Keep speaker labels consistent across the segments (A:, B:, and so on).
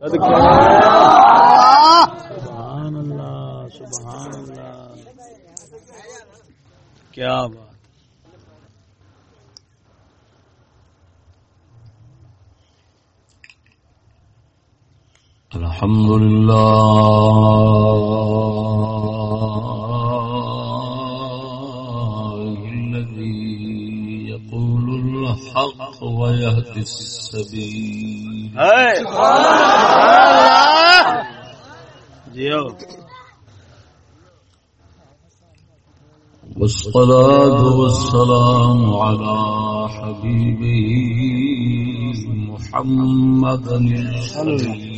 A: سبحان اللہ سبحان اللہ کیا بات.
B: الحمد لله. الحق ويهدي السبيل.
A: جیو۔
B: والصلاة والسلام على حبيبه محمد الخليل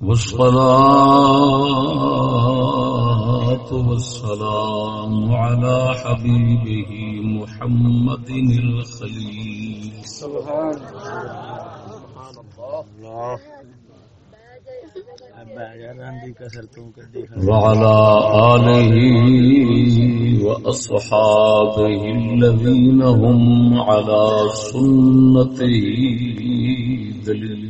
B: والصلاة والسلام على حبيبه محمد الخليل.
A: رندی کسر
B: وعلى آله وأصحابه الذين هم على سنته دليل.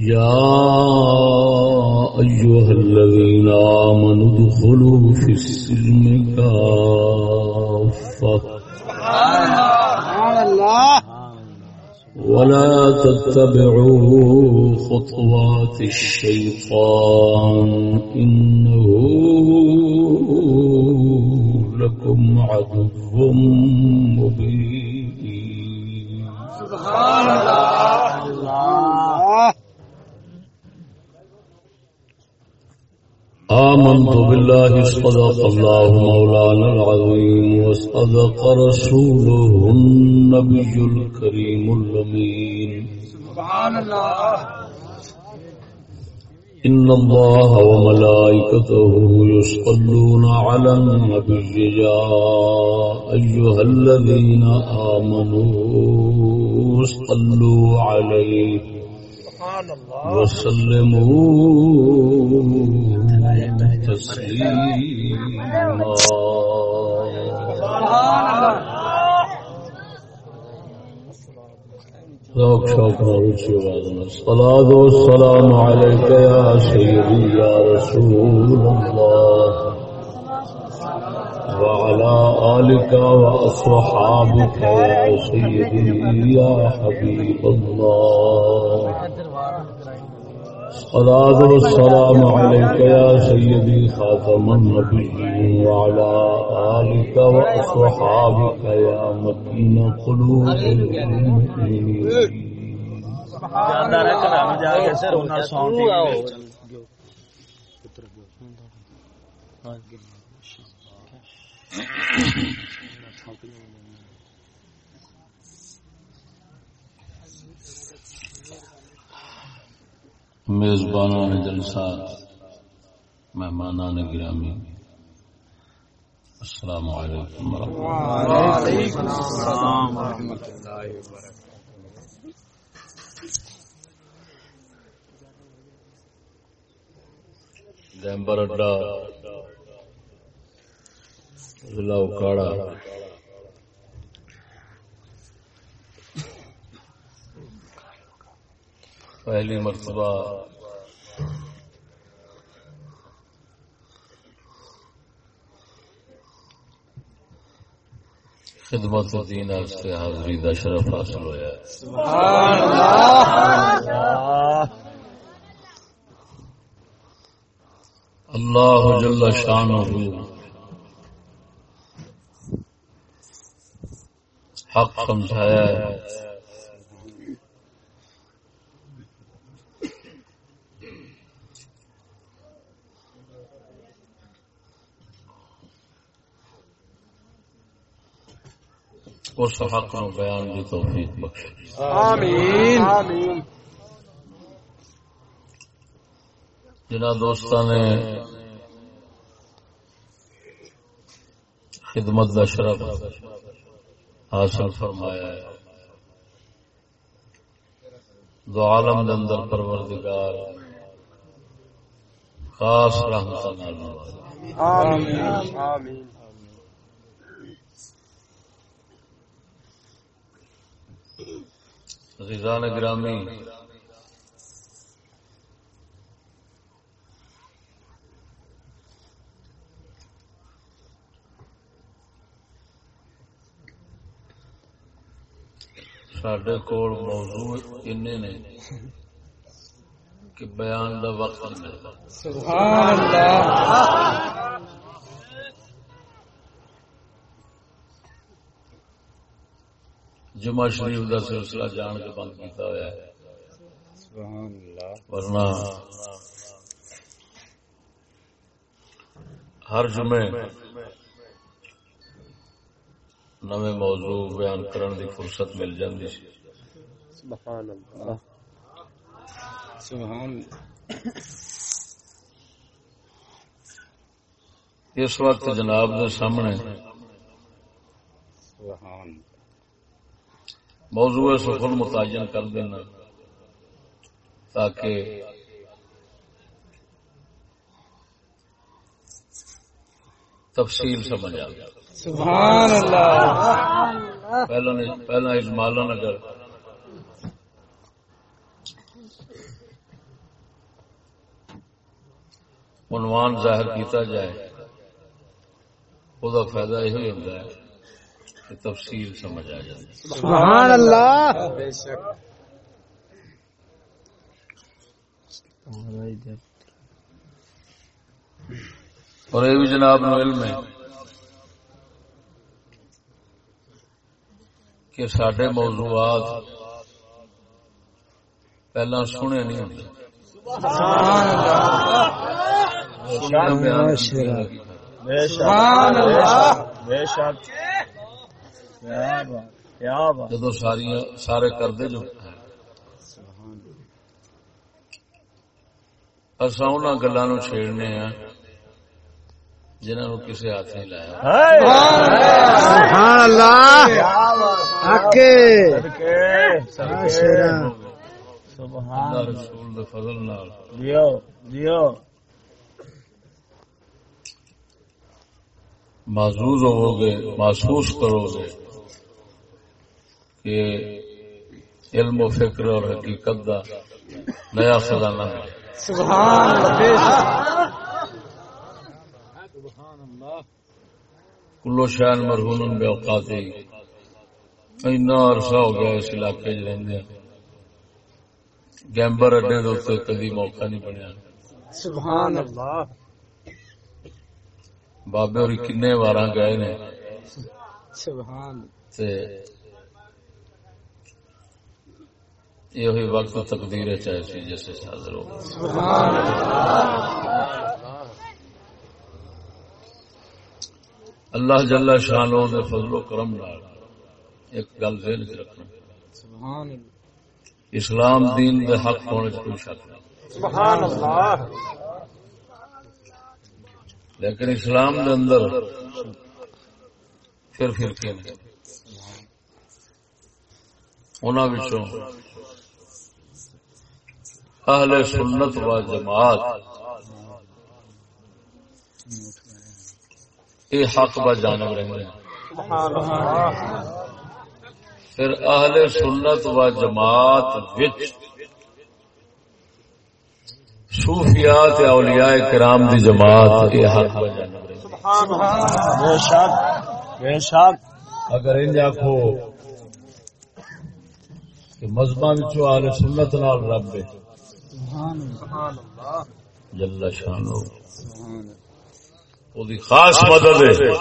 B: يا أيها الذين آمنوا ادخلوا في السلم كافة.
C: سبحان اللہ
B: ولا تتبعوا خطوات الشيطان. إنه لكم عدو مبين.
C: اللہ
B: آمنت بالله صدق الله مولانا العظيم وصدق رسوله النبي الكريم الأمين.
C: سبحان اللہ
B: إن الله وملائكته يصلون على النبي يا أيها الذين آمنوا صلوا عليه. وسلموا تسليما ذوق شوق روچی وادنا الصلاة والسلام عليك يا سيدي يا رسول الله وعلى آلك وأصحابك يا سيدي يا حبيب الله. الصلاة والسلام عليك يا سيدي خاتم النبيين وعلى آلك وأصحابك يا مكين قلوب المؤمنين.
A: جاندار ہے کلا میں جا کے سر انہاں ساؤنڈ
B: میزبانان جلسہ مہمانان گرامی السلام علیکم ورحمۃ
C: السلام ورحمۃ اللہ وبرکاتہ۔
B: اڈا ضلع پہلی مرتبہ۔ خدمت دین سے حاضری دا شرف حاصل ہوا ہے
C: سبحان اللہ
B: اللہ جل شانہ حق سمجھایا ہے۔ اس حق نو بیان دی توفیق بخش
C: آمین۔ آمین
B: جنہ نے خدمت دا شرف۔ حاصل فرمایا ہے۔ دو عالم دے اندر پروردگار خاص رحمت نال۔
C: آمین۔ آمین۔
B: گرامی سڈے کول موضوع انے نے کہ بیان دا وقت نہیں ملتا۔
C: سبحان اللہ۔
B: جمعہ شریف دا سلسلہ جان کے بند کیتا ہوا ہے۔
C: سبحان اللہ۔
B: ورنہ ہر جمعے نوے موضوع بیان کرن دی فرصت مل جاندی سی۔
C: سبحان اللہ سبحان۔
B: اس وقت جناب دے سامنے
C: سبحان۔
B: موضوع سفل متعین کر دینا تاکہ تفصیل سمجھ آ جائے۔
C: سبحان اللہ۔
B: پہلا اجمالا اگر عنوان ظاہر کیتا جائے وہ فائدہ یہ ہوتا ہے کہ تفصیل سمجھ آ جائے
C: سبحان اللہ۔ بے شک
B: اور یہ بھی جناب نو علم ہے کہ سڈے موضوعات پہلا سنے نہیں ہوتے جدو ساری سارے کردے جو۔ اصا ان گلوں چھیڑنے ہیں جنہوں نے کسی ہاتھ نہیں لایا۔
C: سبحان اللہ! حق
A: صدقے سبحان
B: اللہ رسول فضل نال۔
A: دیو دیو۔
B: محظوظ ہو گے محسوس کرو گے کہ علم و فکر اور حقیقت دا نیا خزانہ ہے
C: سبحان اللہ بے شک
B: کلو شہر مرہون بے اوقات اینا عرصہ ہو گیا اس علاقے رہندے گیمبر اڈے دے اتنے کدی موقع نہیں بنیا۔
C: سبحان اللہ
B: بابے ہوری کنے وار گئے نے۔
C: سبحان۔
B: تے یہ ہوئی وقت تقدیر چاہے سی جیسے حاضر ہو۔
C: سبحان۔
B: اللہ جل شان دے فضل و کرم نال ایک گل ذہن چ رکھنا۔
C: سبحان
B: اسلام دین دے حق ہونے چ کوئی شک نہیں۔
C: سبحان اللہ۔
B: لیکن اسلام دے اندر پھر پھر کے نے۔ انہاں وچوں اہل سنت و جماعت یہ حق با جانب رہے ہیں۔
C: سبحان اللہ
B: پھر اہل سنت و جماعت وچ صوفیات اولیاء کرام دی جماعت یہ حق با جانب رہے ہیں۔
A: بے شک بے شک۔
B: اگر انج آخو کہ مذہباں وچوں اہل سنت نال رب ہے۔
C: سبحان اللہ
B: جل شانو وہ خاص مدد ہے۔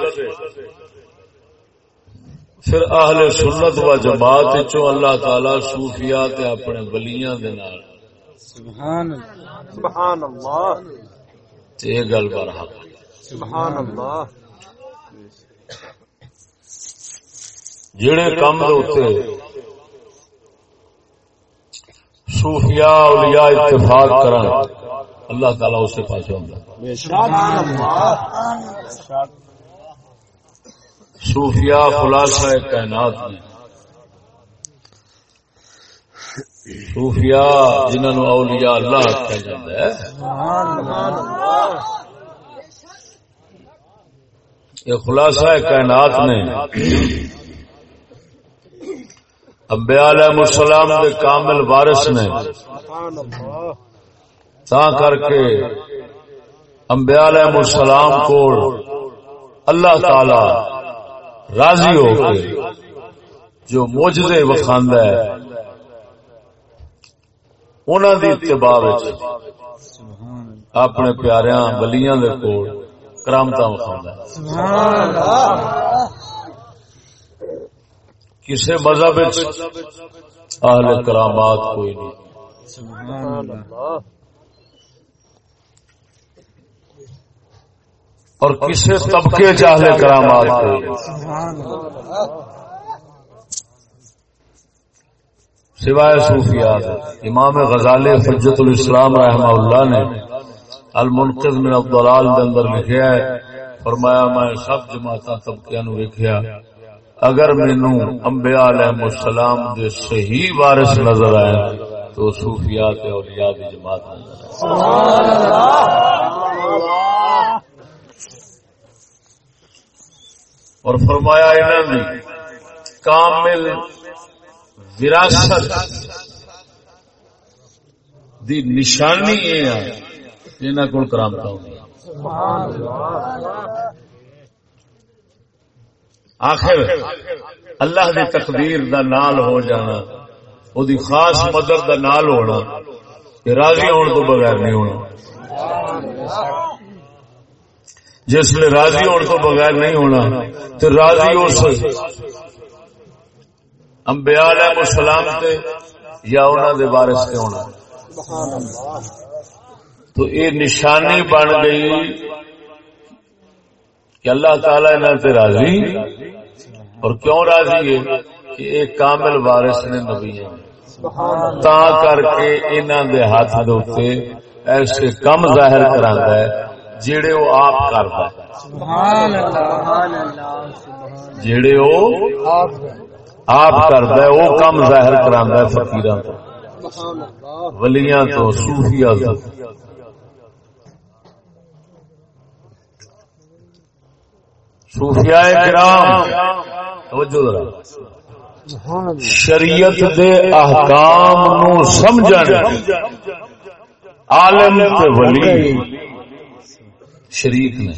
B: پھر اہل سنت و جماعت وچوں اللہ تعالی صوفیات اپنے ولیاں دے نال۔
C: سبحان اللہ۔ سبحان اللہ
B: تے گل بار حق۔
C: سبحان اللہ۔
B: جڑے کام دے اتنے صوفیاء اولیاء اتفاق کرن۔ اللہ تعالی اسے پاس ہوتا صوفیاء خلاصہ کائنات میں۔ صوفیاء جنہوں نے اولیاء اللہ کہا جاتا ہے۔ یہ خلاصہ کائنات نے انبیاء علیہ السلام کے کامل وارث نے تا کر کے انبیاء علیہ السلام کو اللہ تعالی راضی ہو کے جو موجزے وکھاند ہے انہوں دی اتباع اپنے پیاریاں بلیاں دے کول کرامتا وکھاند کسی مذہب اہل کرامات کوئی نہیں۔ سبحان اللہ۔ اور کسی طبقے چاہے کرامات سوائے صوفیات، امام غزالی فجت الاسلام رحمہ اللہ نے المنقذ من الضلال دے اندر لکھیا ہے، فرمایا میں سب جماعتاں طبقیاں نو ویکھیا، اگر مینوں انبیاء علیہ السلام دے صحیح وارث نظر آئے تو صوفیات اولیاء دی جماعت نظر سبحان اللہ اور فرمایا انہاں دی کامل وراثت دی نشانی یہ ہے جنہ کو کرامتا ہوں آخر اللہ دی تقدیر دا نال ہو جانا وہ دی خاص مدد دا نال ہونا راضی ہونے تو بغیر نہیں ہونا۔ جس لیے راضی ہونے تو بغیر نہیں ہونا تو راضی ہو سکتے انبیاء علیہ السلام تے یا انہوں دے وارث تے ہونا۔ تو یہ نشانی بن گئی کہ اللہ تعالی انہوں تے راضی۔ اور کیوں راضی ہے؟ کہ ایک کامل وارث نے نبی ہے تا کر کے انہوں دے ہاتھ دے ایسے کم ظاہر کراندا ہے جڑے وہ آپ کرتا۔ جڑے وہ آپ کرتا ہے وہ کم ظاہر کرا فکیر ولیاں تو صوفیاء تو۔ صوفیاء کرام توجہ ذرا۔ شریعت دے احکام نو سمجھن۔ عالم تے ولی۔ شریک نے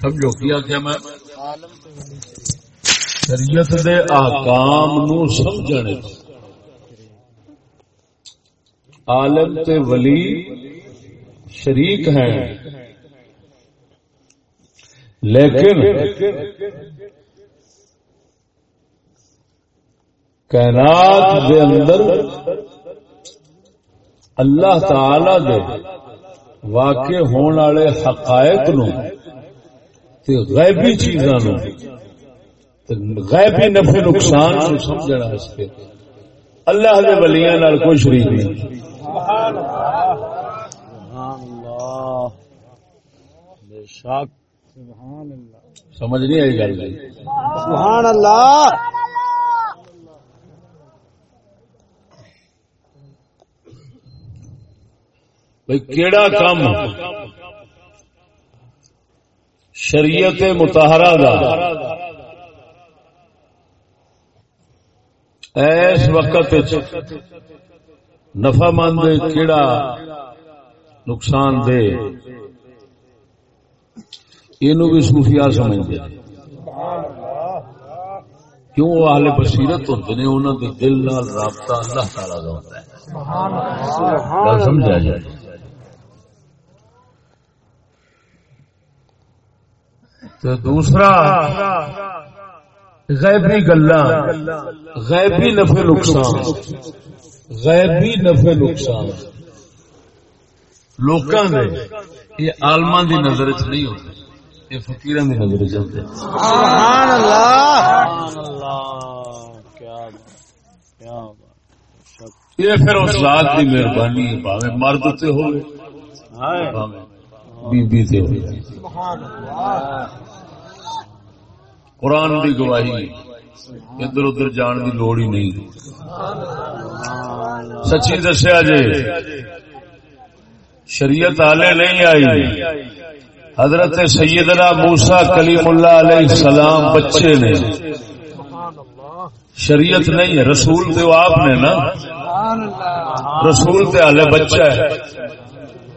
B: سمجھو کیا کیا میں؟ شریعت دے آکام نو سمجھنے عالم تے ولی شریک ہیں۔ لیکن کائنات دے اندر اللہ تعالی دے واقع ہونے والے حقائق نو تے غیبی چیزاں نو غیبی نفع نقصان نو سمجھنا اس کے اللہ دے ولیاں نال کوئی شریک نہیں۔ سبحان اللہ بے شک سبحان اللہ۔ سمجھ نہیں آئی گل۔
C: سبحان اللہ۔
B: بھائی کیڑا کام شریعت متحرہ دا۔ ایس وقت نفع مند کیڑا نقصان دے۔ یہ بھی صوفیاء سمجھتے کیوں وہ اہل بصیرت ہوتے ہیں؟ انہوں کے دل نال رابطہ اللہ تعالی کا ہوتا ہے۔ سمجھا جائے۔ تو دوسرا غیبی گلا غیبی نفع نقصان غیبی نفع نقصان۔ لوکاں دے یہ عالماں دی نظر چ نہیں ہوتے یہ فقیر کی نظر چلتے
C: سبحان اللہ
A: سبحان اللہ! کیا کیا بات
B: یہ پھر اس ذات کی مہربانی ہے بھاوے مرد تے ہوئے۔
A: ہائے۔
B: بی بی قرآن دی گواہی ادھر ادھر جان دی لوڑ ہی نہیں۔ سچی دسیا جی شریعت آلے نہیں آئی۔ حضرت سیدنا موسا کلیم اللہ علیہ السلام بچے نے۔ شریعت نہیں ہے رسول تو آپ نے نا۔ رسول تے آلے بچہ ہے۔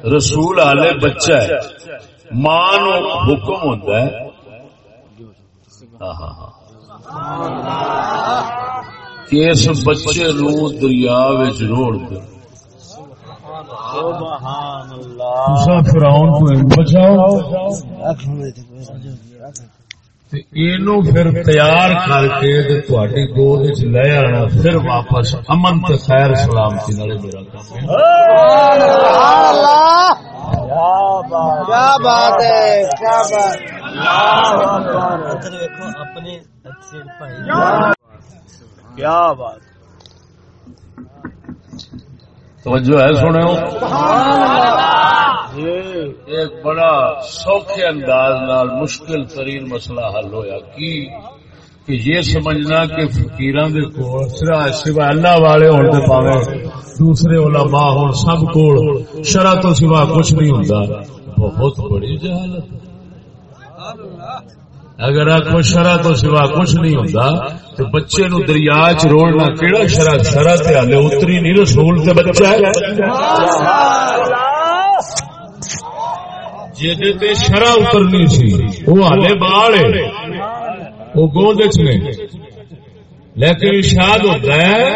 B: رسول آلے بچہ ہے۔ ماں نو حکم ہوتا ہے۔ کہ اس بچے نو دریا وچ روڑ دے۔
A: سبحان اللہ۔
B: تسا فرعون کو بچاؤ۔ اینو پھر تیار کر کے تہاڈی گود وچ لے آنا پھر واپس امن تے خیر سلامتی نال میرا کام ہے۔
C: سبحان اللہ!
A: کیا بات
C: کیا بات ہے! کیا بات
A: کیا بات
B: توجہ ہے سنے
A: جی
B: ایک بڑا سوکھے انداز نال مشکل ترین مسئلہ حل ہویا۔ کی؟ کہ یہ سمجھنا کہ فقیران دے کول سوا اللہ والے ہون تے پاوے دوسرے علماء ہون سب کول شرع تو سوا کچھ نہیں ہوندا۔ بہت بڑی جہالت۔ اگر آخو شرع تو سوا کچھ نہیں ہوندا، تو بچے نو دریا چ روڑنا کیڑا شرع؟ شرع تے ہلے اتری نہیں، رسول تے بچہ ہے۔ جہدے تے اترنی سی وہ ہالے بال ہے۔ وہ گوند نے۔ لیکن ارشاد ہوتا ہے،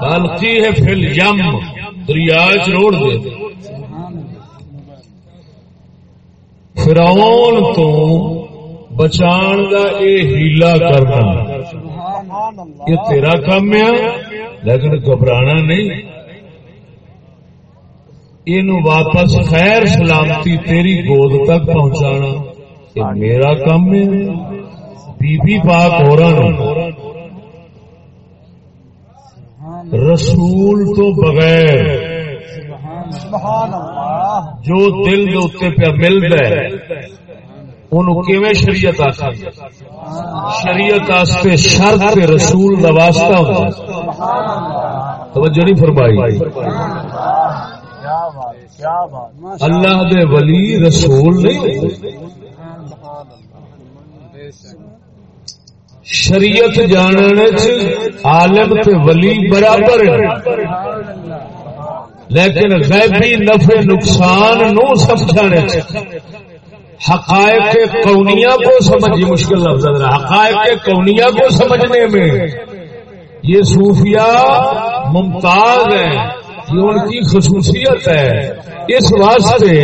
B: بلکی ہے فل یم، دریا چ روڑ دے۔ فرعون تو بچان دا اے ہیلا کرنا یہ تیرا کام ہے لیکن گھبرانا نہیں یہ واپس خیر سلامتی تیری گود تک پہنچانا یہ میرا کام ہے بی بی پاک ہو رہا رسول تو بغیر
C: سبحان اللہ
B: جو دل دے اتنے پہ ملتا ہے انہوں کیویں شریعت آتا شریعت آستے شرط رسول دا واسطہ ہوتا توجہ نہیں فرمائی۔ اللہ دے ولی رسول نہیں شریعت جاننے عالم تے ولی برابر ہے۔ لیکن غیبی نفع نقصان نو سمجھانے حقائق کونیا کو سمجھ مشکل لفظ حقائق کونیا کو سمجھنے میں یہ صوفیہ ممتاز ہے یہ ان کی خصوصیت ہے۔ اس واسطے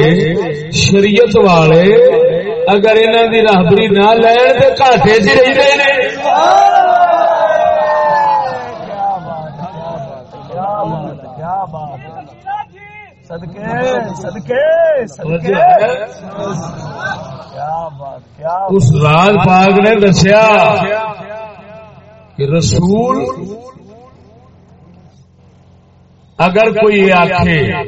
B: شریعت والے اگر انہوں کی راہبری نہ لین تو گھاٹے چ رہتے ہیں
A: کیا بات صدقے صدقے صدقے کیا بات کیا
B: اس راج پاک نے دسیا کہ رسول اگر کوئی یہ آخے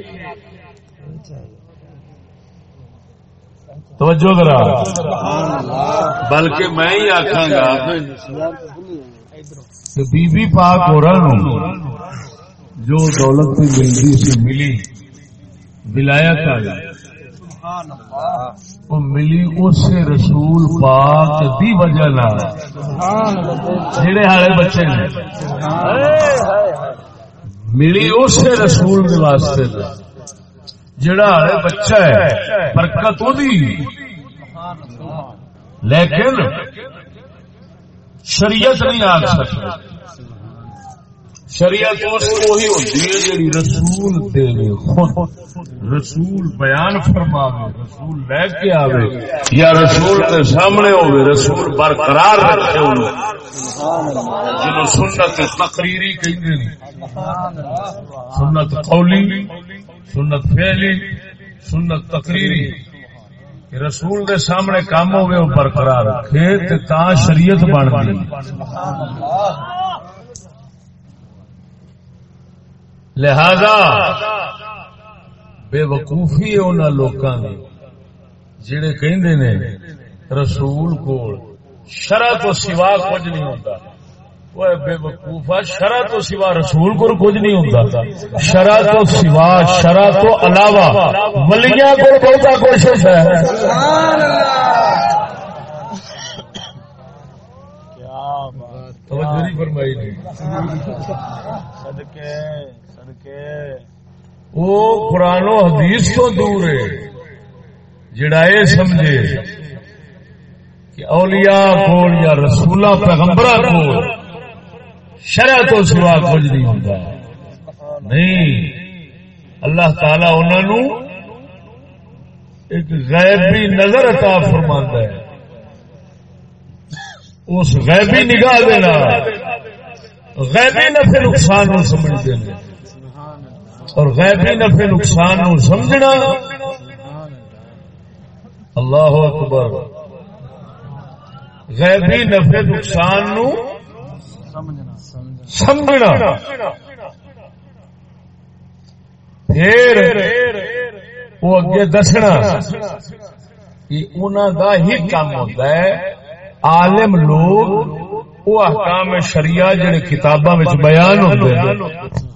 B: توجہ ذرا۔ بلکہ میں ہی آخا گا۔ بی بی پاک ہو جو دولت بھی ملتی سی ملی۔ ولایت آئی وہ ملی اس رسول پاک دی وجہ نال، جڑے ہارے بچے نے۔ ملی اس رسول کے واسطے جڑا ہارے بچہ ہے، برکت دی۔ لیکن، شریعت نہیں آ سکتی شریعت اس وہی ہوتی ہے جی رسول دے خود رسول بیان فرماوے، رسول لے کے آوے، یا رسول کے سامنے ہوے رسول برقرار رکھے ہو جنہوں سنت تقریری کہیں سنت قولی، سنت فعلی، سنت تقریری رسول دے سامنے کام ہوئے برقرار رکھے تا شریعت بن گئی لہذا بے وقوفی ہے انہاں لوکاں دی جڑے کہندے نے رسول کول شرع تو سوا کچھ نہیں ہوتا وہ بے وقوفا شرع تو سوا رسول کو کچھ نہیں ہوتا شرع تو سوا شرع تو علاوہ ولیاں کو بہتا کوشش ہے۔
A: کیا بات
B: توجہ نہیں فرمائی نہیں
A: صدقے۔
B: وہ قرآن و حدیث تو دور ہے جڑا یہ سمجھے کہ اولیاء کول یا رسولہ پیغمبرہ کول شرع تو سوا کچھ نہیں ہوتا نہیں اللہ تعالی انہوں ایک غیبی نظر عطا فرماندا ہے اس غیبی نگاہ دینا غیبی نفع نقصان نو سمجھتے ہیں اور غیبی نفع نقصان نو سمجھنا۔ اللہ اکبر۔ غیبی نفع نقصان نو سمجھنا۔ پھر وہ اگے دسنا کہ انہوں دا ہی کام ہوتا ہے۔ عالم لوگ، وہ احکام شریعہ جڑے کتاباں بیان ہوندے ہیں۔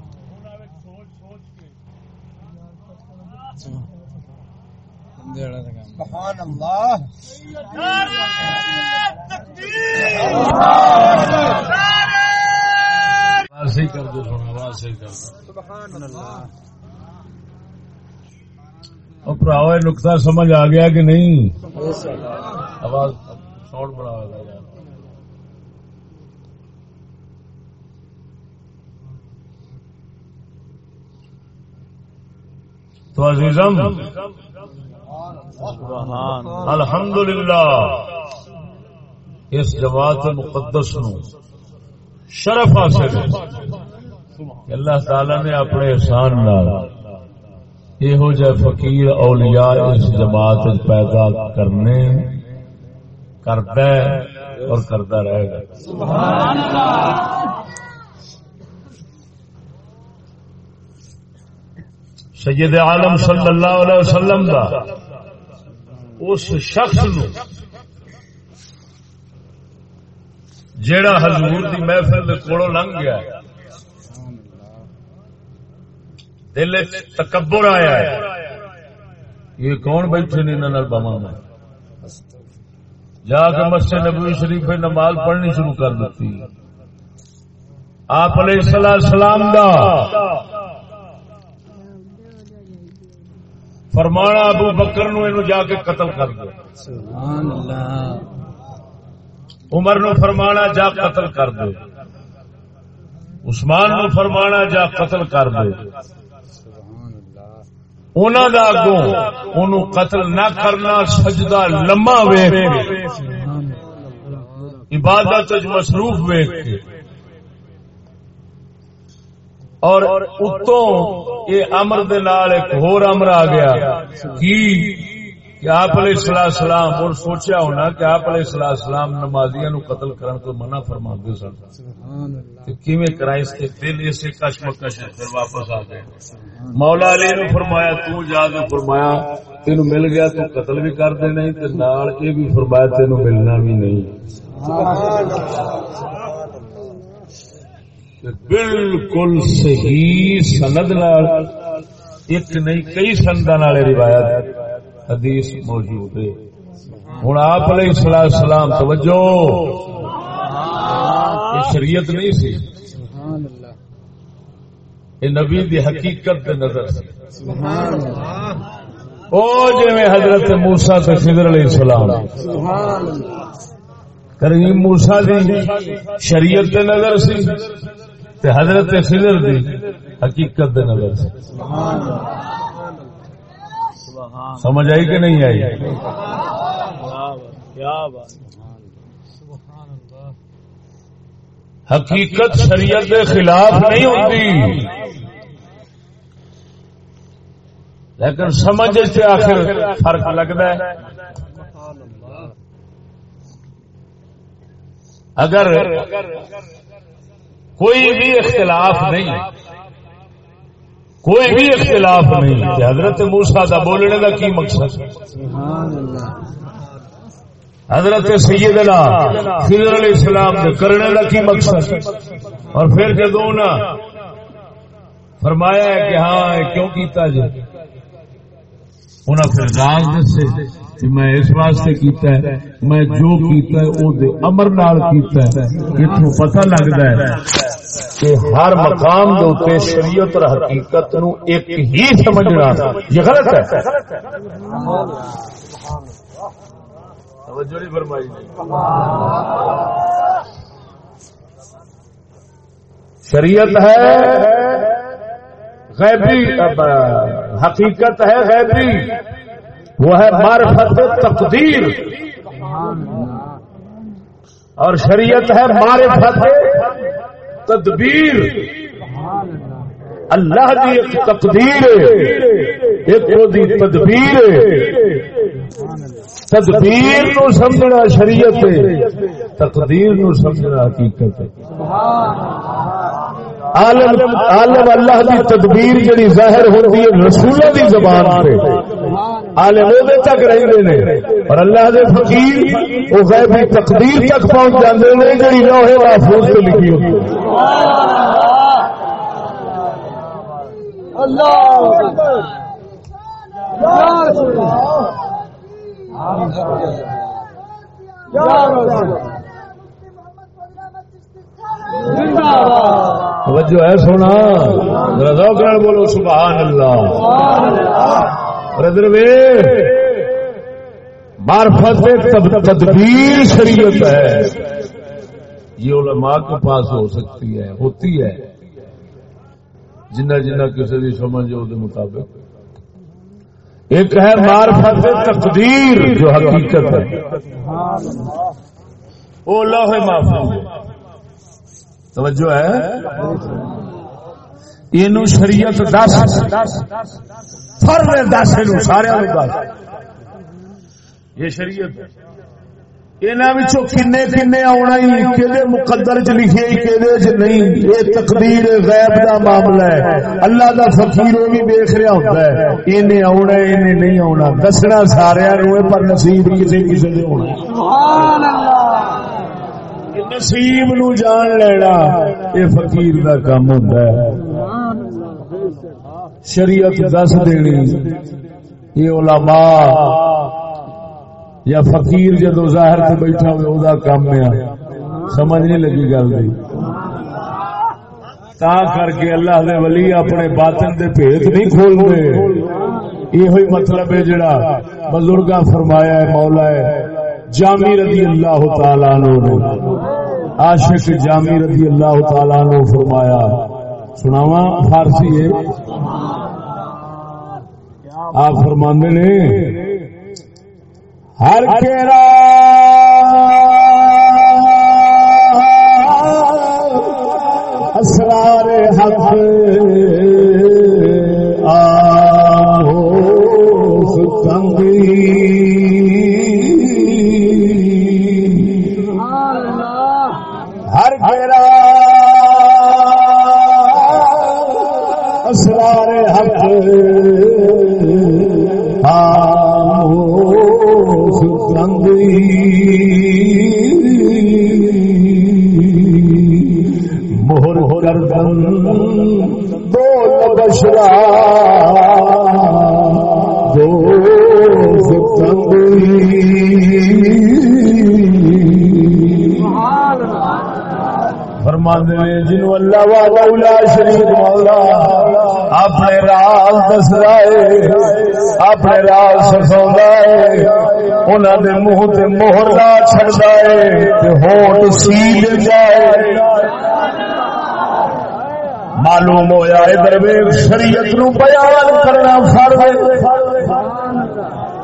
C: سبحان اللہ۔
B: آواز کر دو کر دو۔
C: سبحان اللہ
B: اور پراؤ نقطہ سمجھ آ گیا کہ نہیں؟ آواز ساؤنڈ بڑا گیا۔ تو عزیزم الحمدللہ. اس جماعت مقدس نو شرف حاصل ہے کہ اللہ تعالی نے اپنے احسان نال یہو جہ فقیر اولیاء اس جماعت پیدا کرنے کرتا ہے اور کرتا رہے گا۔ سید عالم صلی اللہ علیہ وسلم دا، اس شخص نو جیڑا حضور دی محفل دے کولوں لنگ گیا دل تکبر آیا ہے۔ یہ کون بیٹھے نے انہاں نال باواں میں؟ جا کے مسجد نبوی شریف میں نماز پڑھنی شروع کر دیتی۔ آپ علیہ الصلوۃ والسلام دا فرمانا ابو بکر نو اینو جا کے قتل کر دو۔
C: سبحان اللہ
B: عمر نو فرمانا جا قتل کر دو۔ عثمان نو فرمانا جا قتل کر دو۔
C: سبحان
B: دا اگوں انہوں قتل نہ کرنا سجدہ لمبا ویخ عبادت وچ مصروف ویخ کے۔ اور اتوں یہ امر دے نال ایک ہور امر آ گیا۔ کی کہ آپ علیہ الصلوۃ والسلام اور سوچیا ہونا کہ آپ علیہ الصلوۃ والسلام نمازیاں نو قتل کرن تو منع سن۔ کہ کیویں کرائیں اس کے دل کشمکش پھر واپس آ گئے۔ مولا علی نے فرمایا تو جا کے فرمایا تینو مل گیا تو قتل بھی کر دے نہیں تے نال یہ بھی فرمایا تینو ملنا بھی نہیں۔ بالکل صحیح سند نال، ایک نہیں، کئی سندا نال روایت، حدیث موجود ہے۔ ہن آپ علیہ الصلوۃ والسلام، توجہ۔ شریعت نہیں سی۔ یہ نبی دی حقیقت دے نظر سی۔
C: سبحان اللہ
B: او جویں حضرت موسی تے خضر علیہ السلام۔ کریم موسی دی شریعت دے نظر سی۔ تے حضرت خضر دی حقیقت دے نظر سی سمجھ آئی کہ نہیں آئی؟ حقیقت شریعت کے خلاف نہیں ہوتی لیکن سمجھ سے آخر فرق لگتا ہے۔ اگر کوئی بھی اختلاف نہیں۔ کوئی بھی اختلاف نہیں۔ کہ حضرت موسا کا بولنے کا کی مقصد؟ حضرت سیدنا خضر علیہ السلام نے کرنے کا کی مقصد؟ اور پھر جدو نا فرمایا ہے کہ ہاں کیوں کیتا جی انہیں پھر راز دسے۔ میں اس واسطے کیتا ہے، میں جو کیتا ہے وہ دے امر نال کیتا ہے۔ اتوں پتہ لگتا ہے کہ ہر مقام دے اوتے شریعت اور حقیقت نو ایک ہی سمجھنا یہ غلط ہے۔ توجہ نہیں فرمائی جی۔ شریعت ہے، غیبی حقیقت ہے، غیبی۔ وہ ہے معرفت تقدیر۔ اور شریعت ہے معرفت تدبیر۔ اللہ کی ایک تقدیر ایک دی تدبیر تدبیر نو سمجھنا شریعت تقدیر نو سمجھنا حقیقت ہے۔ عالم عالم اللہ دی تدبیر جڑی ظاہر ہوتی ہے رسولوں دی زبان پہ عالم وہ تک رہتے نے اور اللہ دے فقیر وہ غیبی تقدیر تک پہنچ جاتے ہیں جڑی لوہے محفوظ پہ لکھی ہوتی ہے اللہ اللہ توجہ ہے سونا۔ رضا کر بولو سبحان اللہ ردروے معرفت تب- تدبیر شریعت ہے۔ یہ علماء کے پاس ہو سکتی ہے ہوتی ہے۔ جنہ جنہ کسی بھی سمجھ ہو مطابق۔ ایک ہے معرفت تقدیر جو حقیقت ہے۔ وہ لوح محفوظ۔ ہے توجہ ہے؟ یہ شریعت دس۔ فرد دس نو سارے دس۔ یہ شریعت ہے۔ انہوں کنے کنے آنا ہی کہ مقدر چ لکھے کہ نہیں۔ یہ تقدیر غیب دا معاملہ ہے۔ اللہ دا فقیر وہ بھی دیکھ رہا ہوتا ہے۔ انہیں آنا انہیں نہیں آنا دسنا سارا روئے پر نصیب کسی کسی نے ہونا۔ نصیب نو جان لینا، یہ فقیر دا کام ہوتا ہے۔ شریعت دس دینی، یہ علماء یا فقیر جدو ظاہر سے بیٹھا ہوئے وہ کام ہے۔ سمجھ نہیں لگی گل دی۔ تا کر کے اللہ دے ولی اپنے باطن دے بھیت نہیں کھول دے یہ مطلب ہے جڑا بزرگا فرمایا ہے، مولا ہے، جامی رضی اللہ تعالیٰ عنہ نے۔ عاشق جامی رضی اللہ تعالی نے فرمایا سناوا فارسی ہے۔ آپ فرماندے نے، ہر کیرا اسرار حق مہر گردن دو بشرا دو سکنگی جنو اللہ والا اولا شریف مولا اپنے راز دس رائے اپنے راز سکھاؤں منہ تے مہر لا چھڑدا ہے تے ہوٹ جائے معلوم ہویا ادھر ویگ شریعت نو بیان کرنا فرض ہے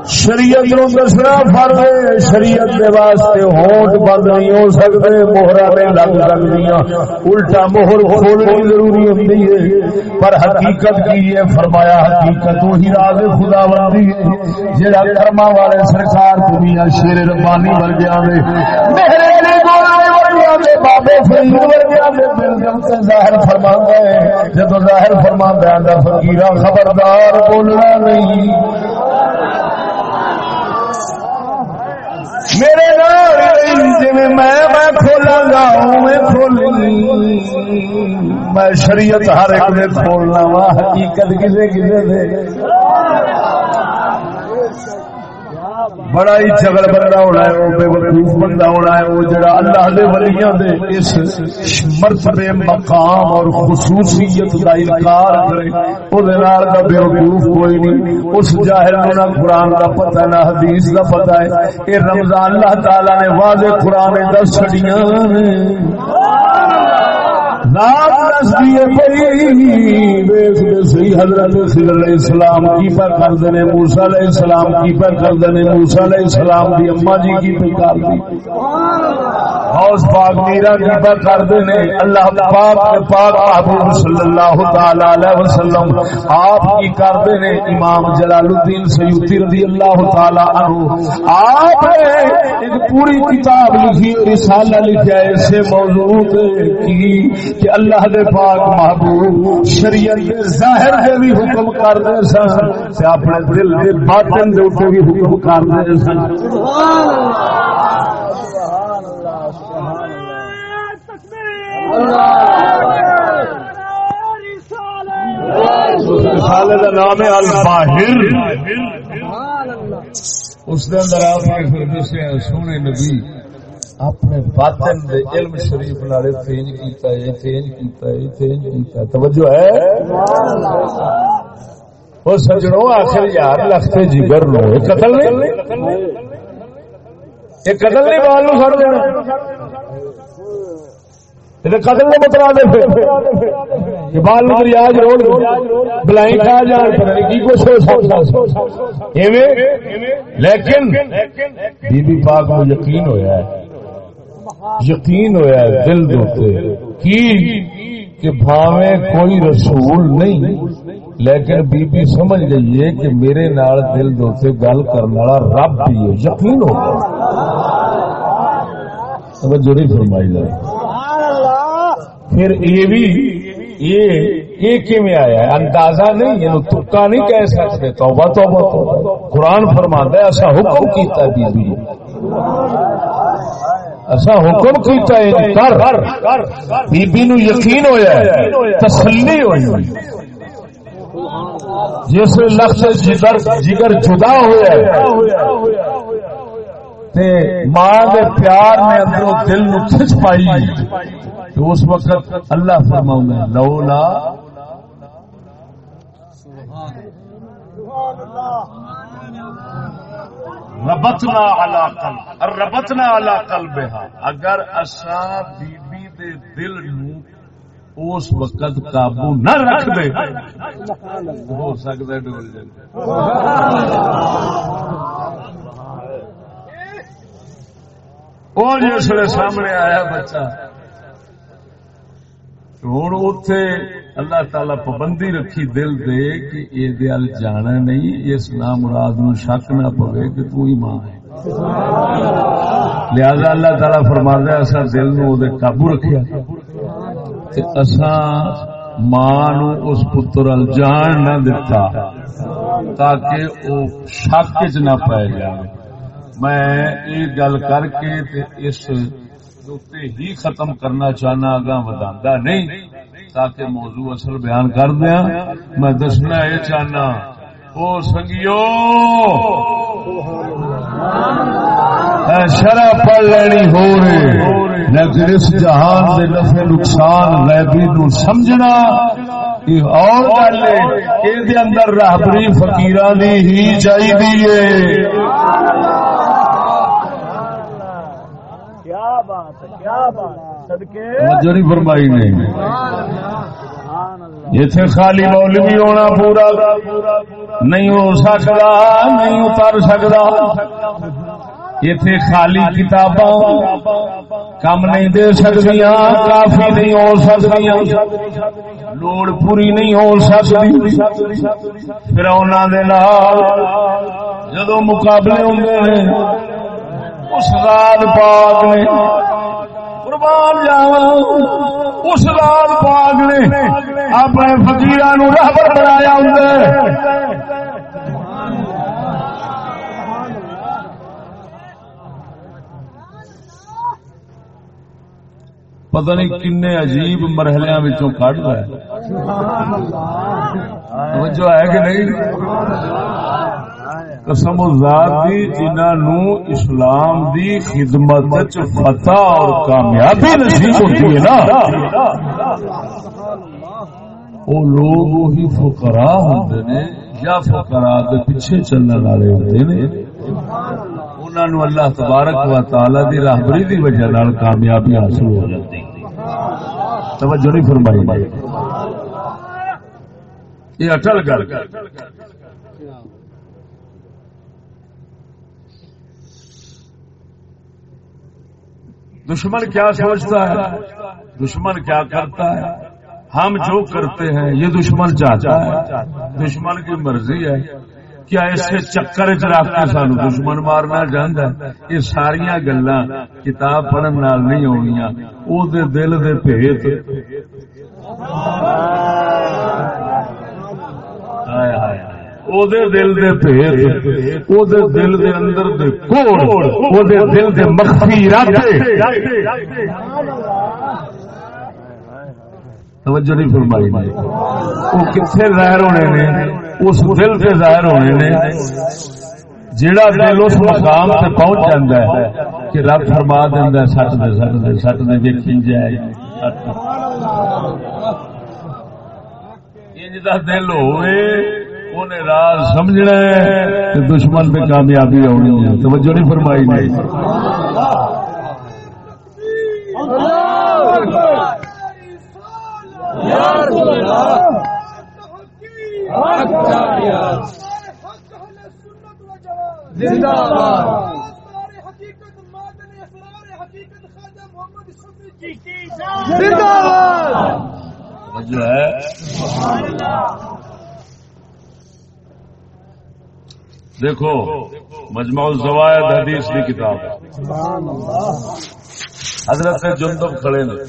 B: شریعت نو دسنا فرض ہے، شریعت دے واسطے ہونٹ بند نہیں ہو سکتے موہرا نہیں لگ سکتی الٹا موہر کھولنی ضروری ہوتی ہے۔ پر حقیقت کی ہے، فرمایا حقیقت وہی راز خدا بندی ہے جہاں کرما والے سرکار دنیا شیر ربانی ورگیا نے میرے بابے فرید ورگیا نے دل دل ظاہر فرما ہے۔ جب ظاہر فرما ہے فقیر خبردار بولنا نہیں۔ میرے نال جی میں میں کھولا گا میں کھولنی میں شریعت ہر ایک نے کھولنا وا، حقیقت کسے کسے دے۔ بڑا ہی جگڑ بندہ ہونا ہے، وہ بے وقوف بندہ ہونا ہے، وہ جڑا اللہ دے ولیاں دے اس مرتبے مقام اور خصوصیت کا انکار کرے او دے نال دا بے وقوف کوئی نہیں۔ اس جاہل نو نہ قرآن دا پتہ، نہ حدیث دا پتہ ہے۔ اے رمضان اللہ تعالی نے واضح قرآن دس چھڑیاں۔ نے حضرت علیہ السلام کی پر کرتے ہیں موسا علیہ السلام کی پر کرتے ہیں موسا علیہ السلام کی اما جی کی پر کر دی حوض پاک میرا کی پر کرتے ہیں اللہ پاک پاک محبوب صلی اللہ تعالی علیہ وسلم آپ کی کرتے ہیں امام جلال الدین سیوتی رضی اللہ تعالی عنہ۔ آپ نے ایک پوری کتاب لکھی، رسالہ لکھا ہے اسے موضوع کی کہ اللہ دے پاک محبوب شریعت دے ظاہر دے بھی حکم کر دے سن تے اپنے دل دے باطن دے اوپر بھی حکم کر دے سن۔ سبحان اللہ سبحان اللہ نام ہے الباہر۔ اس دے اندر آپ نے سونے نبی اپنے باطن دے علم شریف نالے چینج کیتا ہے چینج کیتا ہے چینج کیتا ہے۔ توجہ ہے؟ وہ سجنوں آخر یار لختے جگر نو۔ یہ قتل نہیں؟ یہ قتل نہیں، بال نو سڑ دینا یہ قتل نے بتلا دے پھر۔ بال نو ریاض روڑ بلائی کھا جان، پتہ نہیں کی کچھ ہو سکتا۔ لیکن بی بی پاک کو یقین ہویا ہے۔ یقین ہوا دل دوتے کی کہ بھاوے کوئی رسول نہیں، لیکن بی بی سمجھ گئی ہے کہ میرے نال دل دوتے گل کرنے والا رب بھی ہے، یقین ہو جو نہیں فرمائی جائے پھر یہ بھی، یہ یہ کیویں آیا ہے؟ اندازہ نہیں، یہ تکا نہیں کہہ سکتے۔ توبہ توبہ توبہ۔ قرآن فرماتا ہے، ایسا حکم کیتا بی بی۔ اصا حکم کیتا ہے کر بی بی نو یقین ہویا ہے تسلی ہوئی۔ جس لفظ جگر جگر جدا ہوا ہے تے ماں دے پیار نے اندروں دل نو کھچ پائی۔ تو اس وقت اللہ فرماؤں گا لولا ربتنا علا قلب ربتنا علا قلبها اگر اسا بی بی دے دل نو اس وقت قابو نہ رکھ دے، ہو سکتا ہے ڈول جائے۔ اور جس سامنے آیا بچہ ہوں اتے اللہ تعالی پابندی رکھی دل دے کہ یہ دل جانا نہیں، اس نام مراد نو شک نہ پوے کہ تو ہی ماں ہے۔ لہذا اللہ تعالی فرما دیا اصا دل نو دے قابو رکھیا۔ اصا ماں نو اس پتر جان نہ دتا تاکہ وہ شک چ نہ پائے جائے۔ میں یہ گل کر کے اس ہی ختم کرنا چاہنا اگاں ودا نہیں۔ تاکہ موضوع اصل بیان کر دیا۔ میں دسنا یہ چاہنا، او سنگیو! شرح پڑھ لینی ہو رہی۔ لیکن اس جہان سے نفع نقصان غیبی نو سمجھنا اور گل ہے، یہ اندر راہبری فقیران ہی چاہیے کیا بات کیا بات فرمائی نہیں جتھے خالی مولوی ہونا پورا، نہیں ہو سکتا نہیں اتر سکتا اتے خالی کتاباں کم نہیں دے سکتی کافی نہیں ہو سکتی لوڑ پوری نہیں ہو سکتی پھر جدو مقابلے ہوں اس رات پاک نے قربان جاوا اس رات پاک نے اپنے فکیر رہبر بنایا ہوں پتہ نہیں کن عجیب مرحلے کٹ رہا ہے۔ جو ہے کہ نہیں؟ قسم ذات دی جنہوں اسلام دی خدمت فتح اور کامیابی نصیب ہوتی ہے نا۔ وہ لوگ وہی فقرا ہوتے نے یا فقرا کے پیچھے چلنے والے ہوتے نے۔ انہوں اللہ تبارک و تعالی دی راہبری دی وجہ نال کامیابی حاصل ہو جاتی۔ توجہ نہیں فرمائی۔ یہ اٹل گل۔ دشمن کیا سوچتا ہے؟ دشمن کیا کرتا ہے؟ ہم جو کرتے ہیں، یہ دشمن چاہتا ہے۔ دشمن کی مرضی ہے کیا اس کے چکر چ کے سانو دشمن مارنا چاہتا ہے؟ یہ ساریا گلا کتاب پڑھن نال نہیں ہونیا او دے دل دے بھیت او دے دل دے بھیت او دے دل دے اندر دے کوڑ او دے دل دے مخفی راتے توجہ نہیں فرمائی وہ کتنے ظاہر ہونے نے اس دل سے ظاہر ہونے نے جیڑا دل اس مقام سے پہنچ جاتا ہے کہ رب فرما دینا سٹ دے سٹ دے سٹ دے ویکھی جائے سبحان اللہ انج دا دل ہوئے انہیں راز سمجھنا ہے دشمن پہ کامیابی ہونی ہے۔ توجہ نہیں فرمائی نہیں۔ جو ہے۔ دیکھو، مجمع الزوائد حدیث کی کتاب حضرت سے جندب کھڑے نے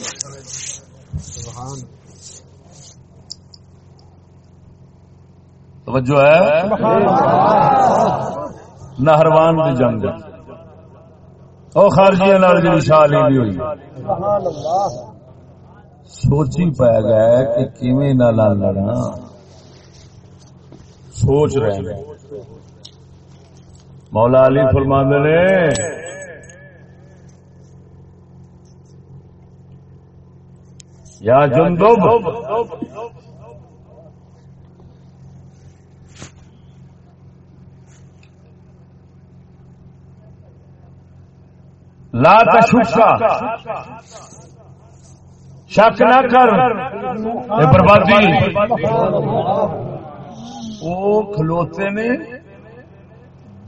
B: توجہ ہے؟ نہروان کی جنگ۔ او خارجی جی شالی بھی ہوئی۔ سوچی پایا گیا کہ کیویں نہ لڑنا سوچ رہے ہیں۔ مولا علی فرماندے نے۔ یا جندب۔ لا تشکا۔ شک نہ کر۔ بربادی۔ وہ کھلوتے نے۔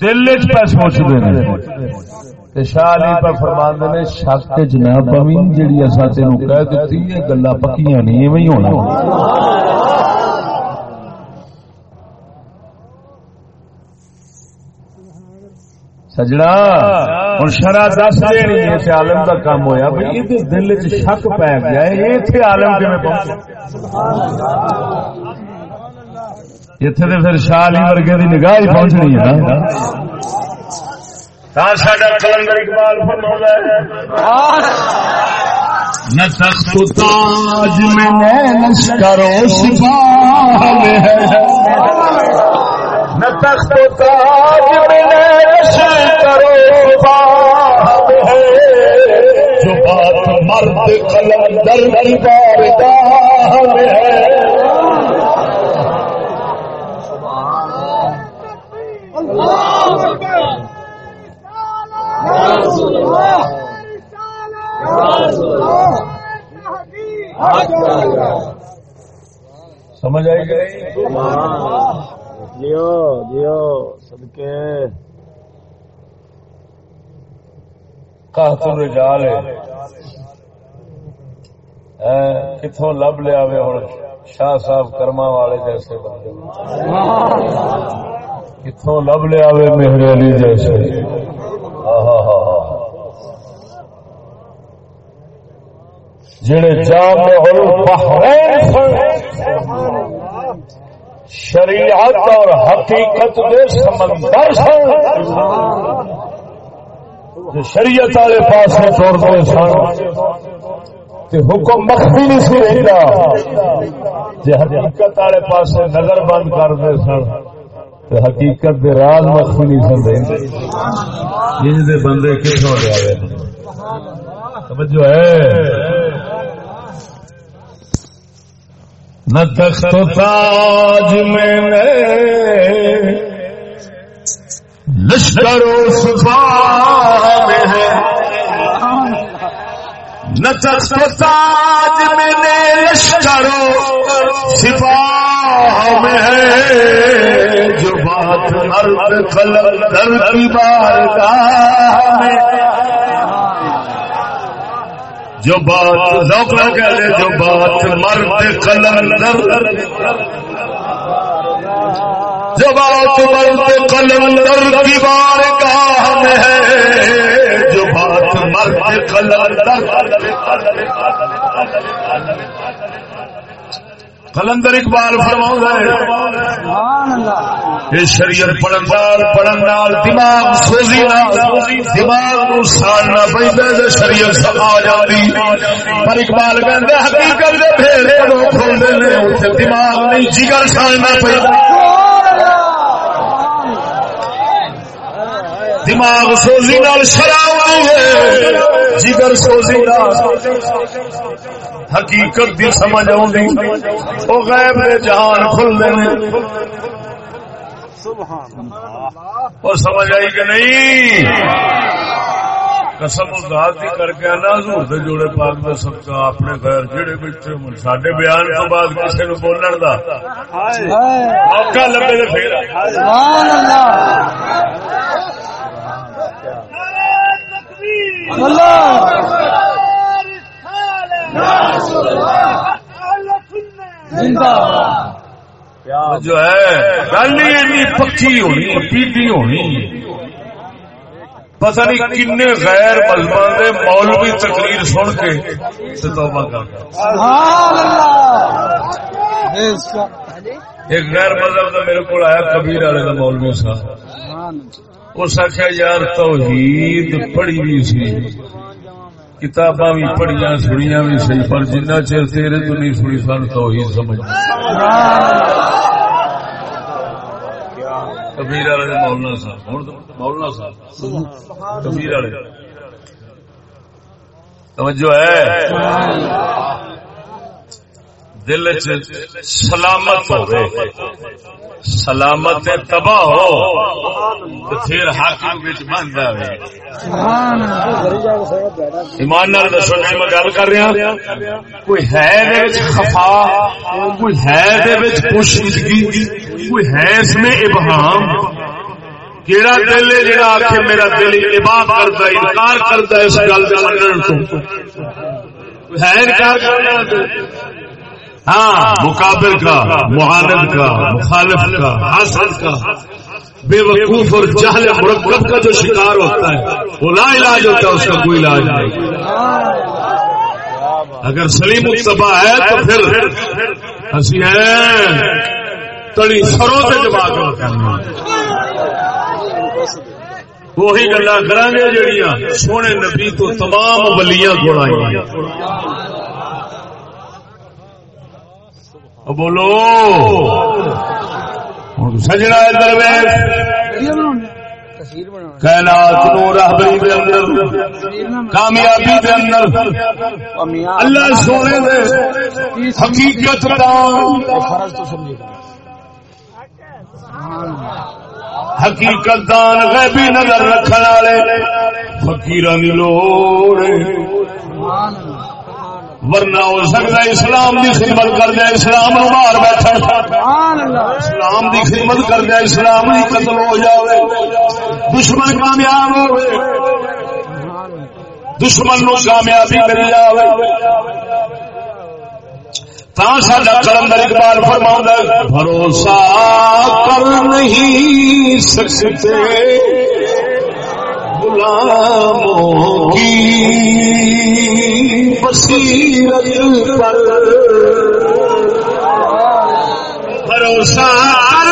B: دل پہ سوچتے ہیں۔ شاہ علی پہ نے، شک جناب پوین جیڑی کہہ گلا پکیاں نہیں ایویں ہونا۔ ہوں شرح دس دینی ہے عالم کا کام ہوا بھائی دل چ شک پی گیا آلم کی اتنے تو پھر شاہ علی ورگے کی نگاہ ہی پہنچنی ہے نہ تخت تاج میں لشکرو سپاہ نہ تخت تاج میں جو بات مرد کلندر کی بارگاہ میں ہے سمجھ آئی نہیں؟
A: جیو جیو صدقے۔
B: کہت الرجال کتوں لب لیا ہوں شاہ صاحب کرما والے جیسے کتوں لب لیا وے مہر علی جیسے۔ آہا۔ جڑے جامع البحرین سن، شریعت اور حقیقت دے سمندر سن، جو شریعت والے پاس طور توڑتے سن، تے حکم مخفی نہیں سی رہتا جی حقیقت والے پاس نظر بند کرتے سن، تے حقیقت دے راز مخفی نہیں سن رہتے جن دے بندے کتوں لیا سمجھو ہے۔ نہ تخت تاج میں نے لشکر و ہے نہ تخت تاج میں نے لشکر و سپاہ میں ہے جو بات مرد قلم در کی بارگاہ میں جو بات ذوق نہ کہہ جو بات مرد قلم در جو بات مرد قلم در کی بارگاہ میں ہے، جو بات مرد قلم قلندر اقبال فرماؤں ہے۔ شریعت پڑھندار پڑھن نال دماغ سوزی نال دماغ نو ساڑنا پیندا تے شریعت سب آ جاندی۔ پر اقبال کہندا حقیقت دے پھیرے کھلدے نے دماغ نہیں جگر ساڑنا پیندا دماغ سوزی نال شراب ہے جگر سوزی نال۔ حقیقت دی سمجھ آؤں وہ غیب دے جہان کھلتے ہیں وہ سمجھ آئی کہ نہیں؟ قسم ذات کر کے آنا حضور دے جوڑے پاک دا صدقہ اپنے غیر جڑے بیٹھے ساڈے بیان تو بعد کسی نو بولن دا۔ موقع لبے تے پھر
C: سبحان اللہ اللہ زندہ
B: جو ہے گل ہی اینی پکی ہونی پیٹی ہونی۔ پتہ نہیں کنے غیر مذہب دے مولوی تقریر سن کے توبہ کر۔
C: سبحان اللہ۔
B: ایک غیر مذہب کا میرے کو آیا کبیر والے کا مولوی صاحب۔
C: سبحان اللہ۔
B: اس آخیا، یار توحید پڑھی بھی سی، کتاباں بھی پڑھیاں، سنیاں بھی صحیح پر جنہ چر تیرے تو نہیں سنی سن توحید سمجھ کبیر والے مولانا صاحب ہوں مولانا صاحب، کبیر والے، توجہ ہے؟ دل چ سلامت ہو سلامت تباہ ہو تو پھر حاکم وچ بن جاوے۔
C: سبحان
B: ایمان نال دسو جی میں گل کر رہا کوئی ہے دے وچ خفا، کوئی ہے دے وچ پوشیدگی، کوئی ہے اس میں ابہام۔ کیڑا دل ہے جڑا آکھے میرا دل ابا کرتا انکار کرتا اس گل کا منن تو ہے انکار کرنے والا ہاں مقابل کا معاند کا، مخالف کا حاصل کا۔ بے وقوف اور جہل مرکب کا جو شکار ہوتا ہے، وہ لا علاج ہوتا ہے، اس کا کوئی علاج نہیں۔ اگر سلیم مصطفیٰ ہے تو پھر ہنسی ہے تڑی سروں سے جواب وہی گلا کریں گے جڑیاں، سونے نبی تو تمام ولیاں گوڑائی بولو۔ سجنا درویش۔
C: تصویر بنا
B: کائنات نو رہبری دے اندر کامیابی دے اندر۔ اللہ سونے دے حقیقت دان
C: فرض تو سمجھے
B: حقیقت دان غیبی نظر رکھنے والے فقیران دی لوڑ ہے۔
C: سبحان اللہ۔
B: ورنہ ہو سکتا اسلام کی خدمت کر دیا اسلام نو باہر بیٹھا اسلام کی خدمت کر دیا اسلام ہی قتل ہو جائے دشمن کامیاب ہوئے دشمن نو کامیابی مل جائے ساڈا کلندر اقبال فرما بھروسہ کر نہیں سکتے۔ غلاموں کی بصیرت پر بھروسہ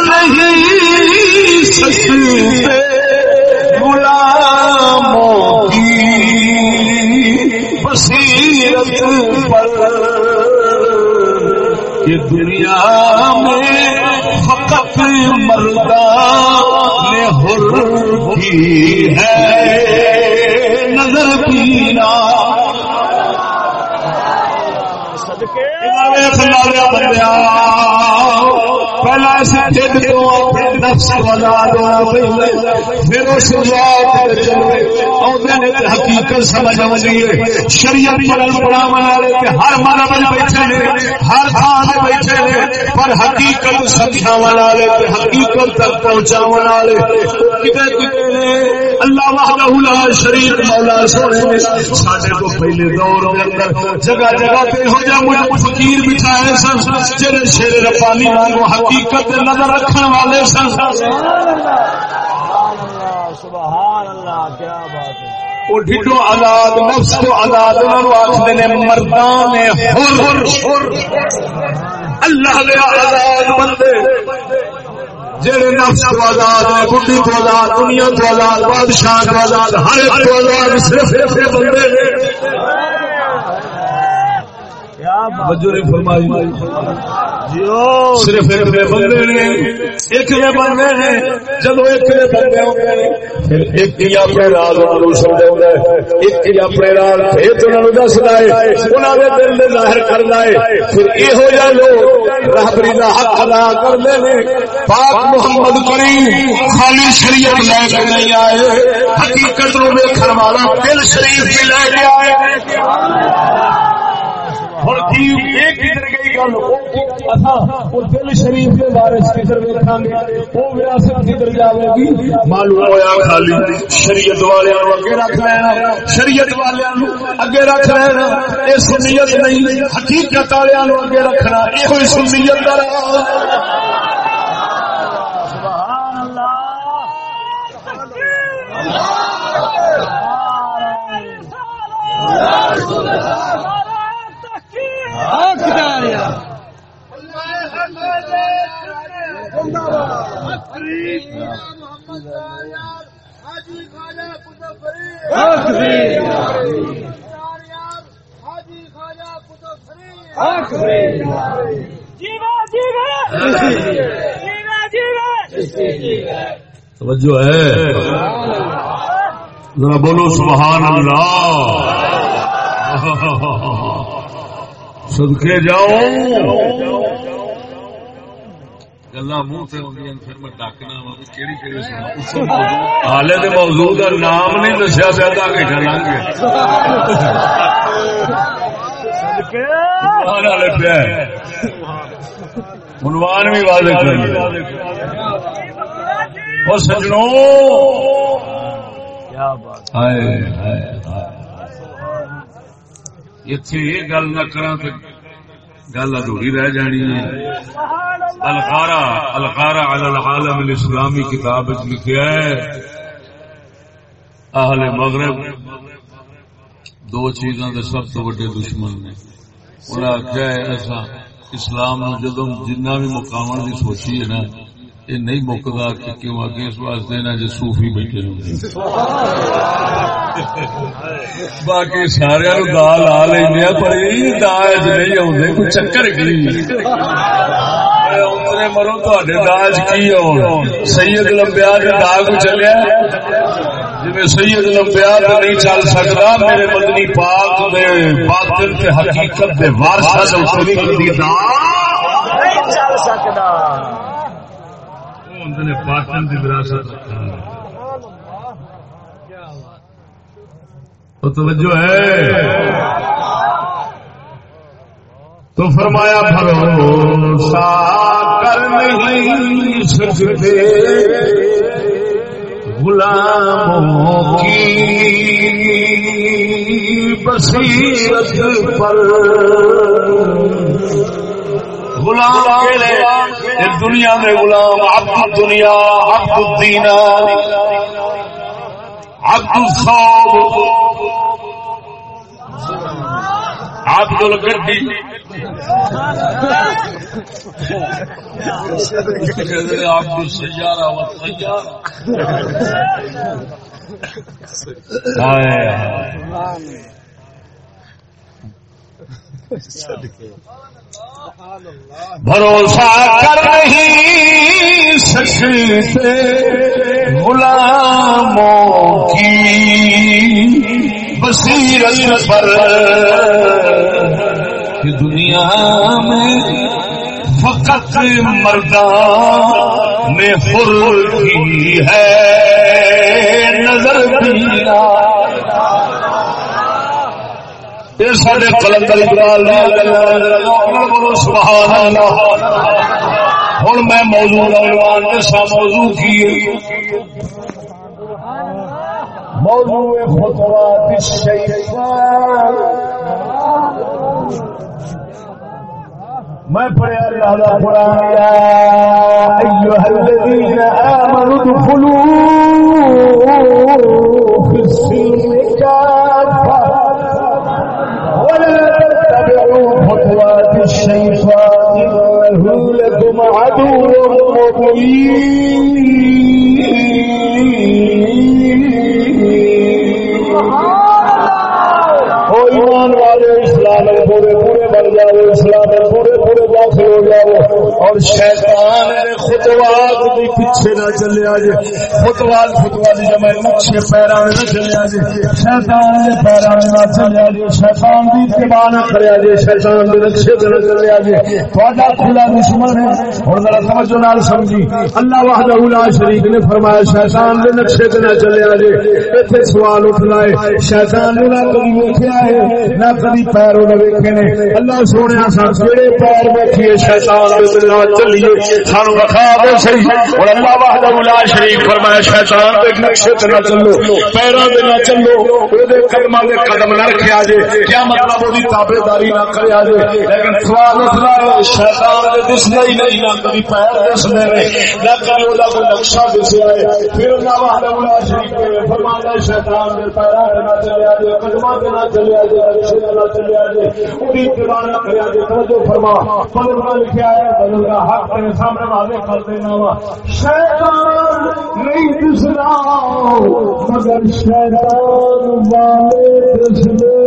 B: نہیں سکتے غلاموں کی بصیرت پر کہ دنیا میں فقط مردان حر کی ہے۔ نظر پینا بندیا پہلا سد تو نفس آزاد پھر اس ذات چلے۔ اونے حقیقت سمجھ آئی شریعت مرل بڑا والے تے ہر مرل بیٹھے نے ہر تھان بیٹھے نے پر حقیقت سمجھا والے تے حقیقت تک پہنچا والے کتنے کتنے اللہ وحدہ لا شریف مولا سونے نے ساڈے کو پہلے دور دے اندر جگہ جگہ پہ ہو جا، مجھے فقیر بٹھائے سن، جڑے شیر ربانی وانگو حقیقت نظر رکھنے والے سن۔ وہ ڈھڈو آزاد، نفس تو آزاد آخر نے مردان اللہ دے آزاد بندے جڑے نفس تو آزاد نے بڈی تو آزاد، دنیا تو آزاد، بادشاہ تو آزاد، ہر ایک تو آزاد، صرف بندے۔ فرمائی۔ صرف ایک بندے نے، ایک دے بندے نے، جدو ایک دے بندے ہوتے ہیں پھر ایک ہی اپنے راز انہوں سمجھا ہے ایک ہی اپنے راز بھیت انہوں دستا ہے انہوں نے دل میں ظاہر کرنا ہے، پھر یہ ہو جائے لوگ رہبری کا حق ادا کر دے پاک محمد کریم خالی شریعت لے کے نہیں آئے، حقیقت نو دیکھنے والا دل شریف بھی لے کے آئے۔ ہوں کی ایک کدھر گئی گل وہ دل شریف کے بارے کدھر ویکا گے؟ وہ وراثت کدھر جائے گی؟ معلوم ہوا خالی شریعت والے اگے رکھ لینا شریعت والے اگے رکھ لینا یہ سنیت نہیں حقیقت والے اگے رکھنا یہ سنیت کا
A: سبحان اللہ۔
B: توجہ ہے۔ ذرا بولو سبحان اللہ۔ صدقے جاؤ۔ گلا منہ سے ہوندیاں پھر میں ڈاکنا وا کیڑی کیڑی سنا۔ حالے تے موضوع دا نام نہیں دسیا پیا تا کہ چلیں گے سبحان اللہ پیا۔ عنوان بھی واضح کر اور سجنوں۔
A: کیا بات۔
B: ہائے ہائے۔ اتنے یہ گل نہ کرا تو گل ادھوری رہ جانی ہے۔ الخارا الخارا علی العالم الاسلامی کتاب وچ لکھیا ہے، اہل مغرب دو چیزاں دے سب تو بڑے دشمن نے۔ انہیں آخیا ہے، ایسا اسلام نو جدو جنہ بھی مقام کی سوچی ہے نا یہ نہیں مکتا کہ کیوں آگے اس واسطے نا جو صوفی بیٹھے ہوتے باقی سارا دال آ لینا پر یہ داج نہیں آتے کوئی چکر کی؟ مرو تے داج کی آن سید لمبیا داغ چلیا؟ جی سید لمبیا نہیں چل سکتا میرے مدنی پاک دے باطل تے حقیقت دے وارث
A: نہیں چل سکتا
B: باطل دی وراثت. تو توجہ ہے. تو فرمایا بھروسہ کر نہیں سکتے غلاموں کی بصیرت پر غلام اکیلے دنیا میں غلام، عبد دنیا عبد الدینار عبد الصوب عبد الگڈی عبد السیارہ والسیارہ ہائے بھروسہ کر نہیں سکتے غلاموں کی۔ بصیرت پر کہ دنیا میں فقط مردان میں فر کی ہے، نظر دیا یہ سارے کلندر اقبال سبحان اللہ ہوں میں موضوع نوجوان دسا موضوع کی موضوع خطوات الشیطان میں پڑھے اللہ کا قرآن یا الذین آمنوا فی السلم کافہ ولا تتبعوا خطوات الشيطان إنه لكم عدو مبين. او ایمان والے اسلام پورے پورے بن جاؤ اسلام میں پورے پورے داخل ہو جاؤ اور شیطان نے خطوات بھی پیچھے نہ چلے آجے۔ خطوات خطوات جب میں نقشے پیرا نہ چلے آجے۔ شیطان نے پیرا نہ چلے آجے۔ شیطان بھی اتباع نہ کرے آجے۔ شیطان بھی نقشے پہ نہ چلے آجے۔ تھوڑا کھلا دشمن ہے۔ اور ذرا توجہ نال سمجھی۔ اللہ وحدہ لا شریک نے فرمایا، شیطان کے نقشے پہ نہ چلے آجے۔ ایتھے سوال اٹھ لائے شیطان نے نہ کبھی ویکھیا ہے، نہ کبھی پیروں نے ویکھے نے۔ اللہ سونے سا پیر بیٹھیے، شیطان دے نہ چلیے۔ سانو رکھا دے صحیح۔ اور اللہ وحدہ لا شریک فرمایا، شیطان دے نقشے تے نہ چلو، پیراں دے نہ چلو او دے قدماں دے قدم نہ رکھیا جے کیا مطلب اودی تابعداری نہ کریا جے لیکن سوال اٹھدا ہے، شیطان دے دسدا ہی نہیں، نہ کبھی پیر دسدے نے نہ کبھی اودا کوئی نقشہ دسیا ہے پھر اللہ وحدہ لا شریک فرمایا، شیطان دے پیراں دے نہ چلیا جے قدماں دے نہ چلیا جے نقشے تے نہ چلیا جے اودی اتباع نہ کریا جے توجہ فرما۔ بدل کا ہے بدل حق تیرے سامنے واضح کر دینا وا۔ شیطان نہیں دسنا، مگر شیطان والے دسنے۔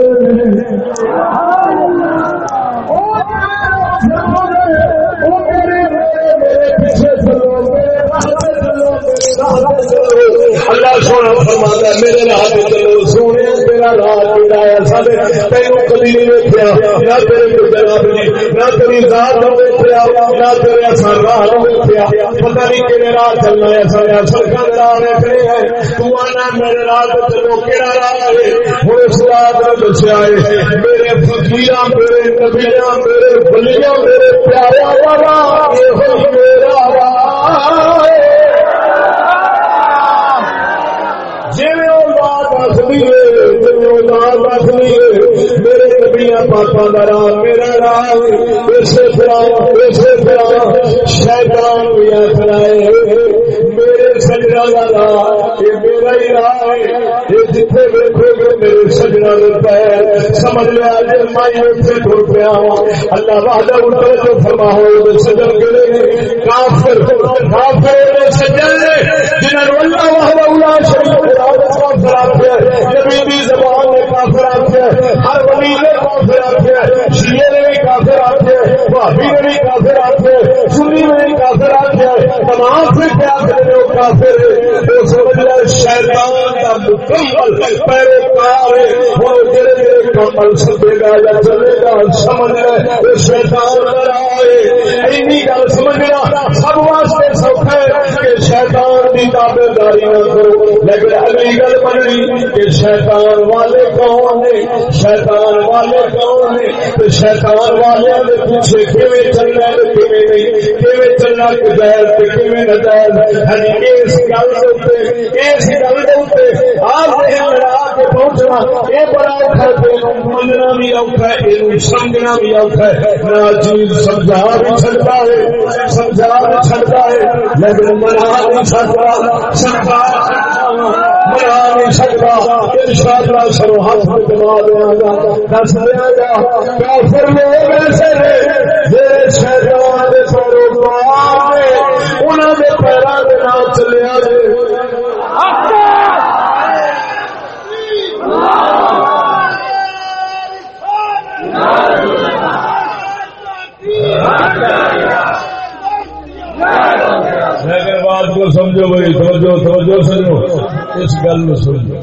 B: اللہ سونا فرماتا میرے راہ چلو، سونے تیرا تینوں کبھی نہیں نہ تیرے کو جی نہ تیری ذات نو نہ تیرے راہ نو پتہ نہیں کیڑے راہ چلنا ہے سارے راہ ہیں۔ تو میرے راہ چلو کیڑا راہ ہے؟ ہن اس راہ دسیا ہے، میرے فقیراں، میرے نبیاں، میرے ولیاں، میرے والا میرا راہ ہے میرے کبیا پاپا کا راہ، میرا راہ اسے طرح اسے طرح شیطان بھی آخر میرے سجنا کا راہ، یہ میرا ہی راہ ہے۔ یہ جتنے دیکھو گے، میرے سجنا کا پیر سمجھ لیا جی مائی اتنے ٹر پیا اللہ بہادر اٹھے جو فرما ہو سجن کے کافر کافر سجن جنہوں اللہ بہادر شریف کافر آتے نبی زبان نے کافر آتے ہر ولی نے کافر آتے شیعہ نے بھی کافر آتے بھابی نے بھی کافر آتے سنی نے بھی کافر آتے تمام سے کیا کرے وہ کافر؟ وہ سمجھ لے، شیطان کا مکمل پیروکار ہے۔ وہ کمل گا یا چلے گا، سمجھ لے، وہ شیطان کا راہ ہے اینی گل سمجھنا سب واسطے سوکھا ہے کہ شیطان کی تابے داری نہ کرو۔ لیکن اگلی گل بننی کہ شیطان والے کون نے شیطان والے کون نے تو شیطان والے دے پیچھے کیویں چلنا کیویں نہیں؟ کیویں چلنا جائز تے کیویں ناجائز؟ ہن اس گل اس گل آپ کے پہنچنا اے بڑا اوکھا مننا بھی اوکھا سمجھنا بھی اوکھا ہے۔ نا چیز سمجھا بھی چھڑتا ہے، سمجھا بھی چھڑتا ہے، لیکن منا نہیں سکتا سمجھا منا نہیں سکتا سرو ہاتھ میں دیا گا دس دیا گا کافر لوگ ایسے نے انہوں نے پیروں کے نام چلے جائے لیکن بات کو سمجھو بھائی سمجھو سمجھو سمجھو۔ اس گل میں سمجھو۔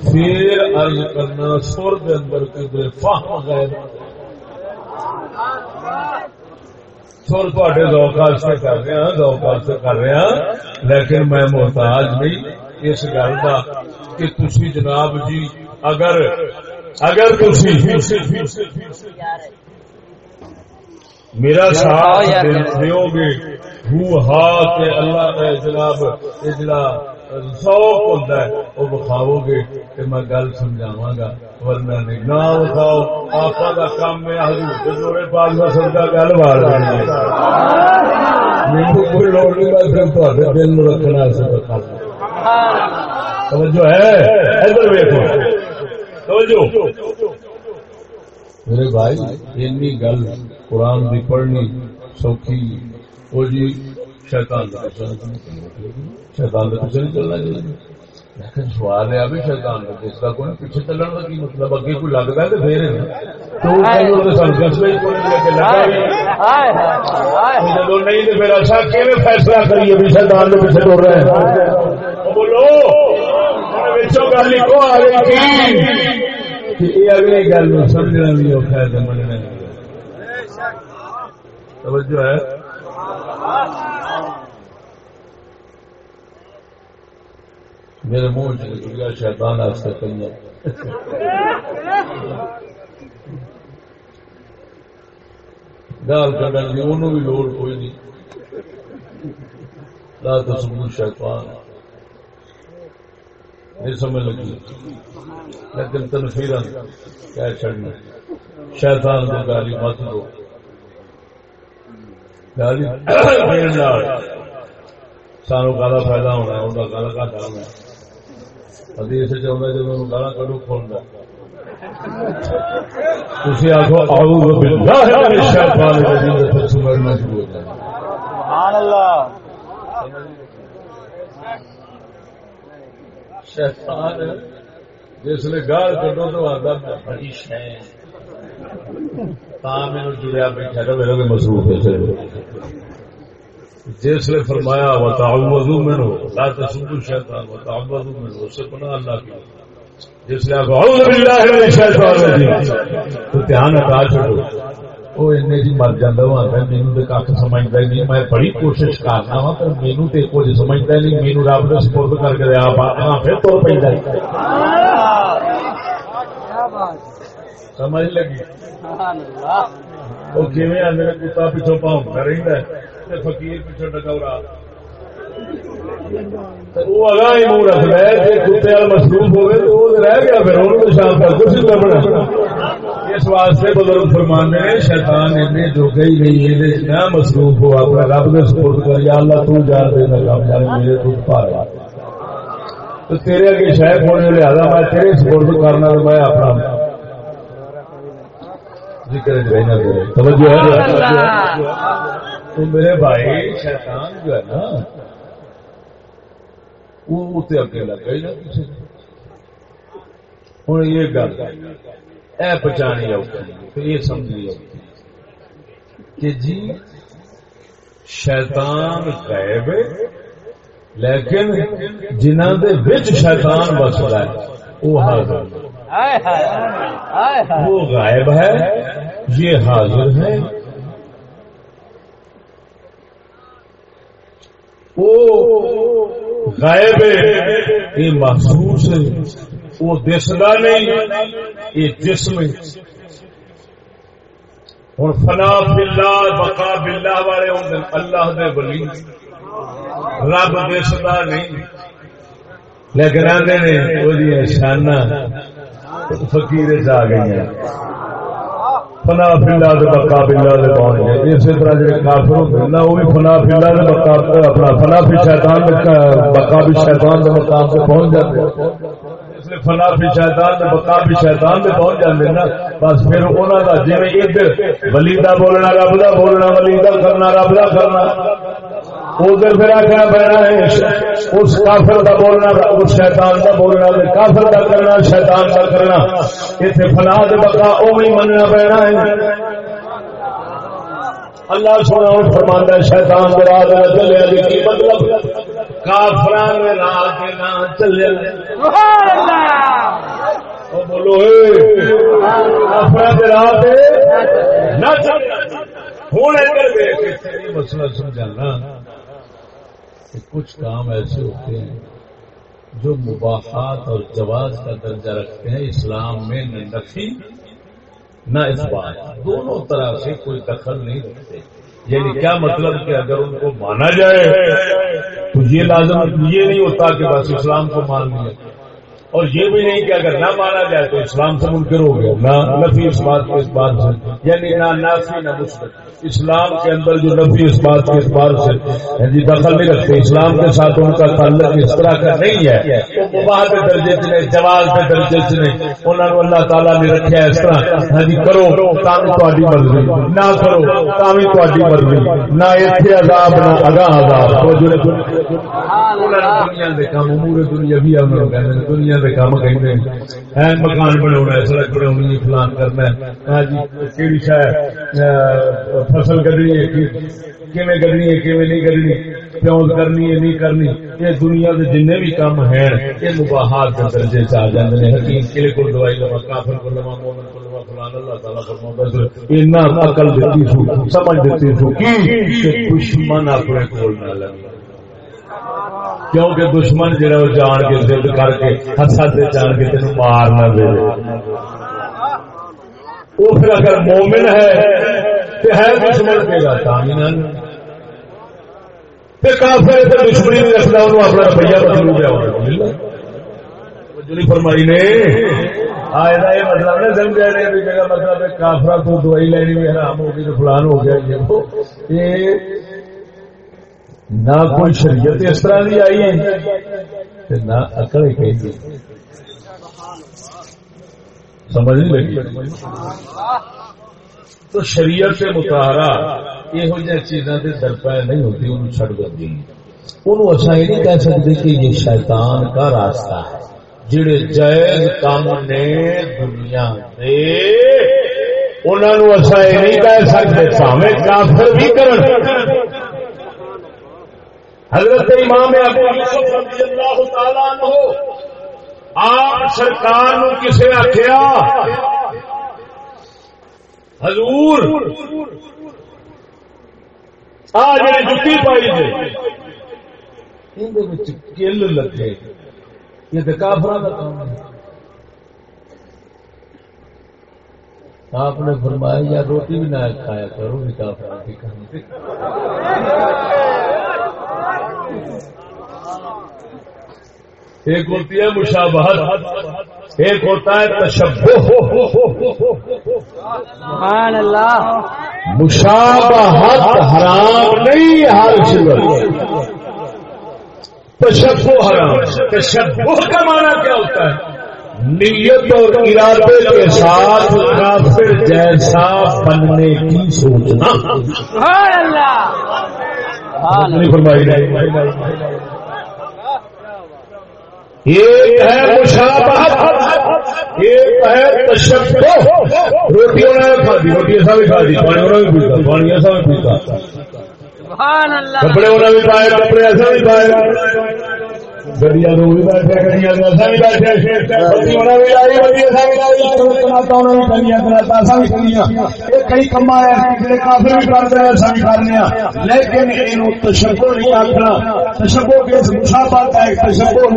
B: پھر عرض کرنا سر کے اندر کدھر فاہم غیر سر تے ذوق سے کر رہے ہیں ذوق سے کر رہے ہیں لیکن میں محتاج نہیں۔ اس گل کا کہ تھی جناب جی اگر اگر میرا ساتھ دیو گے ہو ہا کے اللہ جناب جڑا ذوق ہوتا ہے وہ بخاو گے کہ میں گل سمجھاوا گا۔ ورنہ نہیں نہ بخاؤ آپ کا کام ہے، حضور جوڑے پاس مسل کا گل بار میرے کوئی لوڑ نہیں میں صرف تے دل میں رکھنا سے توجہ ہے؟ ادھر ویکو توجہ۔ میرے بھائی، اینی گل قرآن دی پڑھنی سوکھی وہ جی شیطان کا شیطان کا پیچھے نہیں چلنا چاہیے لیکن سوال ہے ابھی شیطان کا جس کا کوئی پیچھے چلنے کا کی مطلب؟ اگے کوئی لگتا ہے تو پھر تو سنکس میں جب نہیں تو پھر کہ فیصلہ کریے بھی شیطان کے پیچھے ٹور رہے ہیں؟ بولو۔ گل لکھو آ گئی کہ اگلی گل میں سمجھنا بھی اوکھا ہے مننا توجہ ہے۔ میرے منہ چلیا شیطان آستے کہیں گال کھڑن کی انہوں بھی لوڑ کوئی نہیں۔ لا تسبو شیطان نہیں سمجھ لگی۔ لیکن تنفیر کیا چڑھنا شیطان کو گالی مت دو۔ سانو گالا فائدہ ہونا ہے گالا گھاٹا ہونا۔ ہے حدیث چاہتا جب گالا کڈو کھولنا تھی آخو اعوذ باللہ من الشیطان الرجیم پھر سمجھنا شروع ہو جائے۔ سبحان اللہ۔ شیطان جس نے گال کٹو تو بڑی شہ مصروف جس نے فرمایا لا سے پناہ اللہ کی۔ جس نے اعوذ باللہ من الشیطان الرجیم تو دھیان ہٹا چھوڑو۔ وہ این جی مر جانا وا مینو تو کھ سمجھتا نہیں۔ میں بڑی کوشش کرنا وا، پر مینو تو کچھ سمجھتا نہیں۔ مینو رب نے سپورٹ کر کے آپ پھر تر پہ سمجھ لگی؟ وہ کھے آدھے کتا پیچھو پاؤں رہتا ہے؟ فقیر پیچھو ڈکورا۔ وہ اگا ہی منہ رکھ لے جی کتے والا مصروف ہوگی تو وہ رہ گیا پھر انہوں نے شام تک کچھ نہیں کرنا اس واسطے بزرگ فرمانے نے شیطان اینے جو گئی نہیں یہ نہ مصروف ہو اپنا رب نے سپورٹ کر یا اللہ تو جان دے نہ کام جانے میرے تو پا تو تیرے اگے شاید ہونے لہذا میں تیرے سپورٹ کرنا میں اپنا ذکر رہنا دے توجہ ہے؟ تو میرے بھائی، شیطان جو ہے نا، وہ اگے لگا ہی نہ کسی ہوں، یہ گل۔ اے پہچانی اوکھی یہ سمجھی اوکھی کہ جی شیطان غائب لیکن جنہ دے وچ شیطان بستا ہے، وہ حاضر وہ غائب ہے، یہ حاضر ہے۔ وہ غائب ہے، یہ محسوس ہے۔ وہ دسدا نہیں، یہ جسم ہوں فنا بلا بقا بلا والے ہوں اللہ دے ولی۔ رب دسدا نہیں۔ لیکن آدھے نے وہ جی شانہ فقیر آ گئی ہیں فنا فلا بکا بلا پہنچ گئے اسی طرح جی کافر ہوتے ہیں وہ بھی فنا فلا اپنا فنا فی شیطان بکا بھی شیطان کے مقام سے پہنچ جاتے فنا فی شیطان بکا بھی شیطان سے پہنچ جاتے نا۔ بس پھر انہوں کا جی ادھر ولی کا بولنا، رب کا بولنا ولی کا کرنا، رب کا کرنا۔ ادھر پھر آخر پینا ہے اس کافر کا بولنا، اس شیطان کا بولنا کافر کا کرنا، شیطان کا کرنا۔ اتنے فناد بکا اوی مننا پینا ہے اللہ سونا اور فرمانا شیطان کے رات نہ چلے جی کی مطلب؟ کافران میں رات نہ چلے۔ بولو کافران کے رات نہ چلے۔ ہوں مسئلہ سمجھانا۔ کہ کچھ کام ایسے ہوتے ہیں جو مباحات اور جواز کا درجہ رکھتے ہیں، اسلام میں نہ نفی، نہ اس بات دونوں طرح سے کوئی دخل نہیں رکھتے۔ یعنی کیا مطلب کہ اگر ان کو مانا جائے، تو یہ لازم یہ نہیں ہوتا کہ بس اسلام کو مان لیا۔ اور یہ بھی نہیں کہ اگر نہ مانا جائے تو اسلام سے منکر ہو گیا نہ نفی اس بات کے اس بات سے۔ یعنی نہ نافی نہ مشکل اسلام کے اندر جو نفی اس بات کے اس بات سے یعنی دخل نہیں رکھتے۔ اسلام کے ساتھ ان کا تعلق اس طرح کا نہیں ہے۔ وہ کے درجے سے نہیں جواز کے درجے سے نہیں۔ انہوں نے اللہ تعالیٰ نے رکھا ہے اس طرح۔ ہاں جی کرو۔ تامی تاری مرضی۔ نہ کرو تامی تاری مرضی۔ نہ اتنے عذاب نہ اگاہ عذاب۔ جو دنیا کے کام امور دنیا بھی دنیا دے کام کہیں ہے مکان بنا سڑک بنا فلان کرنا ہے۔ ہاں جی فصل کڈنی ہے کیویں کڈنی ہے، کیویں نہیں کڈنی پیوز کرنی ہے، نہیں کرنی۔ یہ دنیا کے جن بھی کام ہیں، یہ مباحات کے درجے سے آ جاتے ہیں۔ حکیم کلے کو دوائی لوا کافر کو لوا مومن کو لوا فلان اللہ تعالیٰ فرماتا ہے۔ اتنا عقل دیتی سو، سمجھ دیتی سو۔ کی؟ دشمن اپنے کول نہ لگے۔ کیونکہ دشمن جہاں وہ جان کے ضد کر کے ہسا سے جان کے تین مار نہ دے وہ پھر اگر مومن ہے تو ہے دشمن کے گا دشمنی نہیں رکھتا انہوں اپنا روپیہ بدلو گیا۔ فرمائی نے۔ آئے یہ مطلب نہیں سمجھا رہے جگہ مطلب کافرا تو دوائی لینی بھی حرام ہوگی تو فلان ہو گیا۔ یہ نہ کوئی شریعت اس طرح کی آئی ہے نہ اکڑ کہیں سمجھ نہیں لگی؟ تو شریعت سے متحرا یہ چیزاں درپے نہیں ہوتی ان چڑ دی ان اچھا یہ نہیں کہہ سکتے کہ یہ شیطان کا راستہ ہے، جڑے جائز کام نے دنیا دے انہوں اچھا یہ نہیں کہہ سکتے، سامنے کافر بھی کرن۔ حضرت امام ابو یوسف رضی اللہ تعالی عنہ، آپ سرکار نو کسے آخیا حضور، آ جی جتی پائی تھے کل لگے، یہ تو کافر کا کام ہے۔ آپ نے فرمایا، یا روٹی بھی نہ کھایا کرو بھی کافر کی کام ایک ہوتی ہے مشابہت ایک ہوتا ہے
C: سبحان اللہ
B: مشابہت حرام نہیں ہر شگر تشبہ حرام تشبہ کا معنی کیا ہوتا ہے؟ نیت اور ارادے کے ساتھ کافر جیسا بننے کی سوچنا۔
C: سبحان اللہ
B: فرمائی۔ ایک ہے مشابہت ایک ہے تشبہ۔ روٹی انہوں نے کھا دی روٹی ایسا بھی کھا دی پانی انہوں نے پیتا پانی ایسا بھی پیتا
C: سبحان اللہ۔
B: کپڑے انہوں نے پائے کپڑے ایسا بھی پائے۔ گڈیا رو بھی بیٹھے گڈیا بھی کئی کما ہے جڑے کافر بھی کرتے ہیں کرنے لیکن یہ نہیں آخنا کے ہے تشبو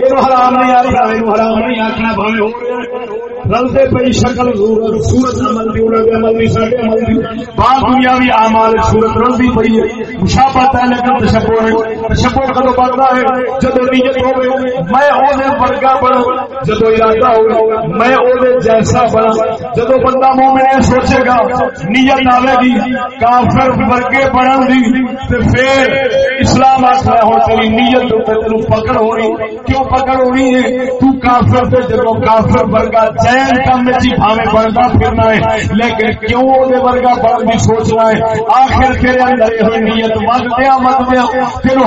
B: یہ حرام نہیں آخنا یہ حرام نہیں آخنا بھاوے ہو رلتے پی شکل، سورت عمل دی انہوں عمل دی ساڈے عمل دی۔ بعض دنیاوی اعمال سورت رلتی پئی ہے۔ مشابہت ہے، لیکن تشبو ہے۔ تشبو کدو بنتا ہے؟ جدو نیت ہوے میں او دے ورگا بنا جدو ارادہ ہوے میں او دے جیسا بنا جدو بندہ مومن سوچے گا، نیت آوے گی، کافر ورگے بنن دی، تے پھر اسلام آخر ہو تیری نیت تے تینوں پکڑ ہونی۔ کیوں پکڑ ہونی ہے؟ تو کافر تے، جدو کافر ورگا جے غیر کام جی بھاوے بنتا پھرنا ہے، لیکن کیوں دے ورگا بن بھی سوچنا ہے؟ آخر تیرے اندر یہ نیت مت دیا مت دیا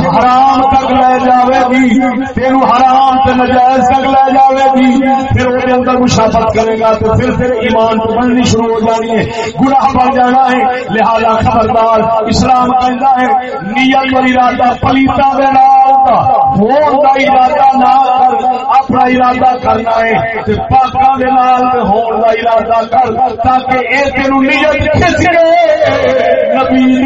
B: حرام تک لے جاوے گی تین حرام تے نجائز تک لے جاوے گی۔ پھر وہ اندر مشافت کرے گا تو پھر پھر ایمان تو بننی شروع ہو جانی ہے۔ گناہ بن جانا ہے، لہذا خبردار، اسلام کہتا ہے، نیت اور ارادہ پلیتا دے نال ہون دا ارادہ نہ کر، اپنا ارادہ کرنا ہے۔ پاکاں دے ہون کا ارادہ کر تاکہ یہ تین نیت کھچ نبی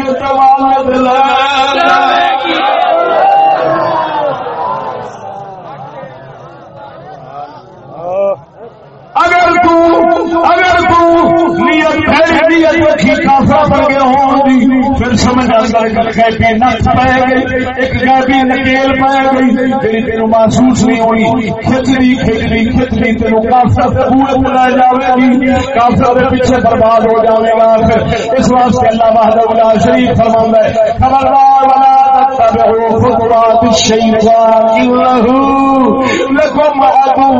B: اگر تو اگر تو نیت نیت رکھی کافا بن گیا ہوں پھر سمجھ آ گیا کہ نچ پہ گئی، ایک گیبی نکیل پہ گئی تیری تین محسوس نہیں ہونی کھچڑی کھچڑی کھچڑی تین کافر پورے بلا جائے گی کافر کے پیچھے برباد ہو جائے گا پھر اس واسطے اللہ بہاد شریف فرما ہے، خبردار بنا تتبعوا خطوات الشيطان إنه لكم عدو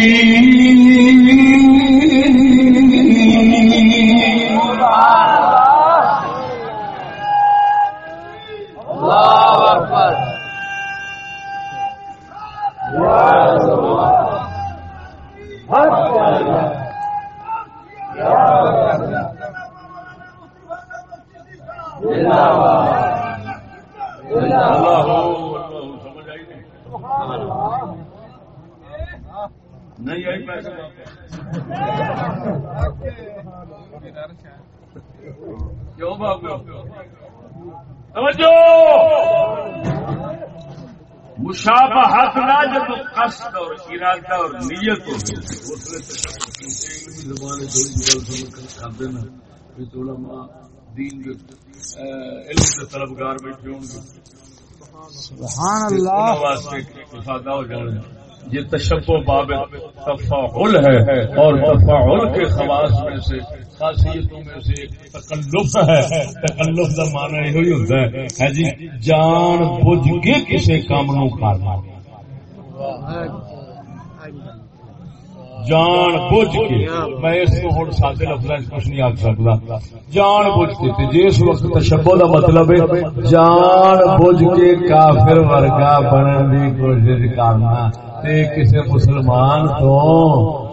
B: مبين
A: نہیں آئی پیسے کیوں توجہ! مشابہت نہ جب قصد اور ارادہ اور نیت ہو۔ زبان طلبگار بیٹھے ہوں گے سبحان اللہ واسطے ہو جانا۔ یہ تشب و باب تفاعل ہے اور تفاعل کے خواص میں سے، خاصیتوں میں سے تکلف ہے، تکلف کا مانا یہ ہوتا ہے۔ جی جان بوجھ کے کسی کام نو کرنا جان بوجھ کے، میں اس کو ہوں سادے لفظ کچھ نہیں آخ سکتا۔ جان بوجھ کے جس وقت تشبہ کا مطلب ہے، جان بوجھ کے کافر ورگا بننے کی کوشش کرنا۔ کسی مسلمان تو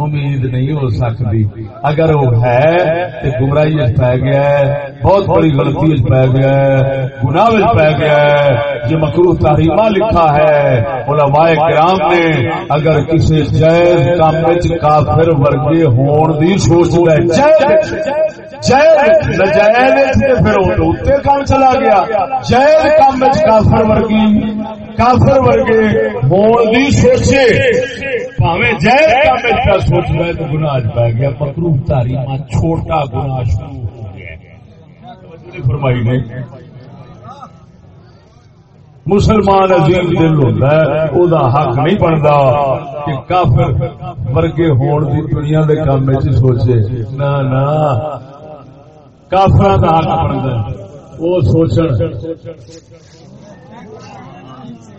A: امید نہیں ہو سکتی۔ اگر وہ ہے تو گمراہی پی گیا ہے، بہت بڑی غلطی پی گیا ہے، گناہ پی گیا ہے۔ جو مکرو تحریمہ لکھا ہے، علماء کرام نے اگر کسی جائز کام کافر ورگے ہون دی سوچ ہے جائز نجائز پھر وہ کام چلا گیا۔ جائز کام کافر ورگی، کافر ورگے ہون دی سوچے۔ پاوے جائز کام کا سوچ رہا ہے تو گناہ پہ گیا مکرو تاریخ چھوٹا گناہ شروع ہو گیا۔ فرمائی نے۔ مسلمان عظیم دل ہوتا ہے، او دا حق نہیں بنتا کہ کافر ورگے ہون دی دنیا دے کام میں سوچے۔ نہ نہ۔ کافر دا حق بنتا وہ سوچن،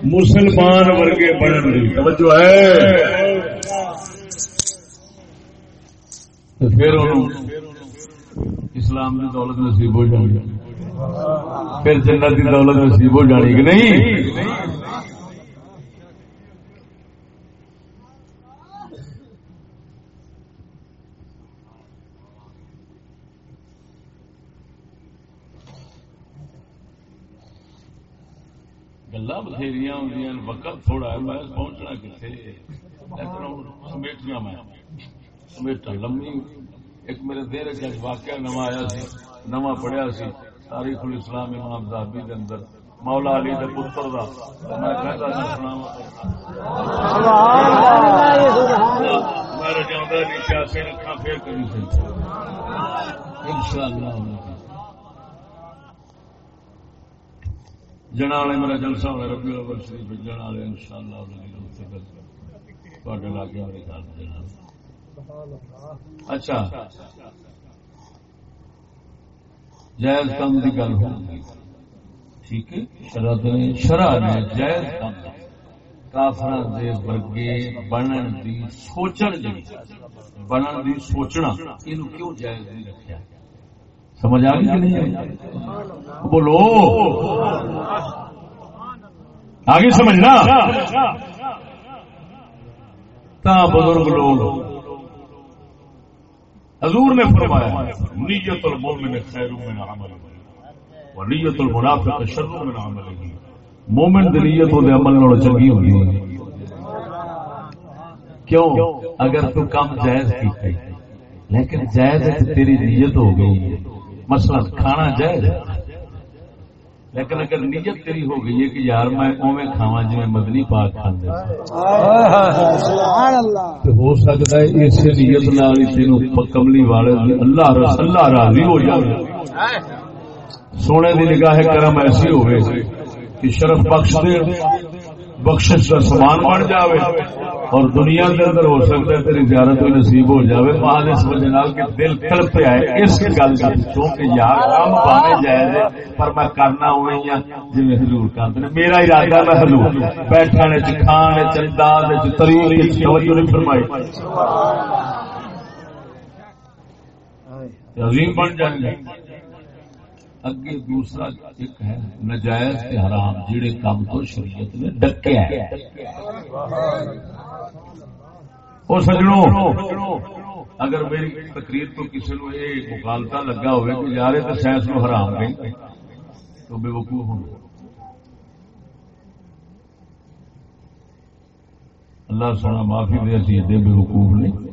A: مسلمان ورگے بڑھن دی توجہ ہے۔ پھر اسلام کی دولت نصیب ہو جانی۔ پھر جنت کی دولت نصیب ہو جانی کہ نہیں؟
B: گلا بتھیری ہوں وقت تھوڑا ہے میں پہنچنا کتنے لیکن سمیٹنا میں سمیٹا لمبی ایک میرے دیر چ واقعہ نواں آیا سی نواں پڑھیا سی تاریخ الاسلام امام صاحبی کے اندر مولا علی دے پتر دا میں کہتا سی سنا میرے جاندہ نہیں سیاسی رکھا پھر کبھی سے انشاءاللہ جنا والے میرا جلسہ ہونا ربی الاول شریف جنا والے، انشاءاللہ تھوڑے لاگے والے گل جنا اچھا۔ جائز کم کی گل ہوگی۔ ٹھیک ہے؟ شرط نے شرح نے جائز کم کافر دے ورگے بنن دی سوچن جی بنن دی سوچنا یہ کیوں جائز نہیں رکھا سمجھ آ گئی نہیں بولو۔ آگے سمجھنا۔ تا بزرگ لوگ۔ حضور نے فرمایا، نیت المومن خیر من عمل و نیت المنافق شر من عمل مومن دی نیت دے عمل نال چنگی ہوندی کیوں؟ اگر تو کم جائز کیتا لیکن جائز تیری نیت ہو گئی۔ مثلا کھانا جائز ہے۔ لیکن اگر نیت تیری ہو گئی ہے کہ یار میں اوے کھاوا جی مدنی پاک کھانے تو ہو سکتا ہے اس نیت نال تین کملی والے اللہ اللہ راضی ہو جائے۔ سونے دی نگاہ کرم ایسی ہوئے کہ شرف بخش دے بخش کا سامان بن جاوے۔ اور دنیا کے اندر ہو سکتا ہے تیری زیارت ہوئی نصیب ہو جاوے بعد اس وجہ نال کہ دل تڑپ آئے۔ اس گل کا کیونکہ یار کام پانے جائے پر میں کرنا ہوں جی حضور کرتے ہیں میرا ارادہ میں حضور بیٹھنے چ کھانے چ انداز چ طریقے توجہ نہیں فرمائی۔ عظیم بن جائیں گے۔ اگے دوسرا ایک ہے نجائز حرام جڑے کام تو شریعت نے ڈکیا ہے اور سجڑوں اگر میری تقریر تو کسی نو یہ مکالتا لگا ہوئے کہ یار تو سائنس نو حرام گئی تو بے وقوع ہوں۔ اللہ سونا معافی دے سی ایڈے بے وقوف نہیں۔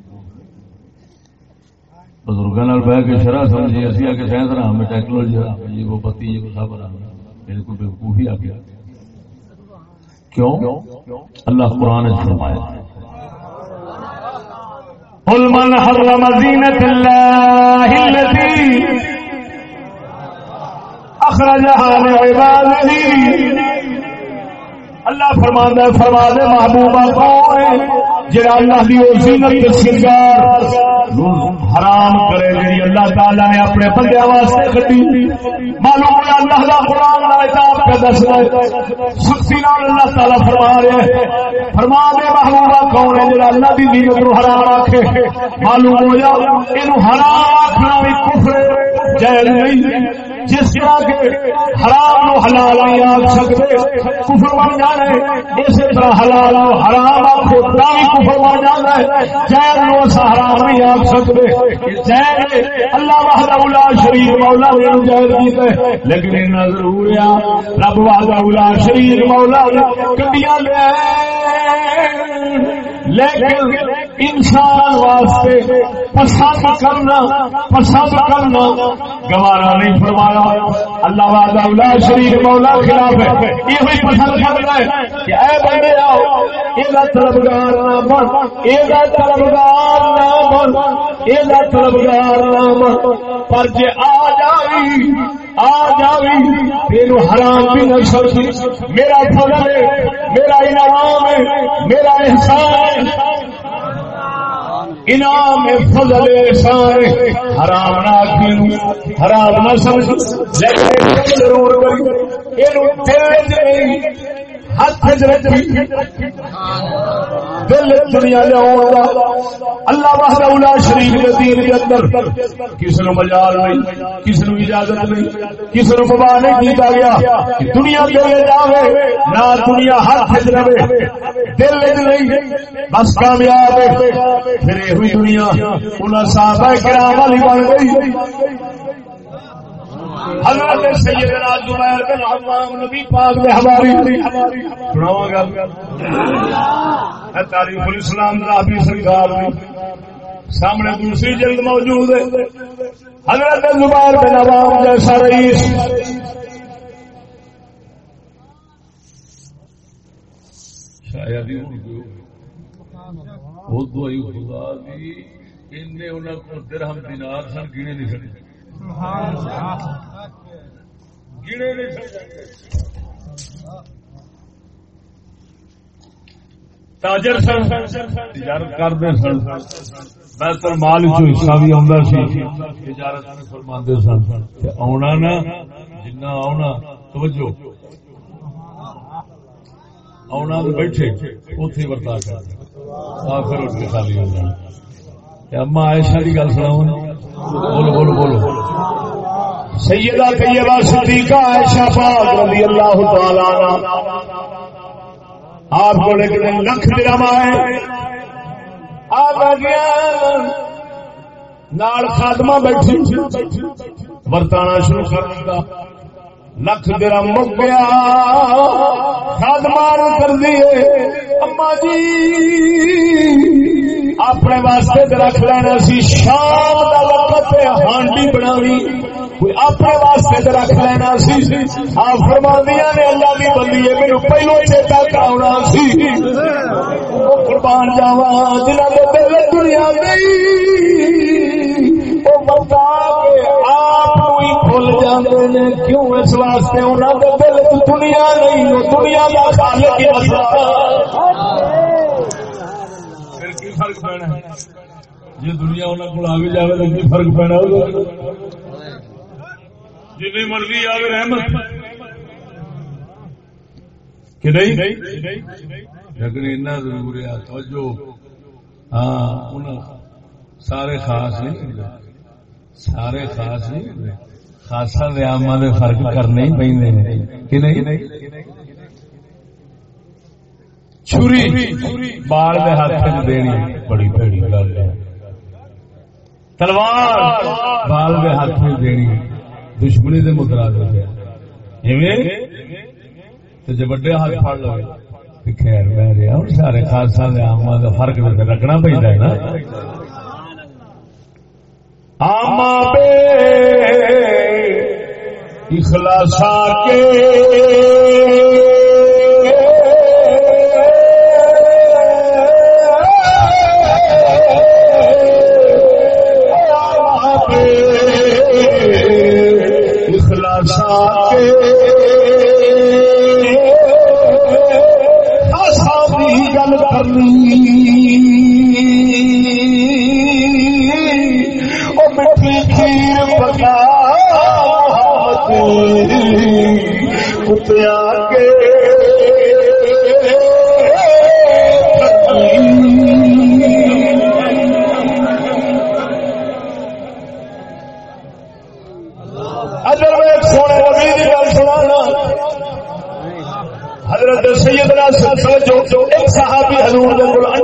B: بزرگوں بہ کے شرح سمجھے، اسی آ کے سائنس حرام ہے، ٹیکنالوجی حرام ہے، یہ وہ پتی، یہ وہ سب حرام ہے۔ میرے کو بے وقوفی آ گیا کیوں؟ اللہ قرآن فرمایا۔ قل من حرم زینت اللہ التي اخرجها لعباده اللہ فرماندا ہے، فرما دے، محبوبہ کو جڑا اللہ دی او زینت سنگار حرام کرے جی اللہ تعالی نے اپنے بندے واسطے کٹی معلوم ہے اللہ دا قرآن دا کتاب کا دس رہے سختی نال اللہ تعالی فرما رہے ہیں۔ فرما دے محبوبہ کون ہے جڑا اللہ دی زینت نو حرام آکھے معلوم ہو جا اینو حرام آکھنا بھی کفر ہے جائز نہیں۔ جس طرح کے حرام نو حلال نہیں آ سکتے کفر بن جانا ہے اسی طرح حلال نو حرام آخو تا بھی کفر بن جانا ہے جائز نو اسا حرام نہیں آ سکتے جائز اللہ وحدہ لا شریک مولا نے جائز کیتا ہے، لیکن ان ضرور ہے رب وحدہ لا شریک مولا کڈیاں لے لیکن انسان واسطے پسند کرنا پسند کرنا گوارا نہیں فرمایا اللہ وعدہ اولا شریف مولا خلاف ہے۔ یہ بھی پسند کرنا ہے کہ اے بندے آؤ طلبگار نہ بن طلبگار نہ بن طلبگار نہ بن۔ پر جے آ جائی آ جاوی تیرو حرام بھی نہ سکتی میرا فضل ہے، میرا انعام ہے، میرا احسان انعام فضل احسان حرام نہ حرام نہ سمجھ لیکن ضرور کری یہ تیز نہیں ہاتھ دل دنیا لیا اللہ۔ بہت شریف کے دین کے اندر۔ کسی نے مجال نہیں، کسی نے اجازت نہیں، کسی نے ببا نہیں کیتا گیا دنیا کے لے جاوے، نہ دنیا ہاتھ رہے۔ دل نہیں، بس کامیاب پھر یہ ہوئی دنیا انہیں صاحب کرام والی بن گئی۔ حضرت سیدنا زبیر بن عوام نبی پاک دے حواری سناواں تاریخ الاسلام دا بھی سرکار سامنے دوسری جلد موجود ہے۔ حضرت زبیر بن عوام جیسا رئیس۔ شاید ہی خدا دی انہوں کو درہم دینار سن، گینے نہیں سکتے گینے تاجر سن، تجارت کرتے سن۔ بہتر مال چ حصہ بھی آتا سی۔ تجارت بھی فرما سن۔ آنا نا جنا آنا توجہ۔ آنا تو بیٹھے اتے برتا کر آخر اٹھ کے خالی ہو جانا۔ اما عائشہ کی گل سنا بولو بولو بولو سیدہ طیبہ صدیقہ عائشہ پاک رضی اللہ تعالی عنہ۔ آپ کو ایک دن لکھ درم آئے آپ آ گیا۔ نال خاتمہ بیٹھی۔ برتانا شروع کر دیا لکھ درم مک گیا خاتمہ کر دیے اما جی۔ اپنے واسطے رکھ لینا سی شام کا وقت ہانڈی بنانی اپنے واسطے رکھ لینا سی آپ فرما نے اللہ کی بندی ہے، میرے پہلو چیتا کراؤنا سی۔ قربان جاوا جنہ کے دل دنیا گئی وہ بتا کے آپ بھول جاتے ہیں کیوں اس واسطے؟ انہوں کے دل دنیا نہیں دنیا کا خالق مسئلہ فرق پینا جی دنیا انہوں کو آ بھی جائے تو کی فرق پینا ہوگا؟ جن مرضی آئے رحمت۔ کہ نہیں؟ لیکن اتنا ضرور ہے، توجہ۔ ہاں سارے خاص نہیں سارے خاص نہیں خاصا ریاما آما فرق کرنے ہی پہ کہ نہیں؟ چھری، بال کے ہاتھ دینی، بڑی پیڑی گل ہے۔ تلوار! بال کے ہاتھ میں دینی دشمنی کے مدرا جی وڈے ہاتھ پڑ لو خیر میں رہا ہوں سارے خاصا آما کا فرق رکھنا پہنتا ہے نا۔ آما بے اخلاصا کے کھیر پکا کتیا حضرت سیدنا سلسلہ جو ایک صحابی حضور دے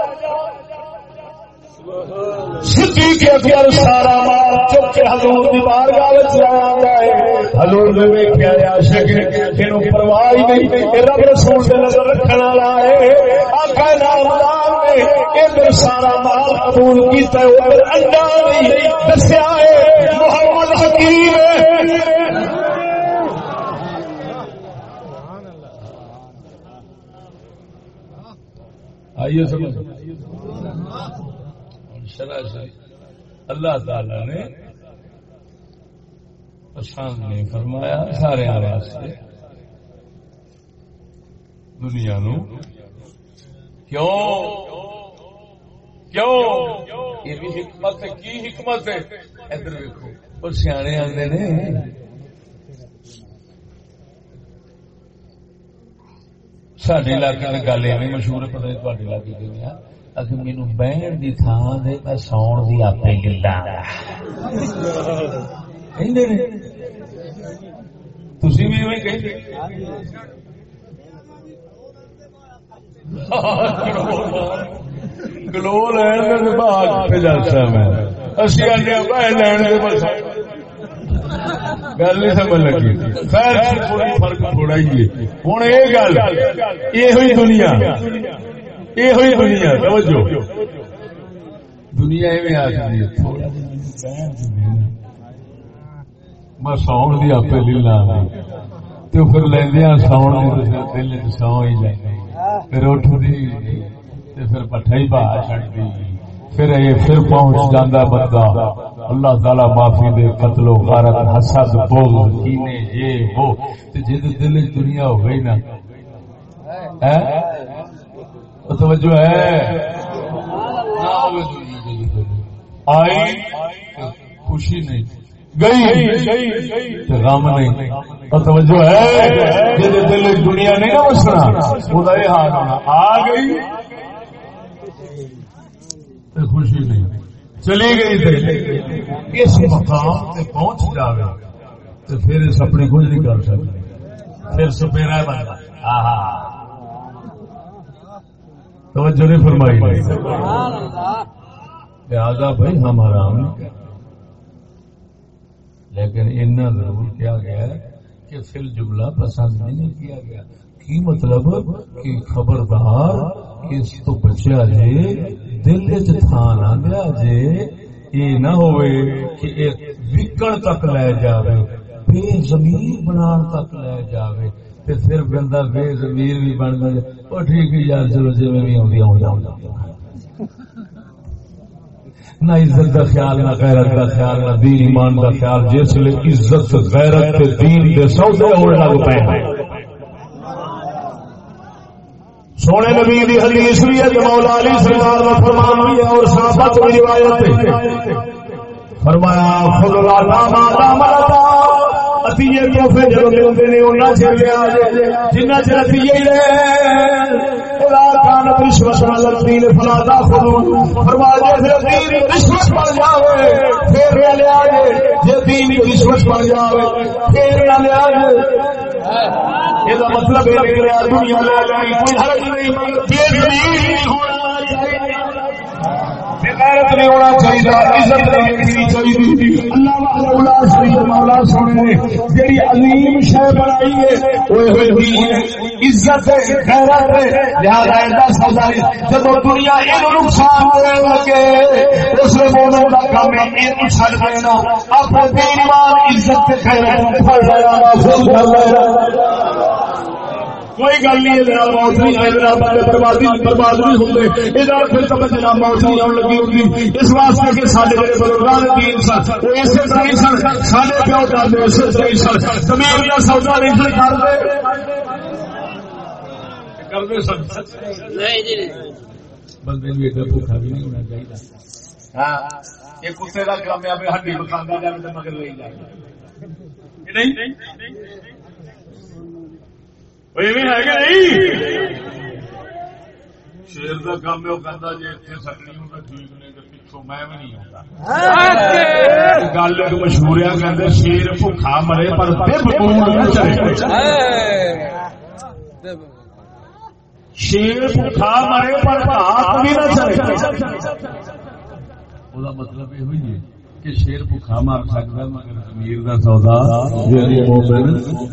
B: سارا مار چپ کے ہزور دیوار گاہ لیا ہے۔ ہزور میں شک تین پرواہ نہیں۔ رب رسول سے نظر رکھنے والا ہے۔ ادھر سارا مال قبول کیا ادھر انڈا نہیں دسیا ہے۔ محمد حکیم آئیے سمجھ۔ سراسری اللہ تعالی نے پسند نہیں فرمایا سارے واسطے۔ دنیا نو۔ کیوں؟ کیوں؟ یہ بھی حکمت ہے، کی حکمت ہے؟ ادھر ویکو اور سیانے آتے نے۔ سڈے علاقے میں گل ایویں مشہور ہے، پتہ نہیں تھوڑے علاقے کی اگر مینو بہن کی تھان دے میں ساؤن کی آپ گلا کہندے نے تسی بھی اویں کہندے گلو لین دے پہ میں اسی آنے بہ لین دے بس گل نہیں سمجھ لگی خیر فرق تھوڑا ہی ہے ہوں یہ گل یہ ہوئی دنیا یہ ہوئی دنیا توجہ۔ دنیا میں آتی ہے میں ساؤن دی آپ لیلا تو پھر لیندیا ساؤن دل سو ہی جائے پھر اٹھ دی پھر پٹھا ہی باہر چڑھ دی پھر یہ پھر پہنچ بندہ اللہ تعالی معافی دے قتل و غارت حسد بغض کینے یہ وہ۔ جد دل دنیا ہو گئی نا توجہ ہے۔ آئی خوشی نہیں، گئی غم نہیں۔ توجہ ہے جد دل دنیا نہیں نا بسنا وہ حال ہونا آ گئی خوشی نہیں۔ چلی گئی تھی اس مقام تے پہنچ جاوے تو پھر اس اپنی کچھ نہیں کر سکتے۔ پھر سپیرا بنتا توجہ نہیں فرمائی لہذا بھائی ہم آرام نہیں کر لیکن اتنا ضرور کیا گیا کہ پھر جملہ پسند نہیں کیا گیا۔ کی مطلب کہ خبردار اس تو بچیا جی دل چان آ گیا جی یہ نہ ہوئے کہ وکن تک لے جاوے بے زمین بنا تک لے جاوے۔ تے پھر بندہ بے زمین بھی بن گیا، وہ ٹھیک ہے یار، چلو جی میں بھی آؤں آؤں جاؤں نہ عزت کا خیال، نہ غیرت کا خیال، نہ دین ایمان کا خیال، جس لیے عزت، غیرت دین دے سودے ہونے لگ پے سونے نبی دی حدیث بھی ہے مولا علی سرکار کا فرمان بھی ہے اور صحابہ کی روایت ہے۔ فرمایا، خود راتا ماتا مرتا اتیے تحفے جب ملتے نے انہاں چر لیا جنہ چر اتیے لے کانت رشوت فلا فرمایا جیسے دین رشوت جاوے، پھر نہ آئے جے۔ دین رشوت جاوے، پھر نہ مطلب یہ مطلب دنیا کوئی حرج نہیں۔ غیرت نہیں ہونا چاہیے، عزت نہیں رکھنی چاہیے۔ اللہ شریف مولا سونے نے جی عظیم شہ بنائی ہے وہ ہوئی عزت غیرت لہذا ایسا سودا جب دنیا یہ نقصان ہونے لگے، اس مومن کا کام یہ چھڑ دینا۔ اپنے دین عزت غیرت پھڑ لینا محفوظ کر لینا کوئی گل نہیں جناب موت نہیں ہے جناب بربادی برباد نہیں ہوتے یہ پھر تو جناب موت نہیں آن لگی اس واسطے کہ سارے جڑے بزرگان دین سن وہ اسی طرح ہی سن سارے پیو دادے اسی طرح ہی سن۔ زمین کا سودا نہیں سن۔ کرتے کرتے بندے بھی ایڈا بھوکا بھی نہیں ہونا چاہیے۔ ہاں یہ کتے کا کامیاب ہڈی بکھا جائے مگر لے جائے۔ نہیں۔ شیر کا کام ہے وہ کہتا جی اتنے ٹھیک تو پچھوں میں بھی نہیں گل ایک مشہور ہے کہ شیر بھوکا مرے پر شیر بھوکا مرے پر بھی نہ چلے مطلب یہ ہوئی ہے کہ شیر بھوکا مار سکتا مگر امیر کا سودا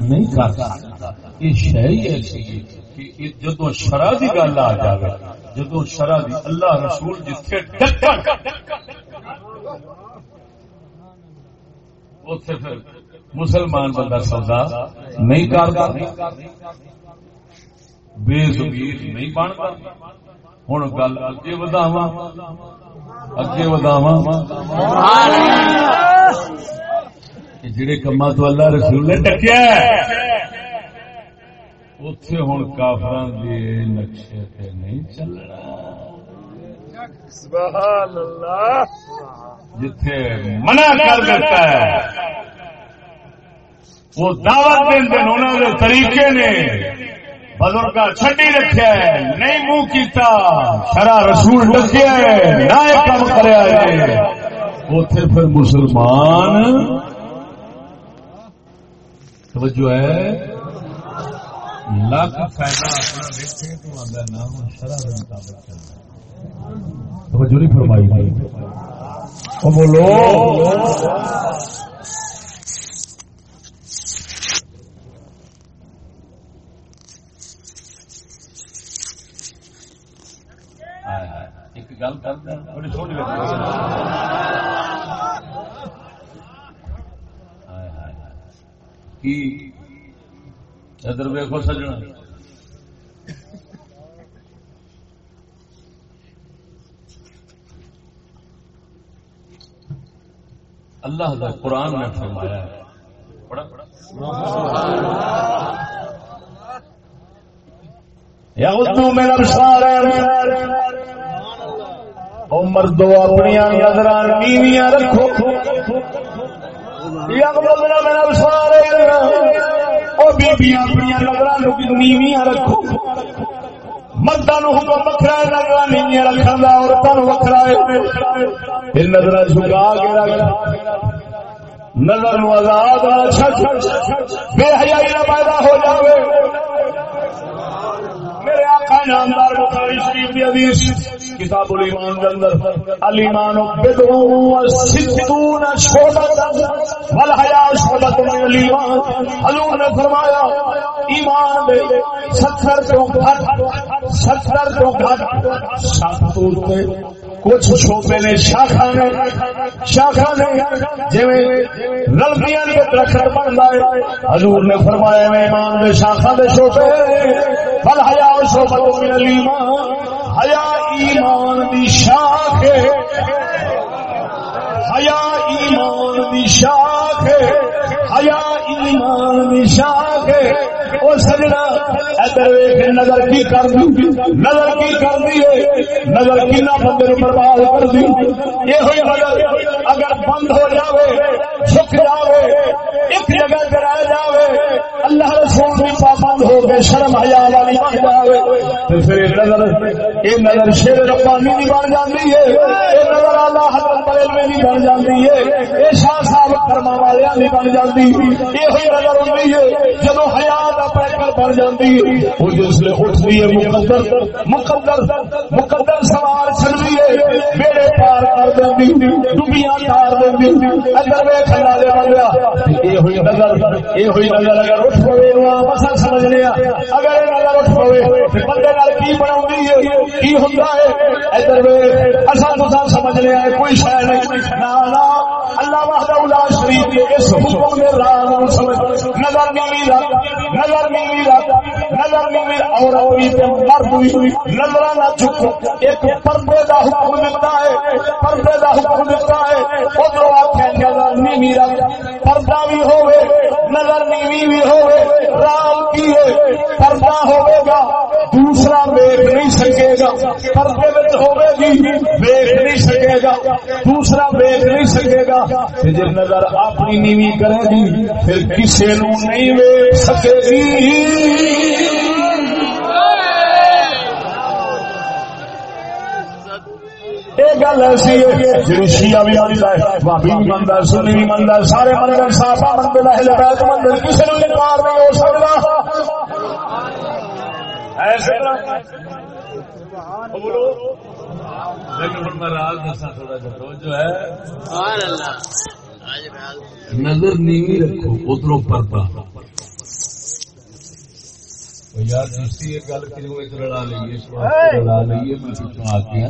B: نہیں کر سکتا یہ شہ ہی ایسی ہے کہ جدو شرح کی گل آ جائے جدو شرح دی اللہ رسول جتھے پھر مسلمان بندہ سودا نہیں کرتا بے زمیر نہیں بنتا۔ ہوں گل اگے وداوا اگے وداوا جڑے کما تو اللہ رسول نے ٹکیا اتے ہوں کافر نقشے پہ نہیں چلنا جتھے منع کر دیتا ہے وہ دعوت دیں انہوں نے طریقے نے بزرگ چھٹی رکھا ہے نہیں منہ کیتا شرا رسول ڈکیا ہے نہ کام کریا ہے اتے پھر مسلمان توجہ ہے لاکھ فائدہ اپنا دیکھے تو آدھا نام شرح کے مطابق چلنا توجہ نہیں فرمائی بھائی او بولو۔ ایک گل کر بڑی سونی کی ادھر ویکو سجنا۔ اللہ کا قرآن نے فرمایا ہے۔ یغضوا من ابصارهم او مردو اپنی نظر نیویاں رکھو۔ یغضوا من ابصارهم بیبیاں اپنی نظر نیویاں رکھو۔ مردوں حکم ہے نظر نیویاں رکھن ہے۔ پھر نظر جھکا کے رکھ۔ نظر نو آزاد بے حیائی نہ پیدا ہو جاوے۔ میرے آقا نامدار بخاری شریف حدیث۔ کتاب الایمان کے اندر، الایمان بدع و ستون شعبۃ والحیا شعبۃ من الایمان۔ حضور نے فرمایا، ایمان دے ستر تو گھٹ، ستر تو گھٹ، سات تے کچھ شعبے نے شاخا نے شاخا نے جی رلکیاں کے درخت بنتا ہے حضور نے فرمایا ایمان دے شاخا دے شعبے فل حیا شعبت من الایمان۔ حیا ایمان دی شاخ حیا ایمان دی شاخ حیا ایمان دی شاخ او سجنا، ادھر ویکھ نظر کی کر دی نظر کی کر دی نظر کنا بندے نو برباد کر دی یہ ہوئی نظر اگر بند ہو جاوے جھک جاوے، ایک جگہ تے رہ جاوے، اللہ رسول بھی پابند ہو کے شرم حیا والی بن جاوے۔ تے پھر نظر، یہ نظر شیر ربانی نہیں بن جاندی ہے۔ یہ نظر اللہ حضرت بریلوی نہیں بن بن جاندی ہے۔ یہ شاہ صاحب، کرما والے نہیں بن جاندی۔ یہ ہوئی نظر ہوندی ہے جدو حیا دا پیکر بن جاندی ہے۔ وہ جس لے اٹھدی ہے مقدر مقدر مقدر سوار چلدی ہے۔ بیڑے پار کر دیندی ڈوبیاں تار دیندی۔ ادھر ویکھ نالے بندیا یہ ہوئی نظر یہ ہوئی نظر اگر اٹھ پوے نو مسا سمجھ لیا اگر یہ نظر اٹھ پوے تے بندے نال کی بناوندی ہے؟ کی ہوندا ہے؟ ادھر ویکھ، اساں تو سمجھ لیا ہے کوئی شے نہیں۔ نا اللہ وحدہ لا شریک کے اس حکم میں راہ نو سمجھ، نظر نہیں رکھ نظر نہیں رکھ نظر نہیں عورت بھی تے مرد بھی نظر نہ جھک ایک پردے دا حکم دیتا ہے، پردے دا حکم دیتا ہے، ادھر آخیا نظر نہیں رکھ پردہ بھی ہوئے نظر نیوی بھی ہوئے رام کی ہے، پردہ ہوئے گا، دوسرا ویک نہیں سکے گا، پردے میں ہوئے گی ویک نہیں سکے گا، دوسرا دیکھ ویک نہیں سکے گا جب نظر اپنی نیوی کرے گی، پھر کسی نو نہیں ویک سکے گی۔ گل ایسی ہے شیعہ بھی منتا ہے بھابی بھی منتا ہے سنی بھی منتا ہے سارے مندر منگل ہے بیت مندر کسی نے انکار نہیں ہو سکتا۔ ایسے بولو۔ لیکن میں راز دسا تھوڑا سا جو ہے۔ نظر نیوی رکھو ادھر پردہ۔ یار دوسری ایک گل کیوں لڑا لیے لڑا لیے میں پوچھوں آ گیا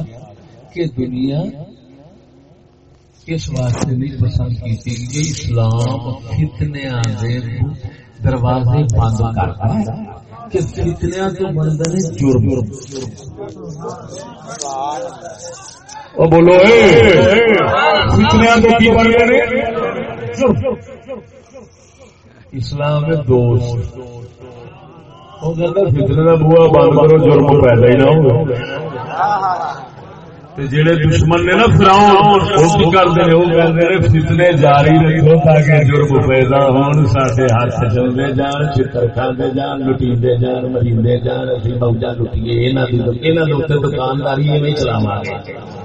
B: کہ دنیا اس واسطے نہیں پسند کی اسلام فتنے دے دروازے بند کرتا ہے کہ فتنیا تو بنتا ہے جرم۔ او بولو فتنیا تو کی بن گئے اسلام میں دوست۔ وہ کہتا فتنے کا بوا بند کرو، جرم پیدا ہی نہ ہو جڑے دشمن نے نا فراؤن، وہ کی کرتے ہیں؟ وہ کہتے ہیں، فتنے جاری رکھو تاکہ جرم پیدا ہون سارے ہاتھ چلتے جان، چتر کھانے جان، لٹیندے جان، مریندے جان، اسی موجا لٹیے یہاں کی دکانداری میں چلاوا گے۔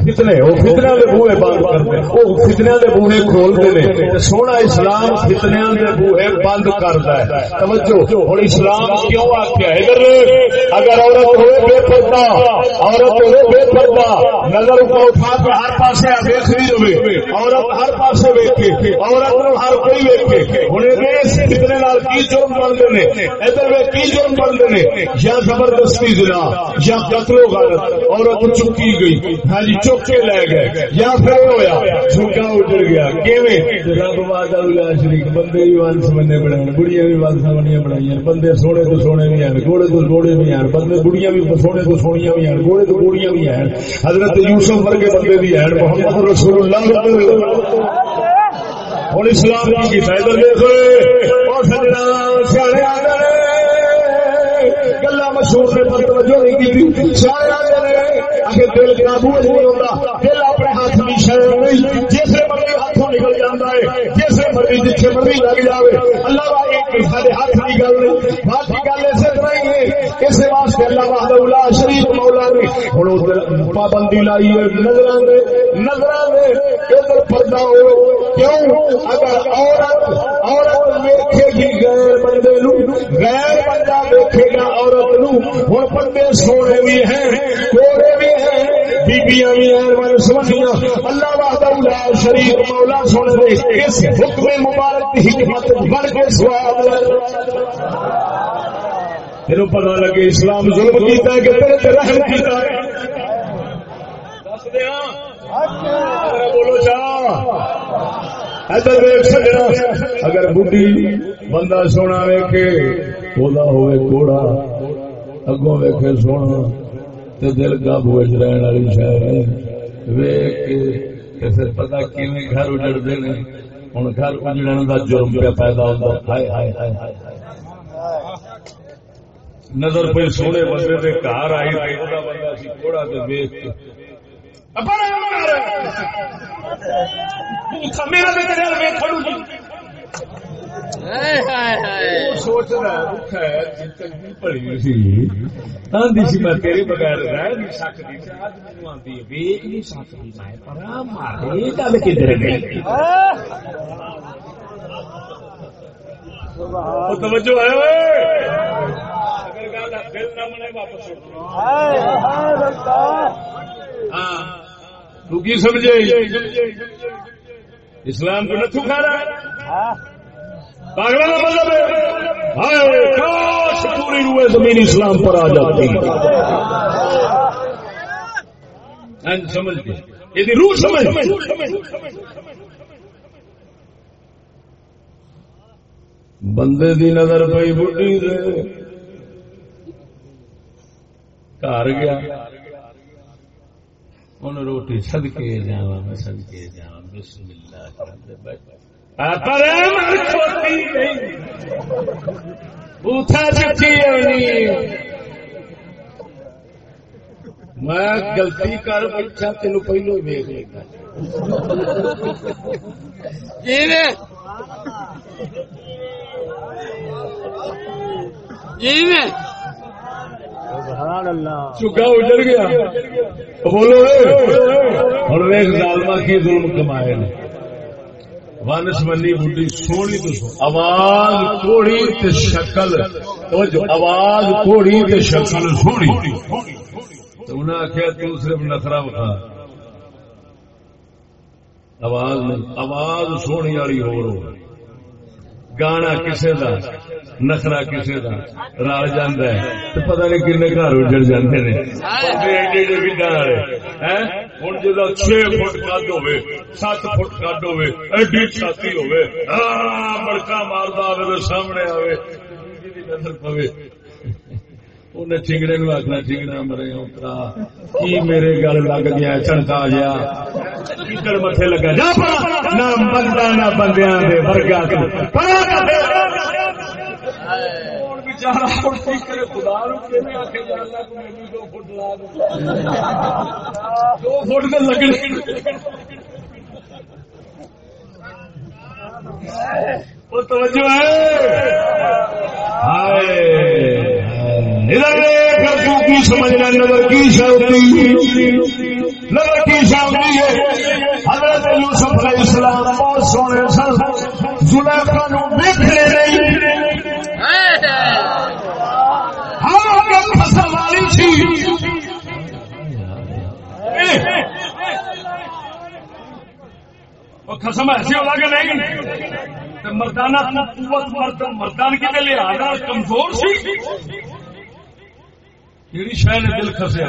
B: فتنے وہ فتنے کے بوہے بند کرتے وہ فتنے کے بوہے کھولتے ہیں۔ سونا اسلام فتنے کے بوہے بند کرتا ہے۔ توجہ ہوں اسلام کیوں آخیا ادھر اگر عورت ہوئے بے پردہ عورت ہوئے بے پردہ نظر کو اٹھا کے ہر پاسے دیکھنی ہوئے عورت ہر پاسے ویکے عورت ہر کوئی ویکے ہوں اس فتنے کی جرم بنتے ہیں؟ ادھر کی جرم بنتے ہیں؟ یا زبردستی دلا یا قتل و غلط عورت چکی گئی۔ ہاں جی چک کے لے گئے، یا پھر ہوا جھکا اجڑ گیا۔ شریف بندے بھی ون سمنے بنائے بڑھیا بھی ون سمنیاں بنائی بندے سونے تو سونے بھی ہیں گوڑے تو گوڑے بھی ہیں، بندے بڑھیا بھی سونے تو سونیاں بھی ہیں گوڑے تو گوڑیاں بھی ہیں۔ حضرت یوسف ورگے بندے بھی ہیں، محمد رسول اللہ۔ ہوں اسلام کی فائدہ دیکھو۔ اور سجنا سیاح آ گلا مشہور نے پر توجہ نہیں کی سارے آگے دل قابو نہیں ہوتا، دل اپنے ہاتھ کی شہر نہیں جس مرضی ہاتھوں نکل جاتا ہے۔ جیسے مرضی جتنے مرضی لگ جائے اللہ سارے ہاتھ کی گل نہیں، بات کی گل ایسے طرح ہی ہے۔ اس واسطے اللہ بہاد شریف مولا نے ہوں ادھر پابندی لائی ہے۔ نظر دے نظر دے ادھر پردہ ہو۔ کیوں؟ اگر عورت عورت ویکھے گی غیر بندے نو، غیر بندہ ویکھے گا عورت نو۔ ہوں بندے سونے بھی ہیں کوڑے بھی ہیں، بیبیاں بھی ہیں من سمجھیاں اللہ وحدہ شریف مولا سن دے اس حکم مبارک کی حکمت بڑھ کے سواد تیرو پتا لگے اسلام ظلم کیتا ہے کہ تیرے تے رحم کیتا ہے۔ دس دیاں بولو چاہ اگر بڈی بندہ سونا ویکے کولا ہوئے کوڑا، اگوں ویکے سونا تو دل قابو رہن والی شہر پھر پتا کیویں گھر اجڑتے نے ہن گھر اجڑن دا جرم پہ پیدا ہوتا ہے نظر پہ سونے بندے دے گھر آئی بندہ سی کوڑا تو ویک میرا میں تیرے بغیر رہ نہیں سکتی ویک نہیں سکتی میں گل کدھر گئی؟ توجہ ہے اگر گل دل نہ منے واپس ہاں۔ تو کی سمجھے؟ اسلام کو ہے پاگل کا مطلب ہے کاش پوری روئے زمین اسلام پر آ جاتی۔ ہاں جی، سمجھ یہ روح سمجھ۔ بندے دی نظر پی بڑھی گھر گیا۔ ان روٹی سدکے جا سدکے جا بسم اللہ۔ میں گلتی کر بیٹھا تین پہلو ویک لینا چکا اجڑ گیا۔ بولو۔ ہر ویک ظالما کی ظلم کمائے۔ نے ون سمنی بڈی سونی تو آواز تے شکل آواز تے شکل سونی۔ آخیا تو صرف نخرا بتا آواز آواز سونی والی ہو۔ رہی گانا کسے دا نخرا کسے دا رل جانا ہے۔ پتا نہیں کن گھر اجڑ ہیں؟ ہوں جا چھ فٹ کد ہوے سات فٹ کد ہوے ایڈی چھاتی ہوے بڑکا مارتا آئے تو سامنے آئے نظر پوے انہیں چنگڑے نو آخنا چنگڑا مرے اترا کی میرے گل لگ گیا چنکا گیا متے لگا جا نہ بندہ نہ بندیا ورگا بیچارہ اور کی سمجھنا نظر کی شاعری نظر کی شاعری ہے۔ حضرت یوسف علیہ السلام بہت سونے سن۔ زلیخا نہیں۔ ہاں کہ فصل والی سی قسم نہیں مردانہ قوت مرد مردان کے لحاظ کمزور سی کیڑی شہ نے دل خسیا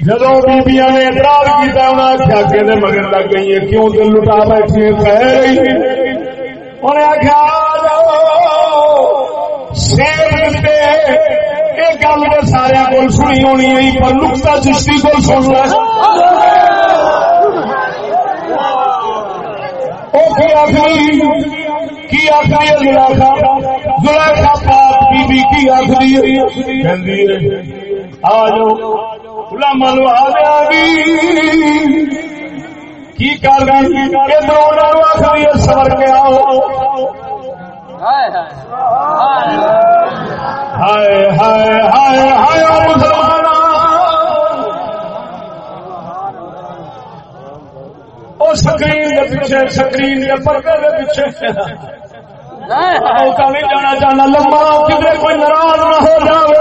B: جب بیبیاں نے اعتراض کیا آخیا کہ مگر لگ گئی ہے کیوں دل لٹا بیٹھی انہیں آخیا سیب گل سارے کو سنی ہونی پر نقطہ چشتی کو سن کی آخری بی کی آخری آ جاؤ۔ لو آ کی کر آخری سور کے آؤ ہائے ہائے۔ ہائے ہائے مسلمان سکرین کے پیچھے سکرین کے پردے کے پیچھے۔ نہیں جانا چاہنا لمبا کدھر کوئی ناراض نہ ہو جائے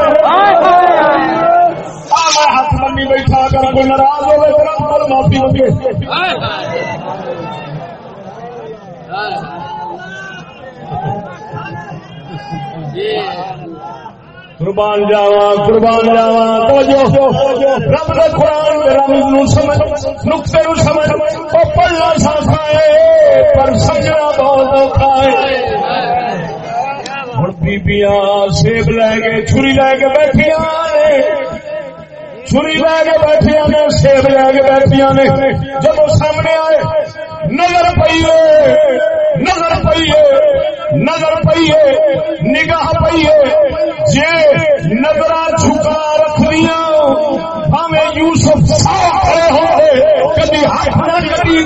B: میں ہاتھ بنی بیٹھا اگر کوئی ناراض معافی ہوگی قربان جاوا قربان جاوا رب قرآن رب نو سمجھ، نقطے نو سمجھ۔ پڑھنا ہے، پر بہت اوکھا ہے۔ بیبیاں سیب لے کے، چھری لے کے بیٹھیا چھری لے کے بیٹھیا نے، سیب لے کے بیٹھیا نے۔ جب سامنے آئے، نظر پیے نظر پیے نظر پیے نگاہ پیے جی نظر جھکا رکھ دیا ہمیں یوسف ہو کبھی ہاتھ نہ کبھی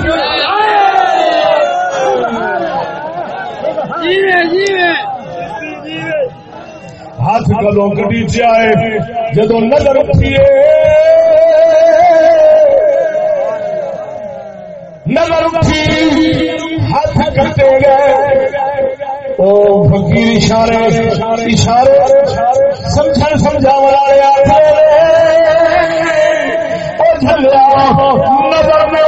B: ہاتھ کلو گڈی چائے جدو نظر اٹھیے نظر اٹھی ہاتھ کرتے گئے فقیر اشارے اشارے سمجھ سمجھا والا نظر میں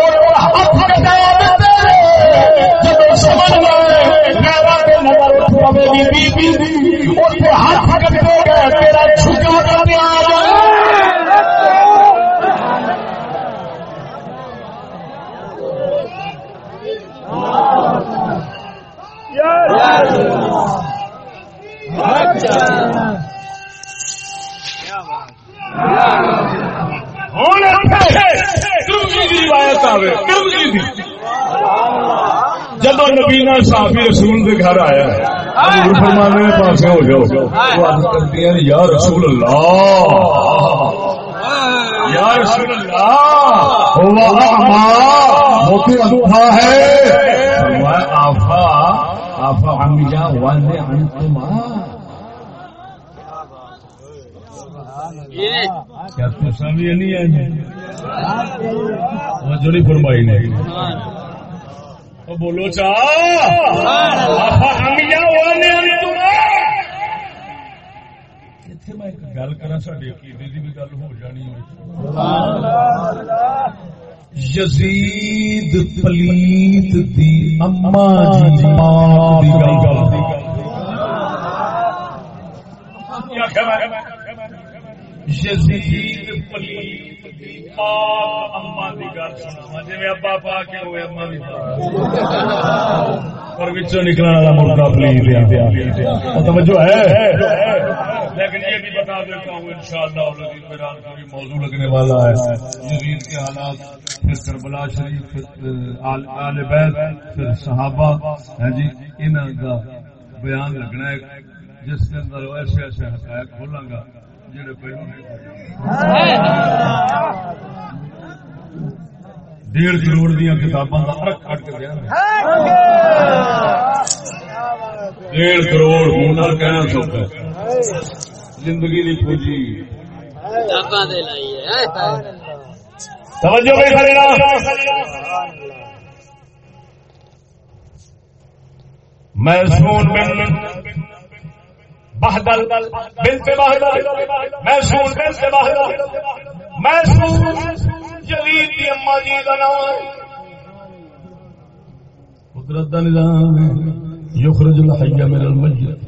B: جب سمجھ نظر تیرا چھٹا کرنے آ جب نبینا صافی رسول کے گھر آیا فرمانے پاس ہو جاؤ۔ یا رسول اللہ۔ یا رسول اللہ۔ اندھا ہے۔ آفا آفا ہم جا والے کیا تو سمجھ نہیں آئی جو نہیں فرمائی نہیں بولو گل کرا سڈے عقیدے کی بھی گل ہو جانی یزید پلیت دی اما جی یزید پلیت اما دی گل جی ابا پا کے ہوئے اما بھی پر نکلنے والا مردہ پلیز توجہ ہے لیکن یہ بھی بتا دیتا ہوں شاء اللہ میرا موضوع لگنے والا ہے یزید کے حالات پھر کربلا شریف پھر آل بیت پھر صحابہ ہے جی ان کا بیان لگنا ہے جس کے اندر ایسے ایسے حقائق کھولاں گا جڑے پہلو ڈیڑھ کروڑ دیا کتاباں کا فرق کٹ کے دیا ڈیڑھ کروڑ ہوں کہنا سوکھا زندگی کی پوجی۔ توجہ کرے میں سون بہدل بنت بہدل میں سون بنت بہدل میں سون جلیل دی اما جی کا نام قدرت دا نظام یخرج الحی من المیت،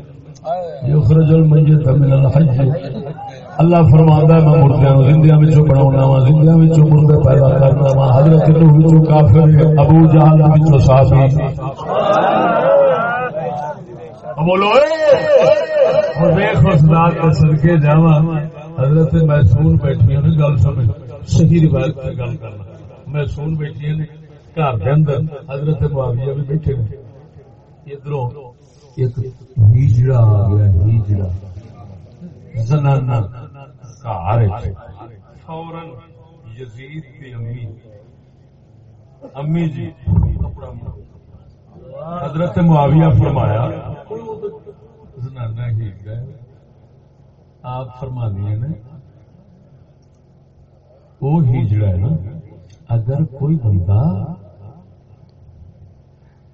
B: یخرج المیت من الحی۔ اللہ فرماتا ہے، میں مردے زندیاں وچوں بناونا وا زندیاں وچوں مردے پیدا کرنا وا حضرت نوح وچوں کافر، ابو جہل وچوں صحابی۔ سبحان اللہ بولو، اے! سدکے جا حضرت محسون بیٹھی نے گل سمجھ صحیح روایت سے گل کرنا۔ محسون بیٹھی نے گھر کے اندر حضرت معاویہ بھی بیٹھے نے ادھر ایک ہیجڑا آ گیا ہیجڑا زنانا گھر فورن یزید کی امی۔ امی جی اپنا حضرت معاویہ فرمایا زنانا ہی آپ فرما دیا نا وہ ہجڑا ہے نا، اگر کوئی بندہ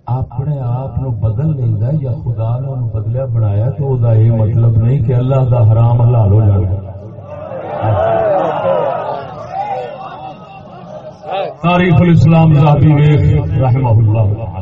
B: اپنے آپ بدل لینا یا خدا نے بدلیا بنایا تو وہ یہ مطلب نہیں کہ اللہ دا حرام حلال ہو جانا۔ تاریخ الاسلام رحمہ اللہ۔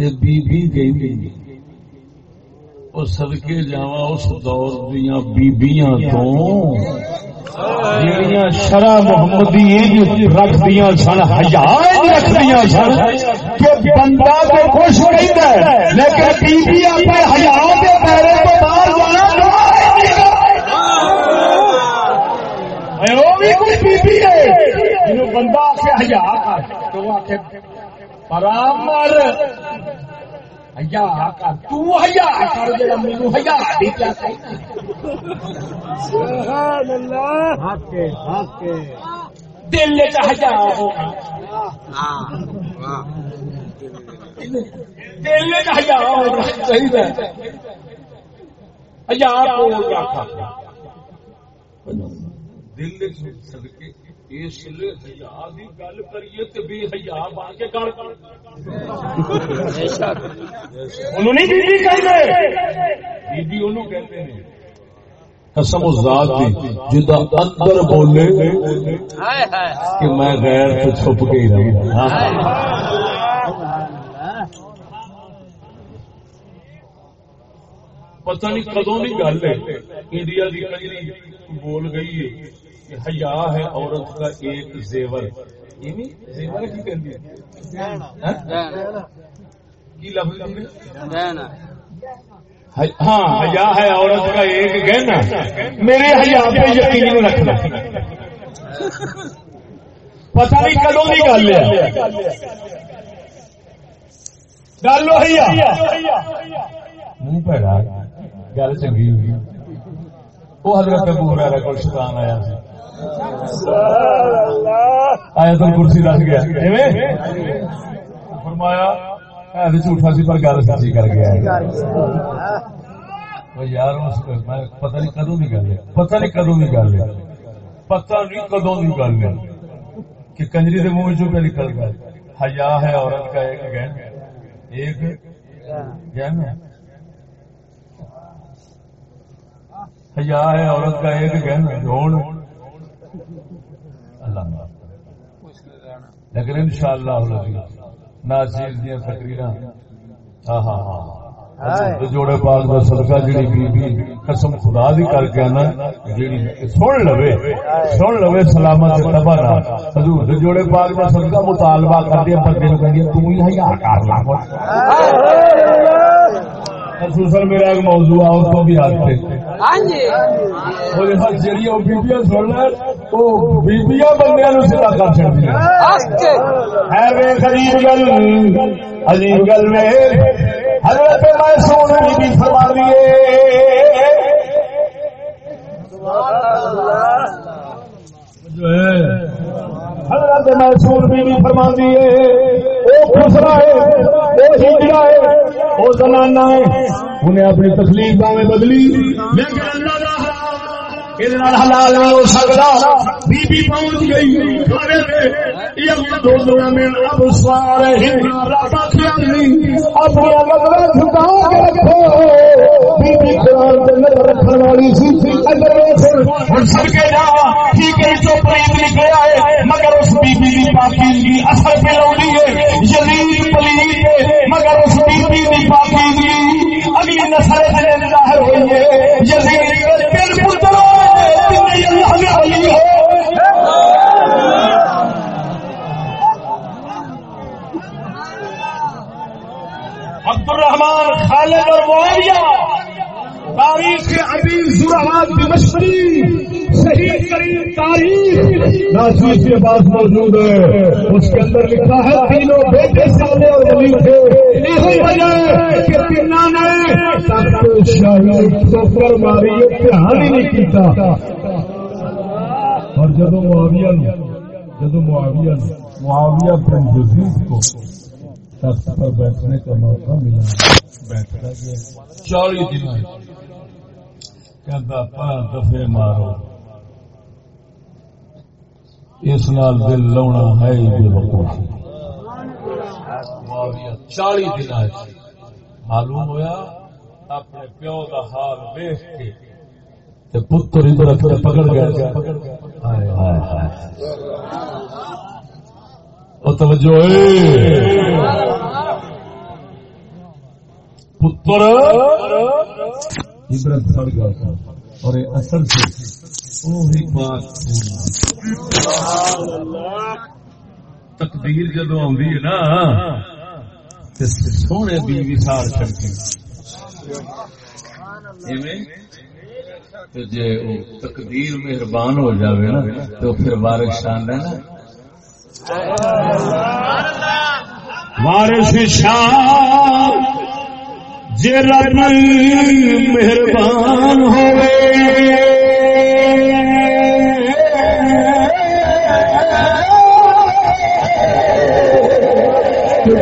B: تے بی بی گئی وہ سدکے جا اس دور دیا بیبیاں تو شرح محمدی رکھ دیا سن ہزار رکھ دیا سن، کہ بندہ تو خوش رہتا ہے، لیکن بیبی اپنے ہزار کے پیرے تو باہر جانا وہ بھی کوئی بیبی ہے جنوں بندہ آ کے ہزار تو آکھے برابر۔ دل ہزار دل ہزار چاہیے۔ ہزار دل سدکے اس لیے گل کریے بن کے گل قسم ذات دی جدا اندر بولے کہ میں غیر تو چھپ کے ہی پتہ نہیں کدوں کی گل ہے۔ انڈیا کی بول گئی ہے۔ حیا ہے عورت کا ایک زیور۔ زیور کی ہاں؟ حیا ہے عورت کا ایک گہنا۔ میرے حیا پہ یقین رکھنا۔ پتا نہیں کدوں کی گل ہے۔ گل منہ پیڑا گل چنگی ہوئی۔ وہ حضرت ابو ہریرہ کو شیطان آیا سی۔ آیا تو کرسی دس گیا۔ فرمایا جھوٹا سی پر گل سچی کر گیا یار پتہ نہیں کدو کی گل ہے پتہ نہیں کدو کی گل ہے پتہ نہیں کدو کی گل ہے کہ کنجری کے منہ چو پہ نکل گیا حیا ہے عورت کا ایک گہن ایک گہن حیا ہے عورت کا ایک گہن جوڑ لیکن ان شاء اللہ ناچیر دیا تقریر ہاں ہاں ہاں جوڑے پاک کا صدقہ جڑی بی بی قسم خدا دی کر کے نا جڑی سن لوے سن لوے سلامت تبا نہ۔ حضور دے جوڑے پاک کا صدقہ مطالبہ کر دیا بندے نو کہندی تو ہی حیا کر لا خصوصا میرا ایک موضوع ہے اس کو بھی ہاتھ پہ ہاں جی۔ وہ جڑی او بیبیاں سن لے او بیبیاں بندیاں نو سیدھا کر چھڑدی ہے وے غریب گل عجیب گل میں حضرت فرما دیے جو ہے حضرت محسون بھی بھی فرما دیے وہ خسرا ہے وہ ہجرا ہے وہ زنانا ہے۔ انہیں اپنی تکلیف میں بدلی لیکن اللہ حلال نہیں ہو سکتا۔ بی بی پہنچ گئی۔ اب سوار اپنی رکھو۔ پاس موجود ہے۔ اس کے اندر لکھا ہے، تینوں بیٹے سالے اور ولی تھے۔ یہی وجہ ہے کہ تینا نے تخت شاہی ٹھوکر ماری دھیان ہی نہیں کیتا۔ اور جدو معاویہ نے جدو معاویہ نے معاویہ بن یزید کو تخت پر بیٹھنے کا موقع ملا۔ بیٹھا گیا۔ چالی دن۔ کہتا دفے مارو۔ اس نال دل لونا ہے چالی دن معلوم ہوا اپنے پیو کا حال دیکھ کے پتر ادھر پکڑ گیا۔ توجہ پتر۔ عبرت پڑ گیا اور اصل سے وہی بات تقدیر جدو آدھی ہے نا سونے بیوی سار چڑھتی جی تقدیر مہربان ہو جاوے نا تو پھر وارث شان ہے نا۔ وارث شان جی رب مہربان ہوئے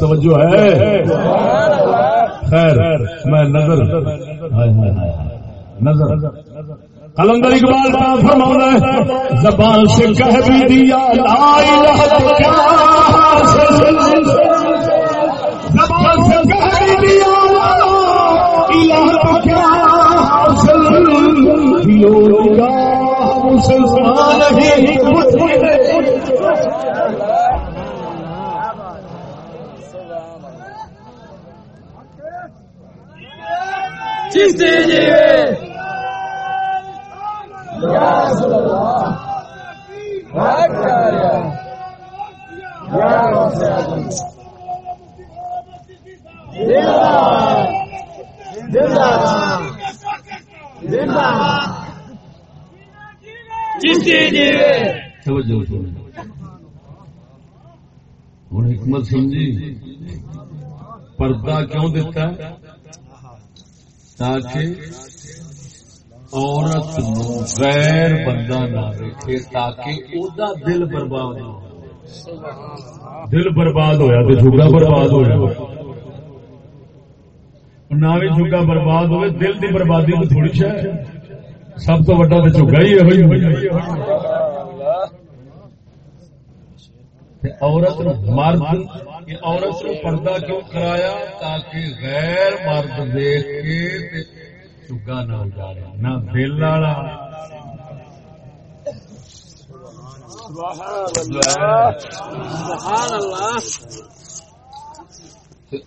B: توجہ ہے۔ خیر، میں نظر نظر۔ کلندر اقبال کا فرمانا ہے، زبان سے کہہ بھی دیا، لا الہ زبان سے کہہ بھی دیا الہ کیا حاصل مسلمان ہی ہوں حکمت سمجھی۔ پردہ کیوں دیتا ہے؟ تاکہ عورت غیر بندہ نہ رکھے تاکہ دل برباد ہو۔ دل برباد ہوا تو جھگا برباد ہو جائے نہ بھی برباد ہوئے دل کی بربادی کو تھوڑی شاید سب تو وڈا تو چکا ہی ہے عورت مرد کہ عورت کو پردہ کیوں کرایا تاکہ غیر مرد دیکھ کے چگا نہ اجاڑے نہ دل والا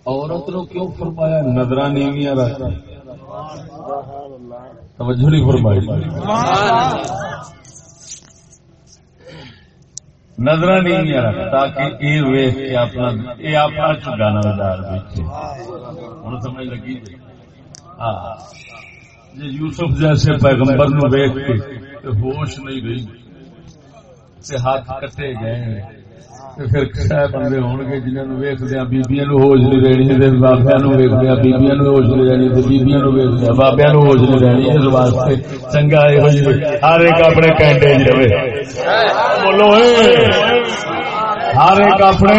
B: عورت نو کیوں فرمایا؟ نظر نیویاں رکھ۔ توجہ نہیں فرمائی۔ نظر نہیں رکھ تاکہ یہ ویخ کے اپنا یہ اپنا چگانا دار دیکھے ہوں، سمجھ لگی؟ ہاں۔ جی یوسف جیسے پیغمبر نو ویخ کے ہوش نہیں گئی ہاتھ کٹے گئے۔ پھر بندے ہو گے جنہوں ویخدیا بیبیا نو ہوش نہیں رہنی بابیا نو ویخدیا بیبیا نو ہوش نہیں رہنی بیبیا نو ویخدیا بابیا نو ہوش نہیں رہنی اس واسطے چنگا ہر ایک اپنے کینڈے رہے بولو ہر ایک اپنے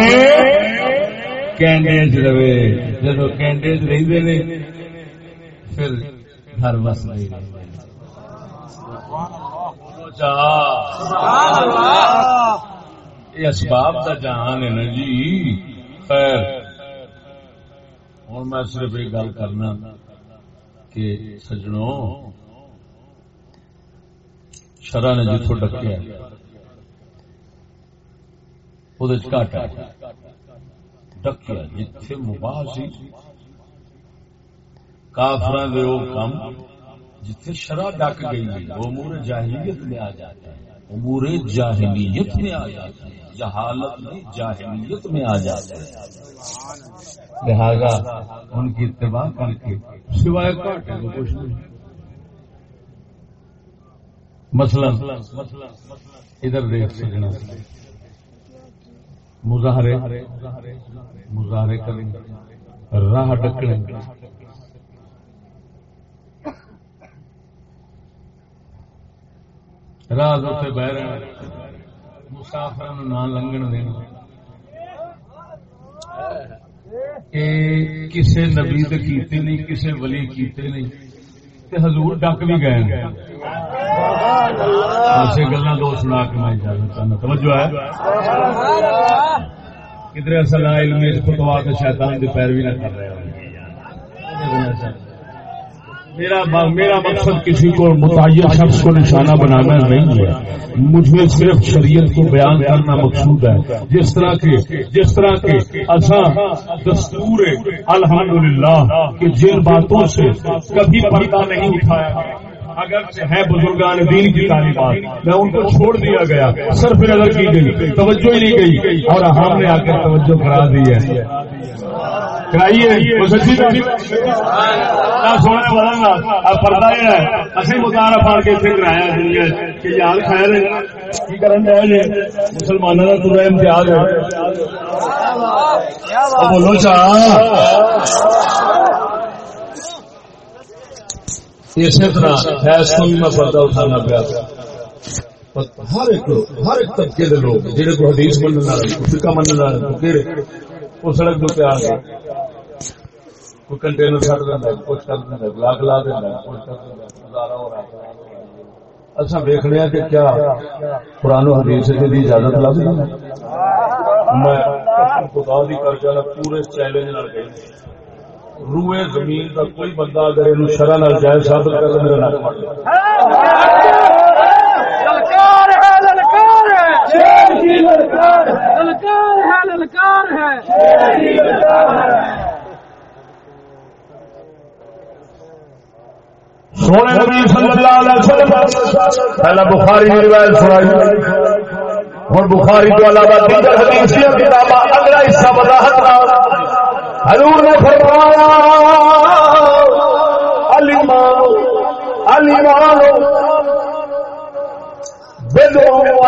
B: کینڈے رہے جب کینڈے رہتے پھر گھر بس نہیں رہے یہ اسباب کا جہان ہے نا جی۔ خیر۔ ہوں میں صرف یہ گل کرنا کہ سجنوں، شرح نے جتوں ڈکیا وہ ڈکیا جتھے مباح سی۔ کافر کم جتھے شرح ڈک گئی۔ وہ امور جاہلیت میں آ جاتے ہیں امور جاہلیت میں آ جاتے ہیں جہالت میں جاہلیت میں آ جاتے ہیں۔ لہذا ان کی اتباع کر کے سوائے کچھ نہیں۔ مثلا ادھر دیکھ سکنا۔ مظاہرے مظاہرے کریں راہ ڈکڑیں۔ راہ بہ رہے مسافر نہ لنگن دینا کسی نبی کیتے نہیں کسی ولی کیتے نہیں۔ حضور ڈک بھی گئے ایسے گلا دو سنا کے میں اجازت چاہنا توجہ ہے۔ کدھر اصل علم فتوا کے شیطان کی پیروی نہ کر رہے میرا میرا مقصد کسی کو متعین شخص کو نشانہ بنانا نہیں ہے۔ مجھے صرف شریعت کو بیان کرنا مقصود ہے۔ جس طرح کے جس طرح کے اصا دستور الحمدللہ کہ جن باتوں سے کبھی پردہ نہیں اٹھایا۔ اگر ہے بزرگان دین کی تعلیمات میں ان کو چھوڑ دیا گیا صرف نظر کی گئی توجہ ہی نہیں گئی اور ہم نے آ کر توجہ کرا دی ہے۔ کرائیے سچی سونے والا پردہ یہ ہے اصل متارا پڑ کے اتنے کرایا دنیا کہ یار خیر کی کرن رہے جی؟ مسلمانوں کا پورا امتیاز ہے۔ بولو چاہ۔ اسی طرح فیس کو بھی میں پردہ اٹھانا پیا ہر ایک ہر ایک طبقے کے لوگ جہاں کو حدیث مننے والے فکا مننے والے وہ سڑک تو پیار کوئی کنٹینر چڑ دینا کچھ کر دینا لاگ لا دینا کچھ کر دینا اچھا ویخنے کہ کیا قرآن و حدیث کی اجازت لگ میں خدا دی کر کے پورے چیلنج گئی۔ روئے زمین کا کوئی بندہ اگر یہ شرح نال جائے ثابت کر میرا نام پڑ سونے نبی صلی اللہ علیہ وسلم پہلا بخاری کی روایت سنائی۔ اور بخاری تو علاوہ دیگر حدیث کتاباں اگلا حصہ وضاحت حضور نے فرمایا، علی مانو علی المان المان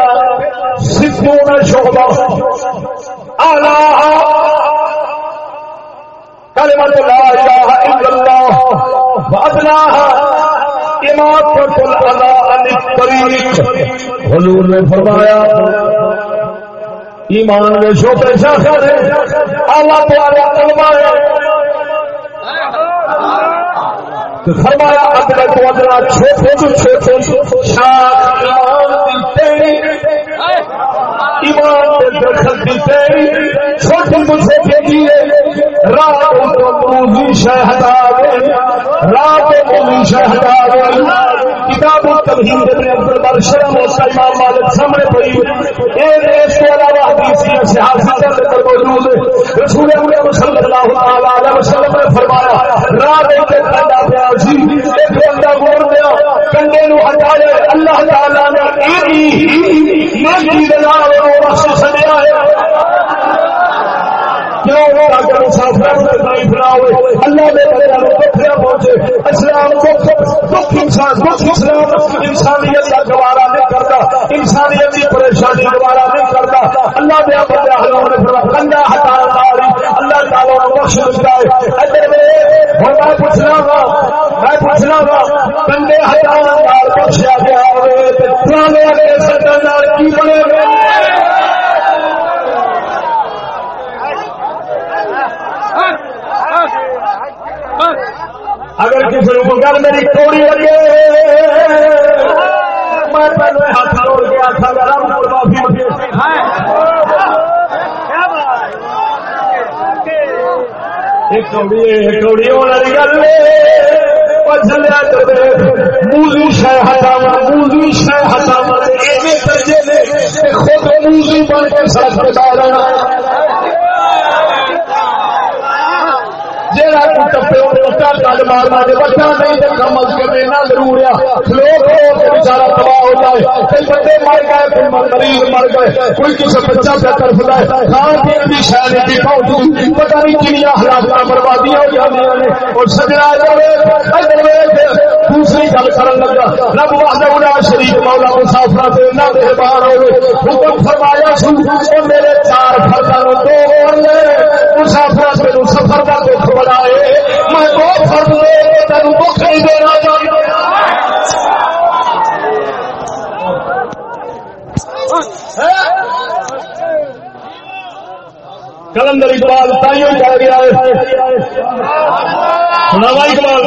B: ستون شعبہ، اعلی کلمت لا الہ الا اللہ وادناها امامت الاذى عن الطريق حضور نے فرمایا ایمان میں شوتے شاخر ہے اللہ تعالی کلمہ ہے فرمایا ادرک ودرا چھوٹے چھوٹے شاخ ایمان درخت دیتے چھوٹے مجھے بھیجیے رات موزی شہدا رات موزی شہدا کتاب تمہید ابن عبد البر شرم اور امام مالک سامنے پڑی اے اس کے علاوہ حدیث سے حاصل کرنے پر موجود ہے۔ رسول اللہ صلی اللہ علیہ وسلم نے فرمایا، رات کے کھانا پیا سی ایک بندہ موڑ دیا کنڈے نو ہٹایا اللہ تعالی نے ایک ہی نال بخش چھڈیا ہے۔ اللہ پہنچے۔ اسلام انسانیت کا گوارا نہیں کرتا۔ انسانیت کی پریشانی گوارا نہیں کرتا۔ اللہ دیا بندہ اللہ بخش دیتا ہے۔ میں پوچھنا گا میں پوچھنا گا کنڈے ہٹا بخشیا گیا کی بنے؟ اگر کسی کو گل میری توڑی لگے، میں پہلے ہاتھ توڑ گیا تھا رب کو معافی ایک کوڑی والی گل شہ ہٹاوا شہ ہٹاوا خود بن کے سڑک پہ مارنا بچہ نہیں کم از کم ضرور تباہ ہو جائے کئی بندے مر گئے مریض مر گئے کوئی کسی بچہ پہ طرف ہے کھان پین کی شاید نہیں نہیں کنیا حالات بربادیاں ہو جاتی ہیں اور سجنا دوسری گل کر لگا، رب واہدہ شریف مولا مسافر دے باہر ہوئے حکم فرمایا سو میرے چار فردوں دو مسافر میرے سفر کا دکھ بڑھائے میں دو فرد دے تین دکھ نہیں دینا کلندر اقبال تائیوں چل گیا ہے۔ سنا اقبال۔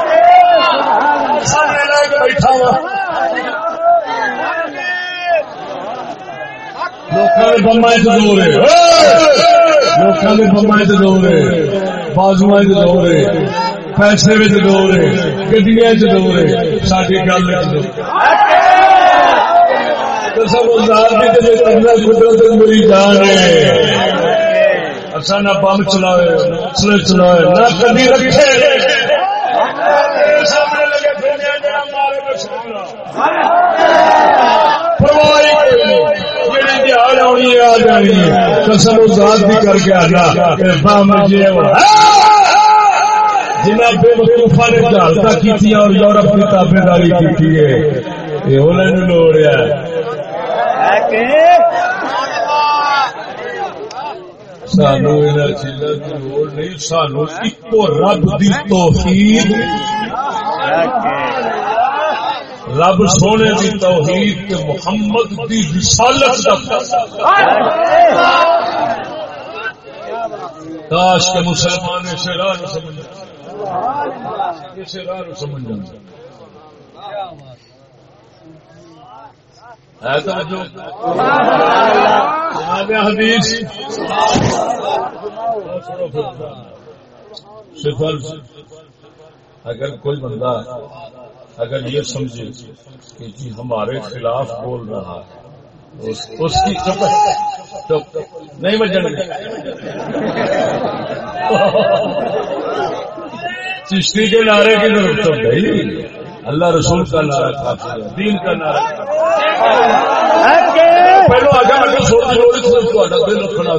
B: بمبا چورے چورے بازو پیسے چورے چورے ساری گل قدرت میری جان ہے۔ اصا نہ بم چلائے چلائے، نہ کبھی رکھے۔ قسم ذات بھی کر کے آنا جی، جنہیں بے وقوفا نے جہالت کی اور یورپ کی تابے داری کی ہے یہ لوڑ ہے۔ سانو چیزوں کی لوڑ نہیں، سانو رب دی رب سونے کی توحید کے محمد کی رسالت کاش کے مسلمان اسے راہ سمجھ اسے راہ سمجھ حدیث۔ صفر اگر کوئی بندہ اگر یہ سمجھے کہ جی ہمارے خلاف بول رہا ہے، اس کی تو نہیں بجن چشتی کے نعرے کی ضرورت تو اللہ رسول کا نعرہ تھا، دین کا نعرہ پہلو آگے میں سوچ دل رکھنا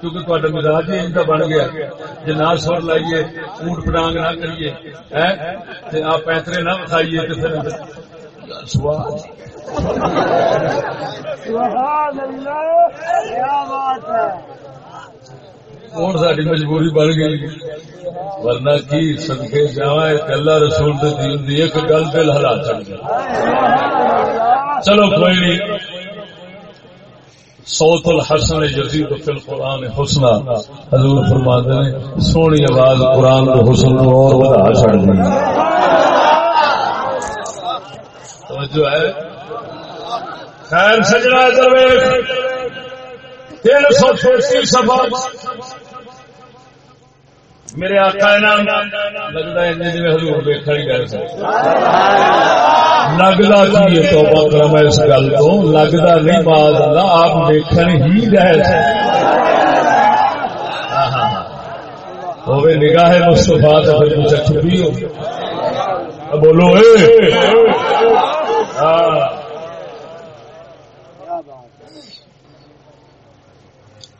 B: کیونکہ تا مزاج ہی ان کا بن گیا۔ جی نہ سر لائیے، اونٹ پٹانگ نہ کریے آپ پیترے نہ بتائیے تو پھر سواد کون ساری مجبوری بن گئی؟ ورنہ کی سدکے جا اللہ رسول دین دی ایک گل دل ہلا چڑھ گیا چلو کوئی نہیں۔ سوت الحسن یزید فی القرآن حسنا. حضور فرماتے ہیں، سونی آواز قرآن کو حسن اور بڑا چڑھ دی۔ جو ہے؟ خیر سجنا درویش تین سو چھوٹی سفا میرے آقا نام لگتا ہے جی حضور دیکھا ہی گئے لگتا کی ہے توبہ کرم اس گل تو۔ لگتا نہیں بات اللہ آپ دیکھن ہی گئے ہاں، ہاں، ہاں۔ ہوئے نگاہ مستفا تو پھر کچھ چھپی ہو۔ بولو، اے۔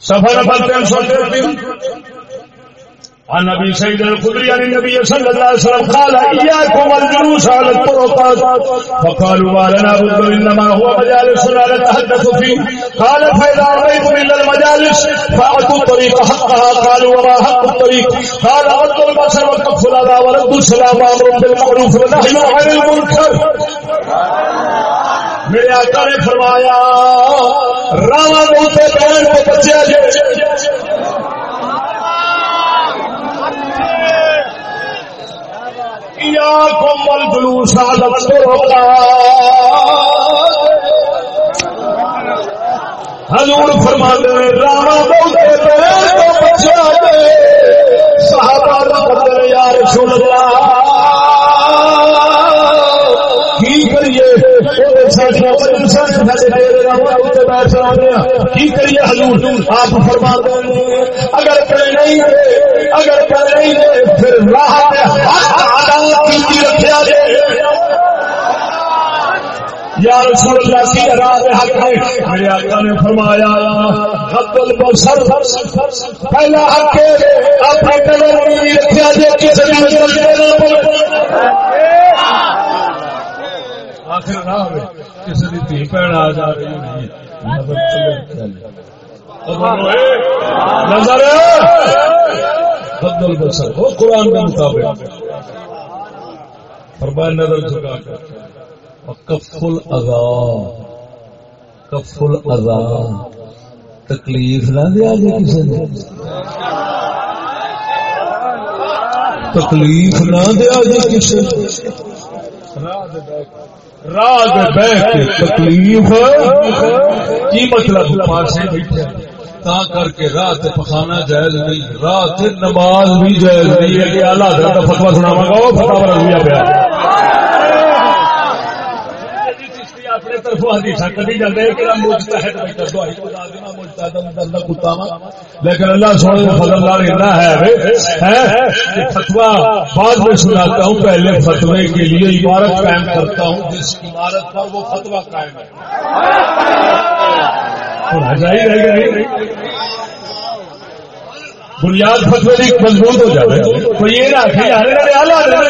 B: سفر پر تین سو تین عن ابي سيد الخدري عن النبي صلى الله عليه وسلم قال اياكم الجلوس على الطرقات. فقالوا، ما لنا بد انما هو مجالسنا نتحدث فيه. قال فاذا رأيتم الا المجالس فاعطوا الطريق حقها. قالوا، وما حق الطريق؟ قال غض البصر وكف الاذى ورد السلام وامر بالمعروف ونهي عن المنكر. میرے آقا نے فرمایا راوا منہ پہن کو بچیا جائے بچے کومل جلوس ہزور فرما دے راما بولتے بچا دے صحابہ یار سن کی کی کریے حضور آپ فرما اگر کرے نہیں اگر کرے نہیں پھر راہ رکھا یا رسول اللہ کی راہ حق ہے میرے آقا نے فرمایا حق البصر پہلا حق ہے اپنے کسی بھی آخر نہ ہوئے، کسی بھی تھی پہن آ جا رہی نظر حد البصر وہ قرآن کے مطابق۔ فرمایا نظر جھکا کر کف الاذا کف الاذا تکلیف نہ دیا جی کسی نے تکلیف نہ دیا جی کسی راہ بہ کے تکلیف کی مطلب؟ پاسے بیٹھے۔ تا کر کے رات پخانا جائز نہیں، رات نماز بھی جائز نہیں۔ ہے کہ اللہ حضرت فتوا سناوا گا لیکن اللہ سونے فضل ہے فتوا بعد میں سناتا ہوں پہلے فتوے کے لیے عمارت قائم کرتا ہوں جس عمارت پر وہ فتوا قائم ہے بنیاد فتوی مضبوط ہو جائے تو یہ نہ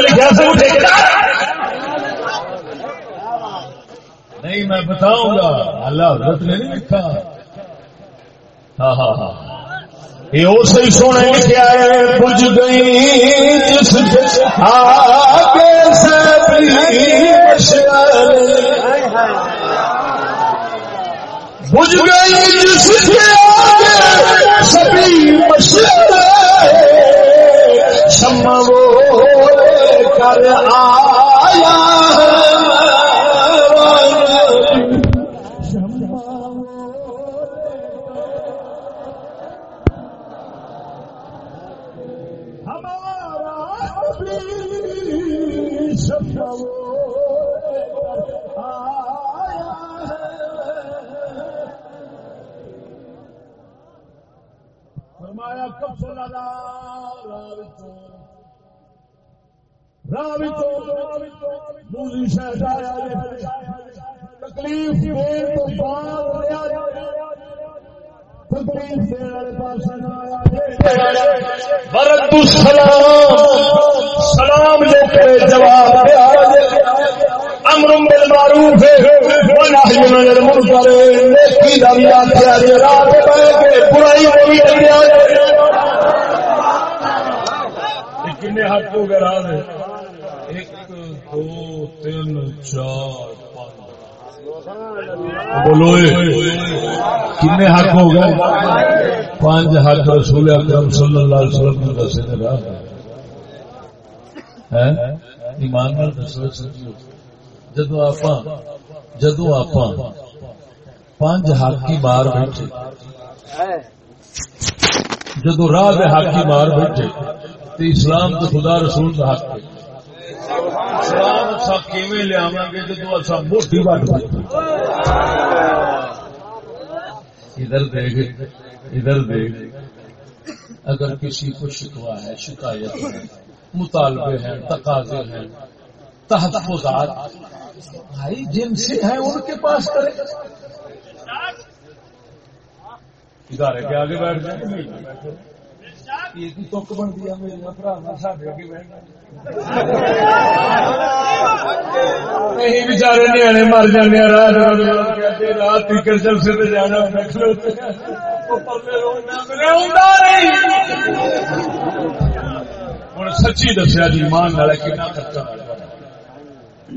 B: لکھا سے اٹھے نہیں، میں بتاؤں گا۔ اللہ حضرت نے نہیں لکھا۔ ہاں ہاں ہاں یہ اسے سونے کیا ہے بج گئی جس آگے سے بج گئی جس کے آگے سبھی مشورے شمع وہ کر آیا فرمایا شہر تکلیف دیر تو بعد برد سلام سلام لے کے جواب امر بالمعروف ونهي عن المنكر نیکی دا بھی آکھیا جے رات پہ کے برائی کو بھی آکھیا کنے حق ہو گئے دو تین چار بولو کنے حق ہو گئے؟ پانچ حق رسول اکرم صلی اللہ علیہ وسلم نے دسے نے راہ ایمان نال دسو سچی جدو آپ جدو آپ پانچ حق کی مار بیٹھے۔ جدو راہ دے حق کی مار بیٹھے تو اسلام تو خدا رسول کا حق ہے۔ اسلام کیویں گے موٹی ادھر دیکھ ادھر دیکھ۔ اگر کسی کو شکوا ہے، شکایت ہے، مطالبے ہیں، تقاضے ہیں، تحفظات، بھائی جن سے ہیں ان کے پاس کرے ادارے کے آگے بیٹھ جائیں۔ ایک تک بن دیا میرے برا ساڈے آگے بیٹھ نہیں بچارے نیانے مر جانے رات رات تیکر جلسے پہ جانا ہوں سچی دسیا جی مان والا کنا خرچہ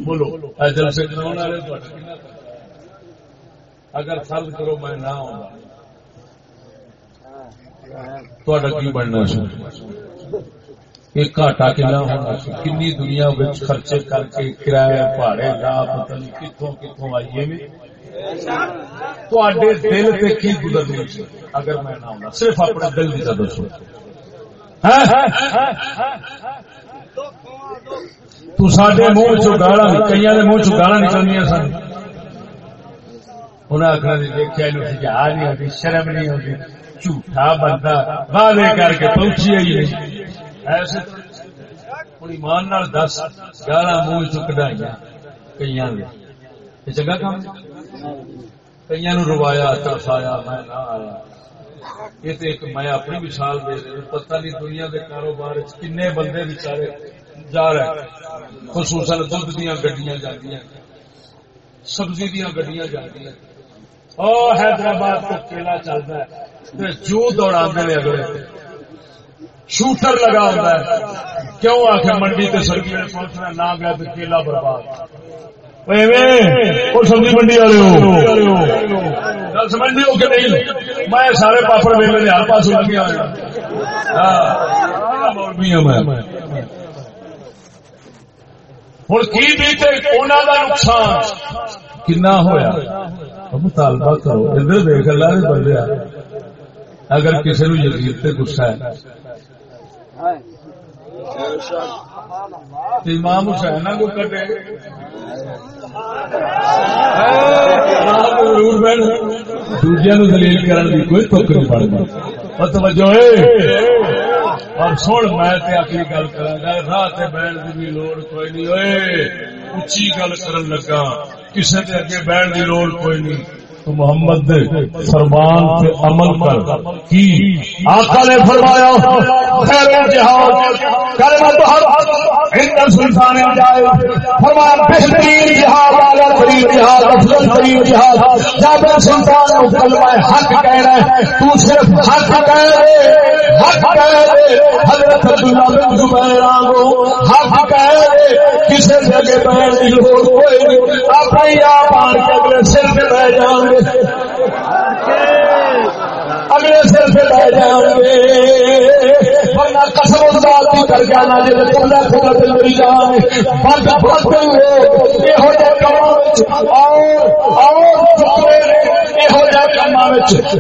B: بولو جلسے کرا اگر فرض کرو میں نہ ہوں کی بننا سی یہ گاٹا کنا ہونا سی کنی دنیا خرچے کر کے کرایہ پہاڑے لا پتہ نہیں کتوں کتوں آئیے بھی دل سے کی گزرنی سی اگر میں نہ ہونا صرف اپنے دل کی دسو تو سڈے منہ چ گالا کئی منہ چ گالا نکلنیا سن انہیں آخر دیکھا شرم نہیں ہوتی جھوٹا بندہ وعدے کر کے پہنچی ہی نہیں ایسے ہوں ایمان دس گالا منہ چ کٹائی کئی چنگا کام کئی نو روایا، ترسایا، میں نہ آیا۔ یہ تو ایک میں اپنی مثال دے رہا پتہ نہیں دنیا کے کاروبار کنے بندے بچارے جا رہے خصوصاً دھد دیا گڈیاں جاتی سبزی دیا گڈیاں جاتی حیدرآباد کو کیلا چلتا ہے۔ جو دوڑا میرے اگلے شوٹر لگا ہوتا ہے۔ کیوں آ کے منڈی تے سبزی نے پہنچنا نہ گیا تو کیلا برباد۔ سبزی منڈی والے ہو۔ گل سمجھ ہو کہ نہیں؟ میں سارے پاپڑ ویلے ہر پاس لگے آیا ہاں۔ ہاں۔ ہاں میں۔ ہوں کی بیتے انہوں کا نقصان؟ کنا ہوا مطالبہ کرو۔ ادھر دیکھ، اللہ نے بندیا اگر کسی نو یزید سے گسا ہے۔ امام حسین کو کٹے۔ دوجیا نو دلیل کوئی تک نہیں پڑتا توجہ اور سن میں اپنی گل کرا راہ بہن کی بھی لوڑ کوئی نہیں۔ اچھی گل کرن لگا۔ اگے لوڑ کوئی نہیں۔ تو محمد دے فرمان پہ عمل کر کی۔ آقا نے فرمایا، خیر جہاد کلمت حق عند سلطان جائے فرمایا بہترین جہاد ترین جہاد، افضل ترین جہاد سلطان کو کلمہ حق کہہ رہا ہے، تو صرف حق کہہ حق کہہ حضرت عبداللہ بن زبیر حق کہہ کسی جگہ بیٹھ دی لوڑ کوئی نہیں آپ آن کے اگلے سر پہ بیٹھ جائیں اگلے سر سے بہ جان گے۔ ورنہ قسم ذات کی کر کے آنا جی تمہیں خدا دل میری جان بند بند ہو یہ ہو جائے اور اور چکے یہ کام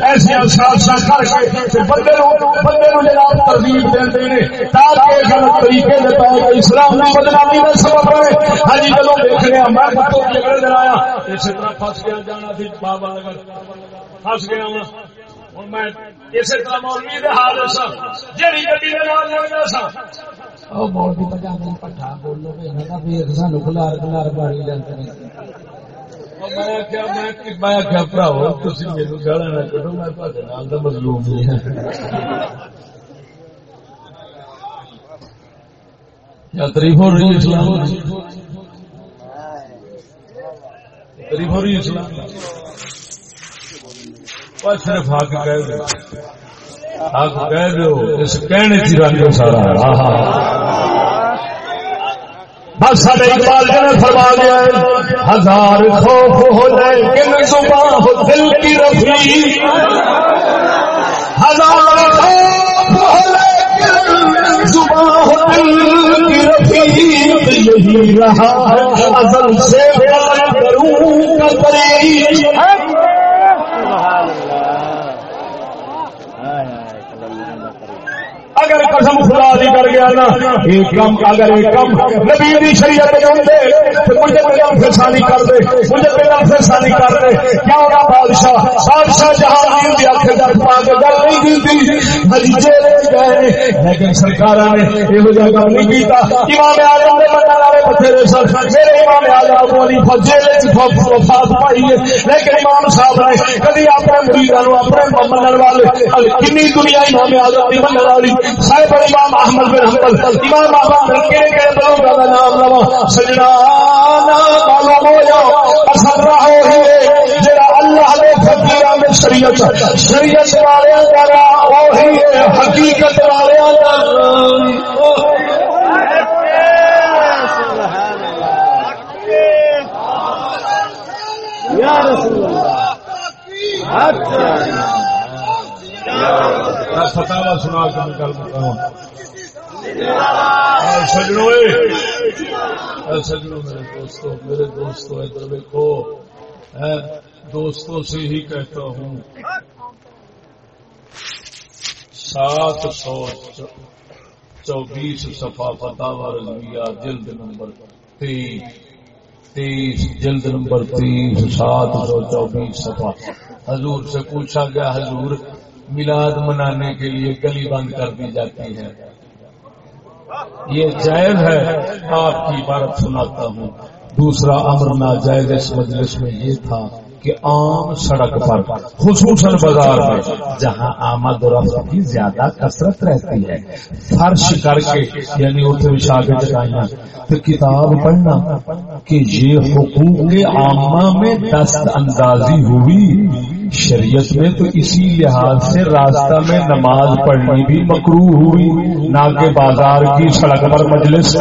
B: ایسے سازشاں کر کے بندے نو بندے نو جناب ترغیب دے ہیں تاکہ غلط طریقے سے پہ اسلام کی بدنامی کا سبب بنے۔ ہاں جی چلو دیکھ رہے میں بتوں جگڑ دلایا اسی طرح پھنس گیا، جانا سی بابا نگر۔ پھنس گیا ہوں میں اسی طرح مولوی دے حال سا جہی گڈی نال لگنا سا مولوی پجامے پٹھا بولو بھی سانو کلار کلار باری جانتے مظلوم یا تریف ہو رہی اسلام؟ تریف ہو رہی اسلام؟ صرف حق کہہ دو حق کہہ دو اس کہنے کی رنگ سارا بس سارے اقبال نے فرما دیا ہزار خوف ہو جائے لیکن صبح ہو دل کی رفی ہزار خوف ہو جائے لیکن صبح ہو دل کی رفی یہی رہا ہے ازل سے پیار کروں کا طریق اگر قسم خدا دی کر گیا نا ایک کم اگر ایک کم نبی دی شریعت کے ہوندے تو مجھے بیان سے ثانی کر دے، مجھے بیان سے ثانی کر دے۔ کیا ہوگا بادشاہ؟ بادشاہ جہاں دی اکھ در پا کے گل نہیں کی ہجی جیل گئے لیکن سرکار نے یہ جگہ کم نہیں کیتا امام اعظم نے بندہ والے بتھیرے سر میرے امام اعظم ابو علی فجیل وچ وفات پائی ہے۔ لیکن امام صاحب نے کبھی اپنے مریداں نو اپنے منن والے کنی دنیا امام اعظم دی منن والی صاحب امام احمد بن حنبل، امام احمد بن کہڑے کہڑے بلوں کا نام لوا سجنا نا معلوم ہو جاؤ، اثر رہو ہی جڑا اللہ دے فقیراں میں شریعت شریعت والے کا وہی ہے، حقیقت والے کا یا رسول اللہ۔ اچھا۔ فتوا سنا کے میں گل بتاؤں سجڑوں سجڑوں میرے دوستوں میرے دوستوں ادھر دیکھو دوستوں سے ہی کہتا ہوں۔ سات سو چوبیس سفا فتح رضویہ، جلد نمبر تیئیس تیئیس جلد نمبر تیس، سات سو چوبیس سفا حضور سے پوچھا گیا، حضور میلاد منانے کے لیے گلی بند کر دی جاتی ہے۔ یہ جائز ہے، آپ کی عبارت سناتا ہوں۔ دوسرا امر ناجائز اس مجلس میں یہ تھا کہ عام سڑک پر، خصوصاً بازار میں، جہاں آمد و رفت کی زیادہ کثرت رہتی ہے۔ فرش کر کے یعنی اتنے بچھا کے چکائیاں تو کتاب پڑھنا کہ یہ حقوق عامہ میں دست اندازی ہوئی۔ شریعت میں تو اسی لحاظ سے راستہ میں نماز پڑھنی بھی مکرو ہوئی، نہ کہ بازار کی سڑک پر مجلس،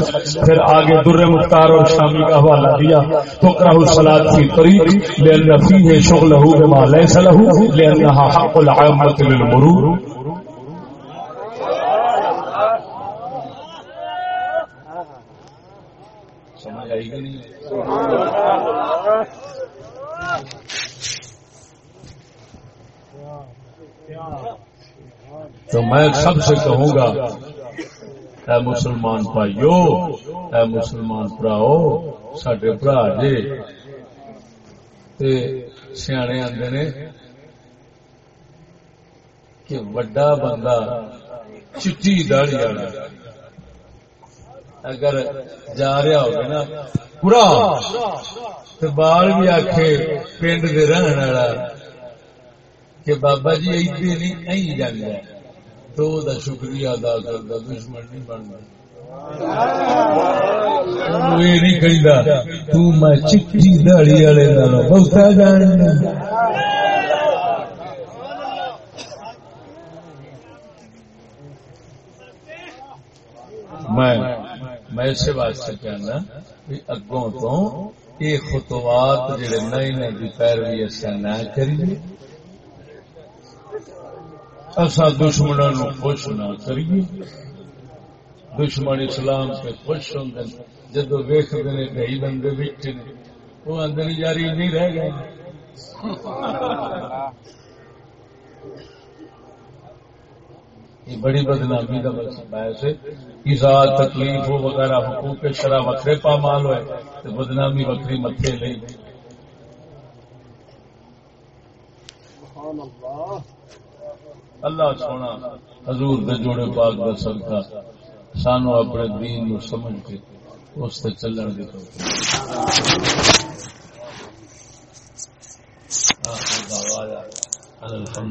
B: پھر آگے در مختار اور شامی کا حوالہ دیا۔ تو کرہ سلاد کی طریق لے فيه شغله بما ليس له لأنها حق العامة للمرور۔ تو میں سب سے کہوں گا، اے مسلمان بھائیو، اے مسلمان پراؤ سڈے برا جی سیانے آدھے نے کہ وڈا بندہ چٹی داڑی والا اگر جا رہا ہوگا نا پورا تو بال بھی آخ پنڈ دے رہن والا کہ بابا جی ایسے نہیں جانا تو دا شکریہ ادا کرتا دشمن نہیں بنتا چٹھی والے بہتا میں اس واسطے کہنا اگوں تو یہ خطوات جڑے نئے نئے پیروی اصا نہ کریے۔ اصا دشمنوں خوش نہ کریے۔ دشمن اسلام سے خوش ہوں جدو ویختے نے کئی بندے بچے نے وہ اندر جاری نہیں رہ گئے۔ یہ بڑی بدنامی کا باعث ہے۔ ایزاد تکلیف ہو وغیرہ، حقوق کے شرح وکرے پامال ہوئے تو بدنامی وکری متھے لئی اللہ سونا، حضور دے جوڑے پاک دا صدقہ سانو اپنے دین نو سمجھ کے اس تے چلن دی توفیق۔ آخر دعوانا الحمد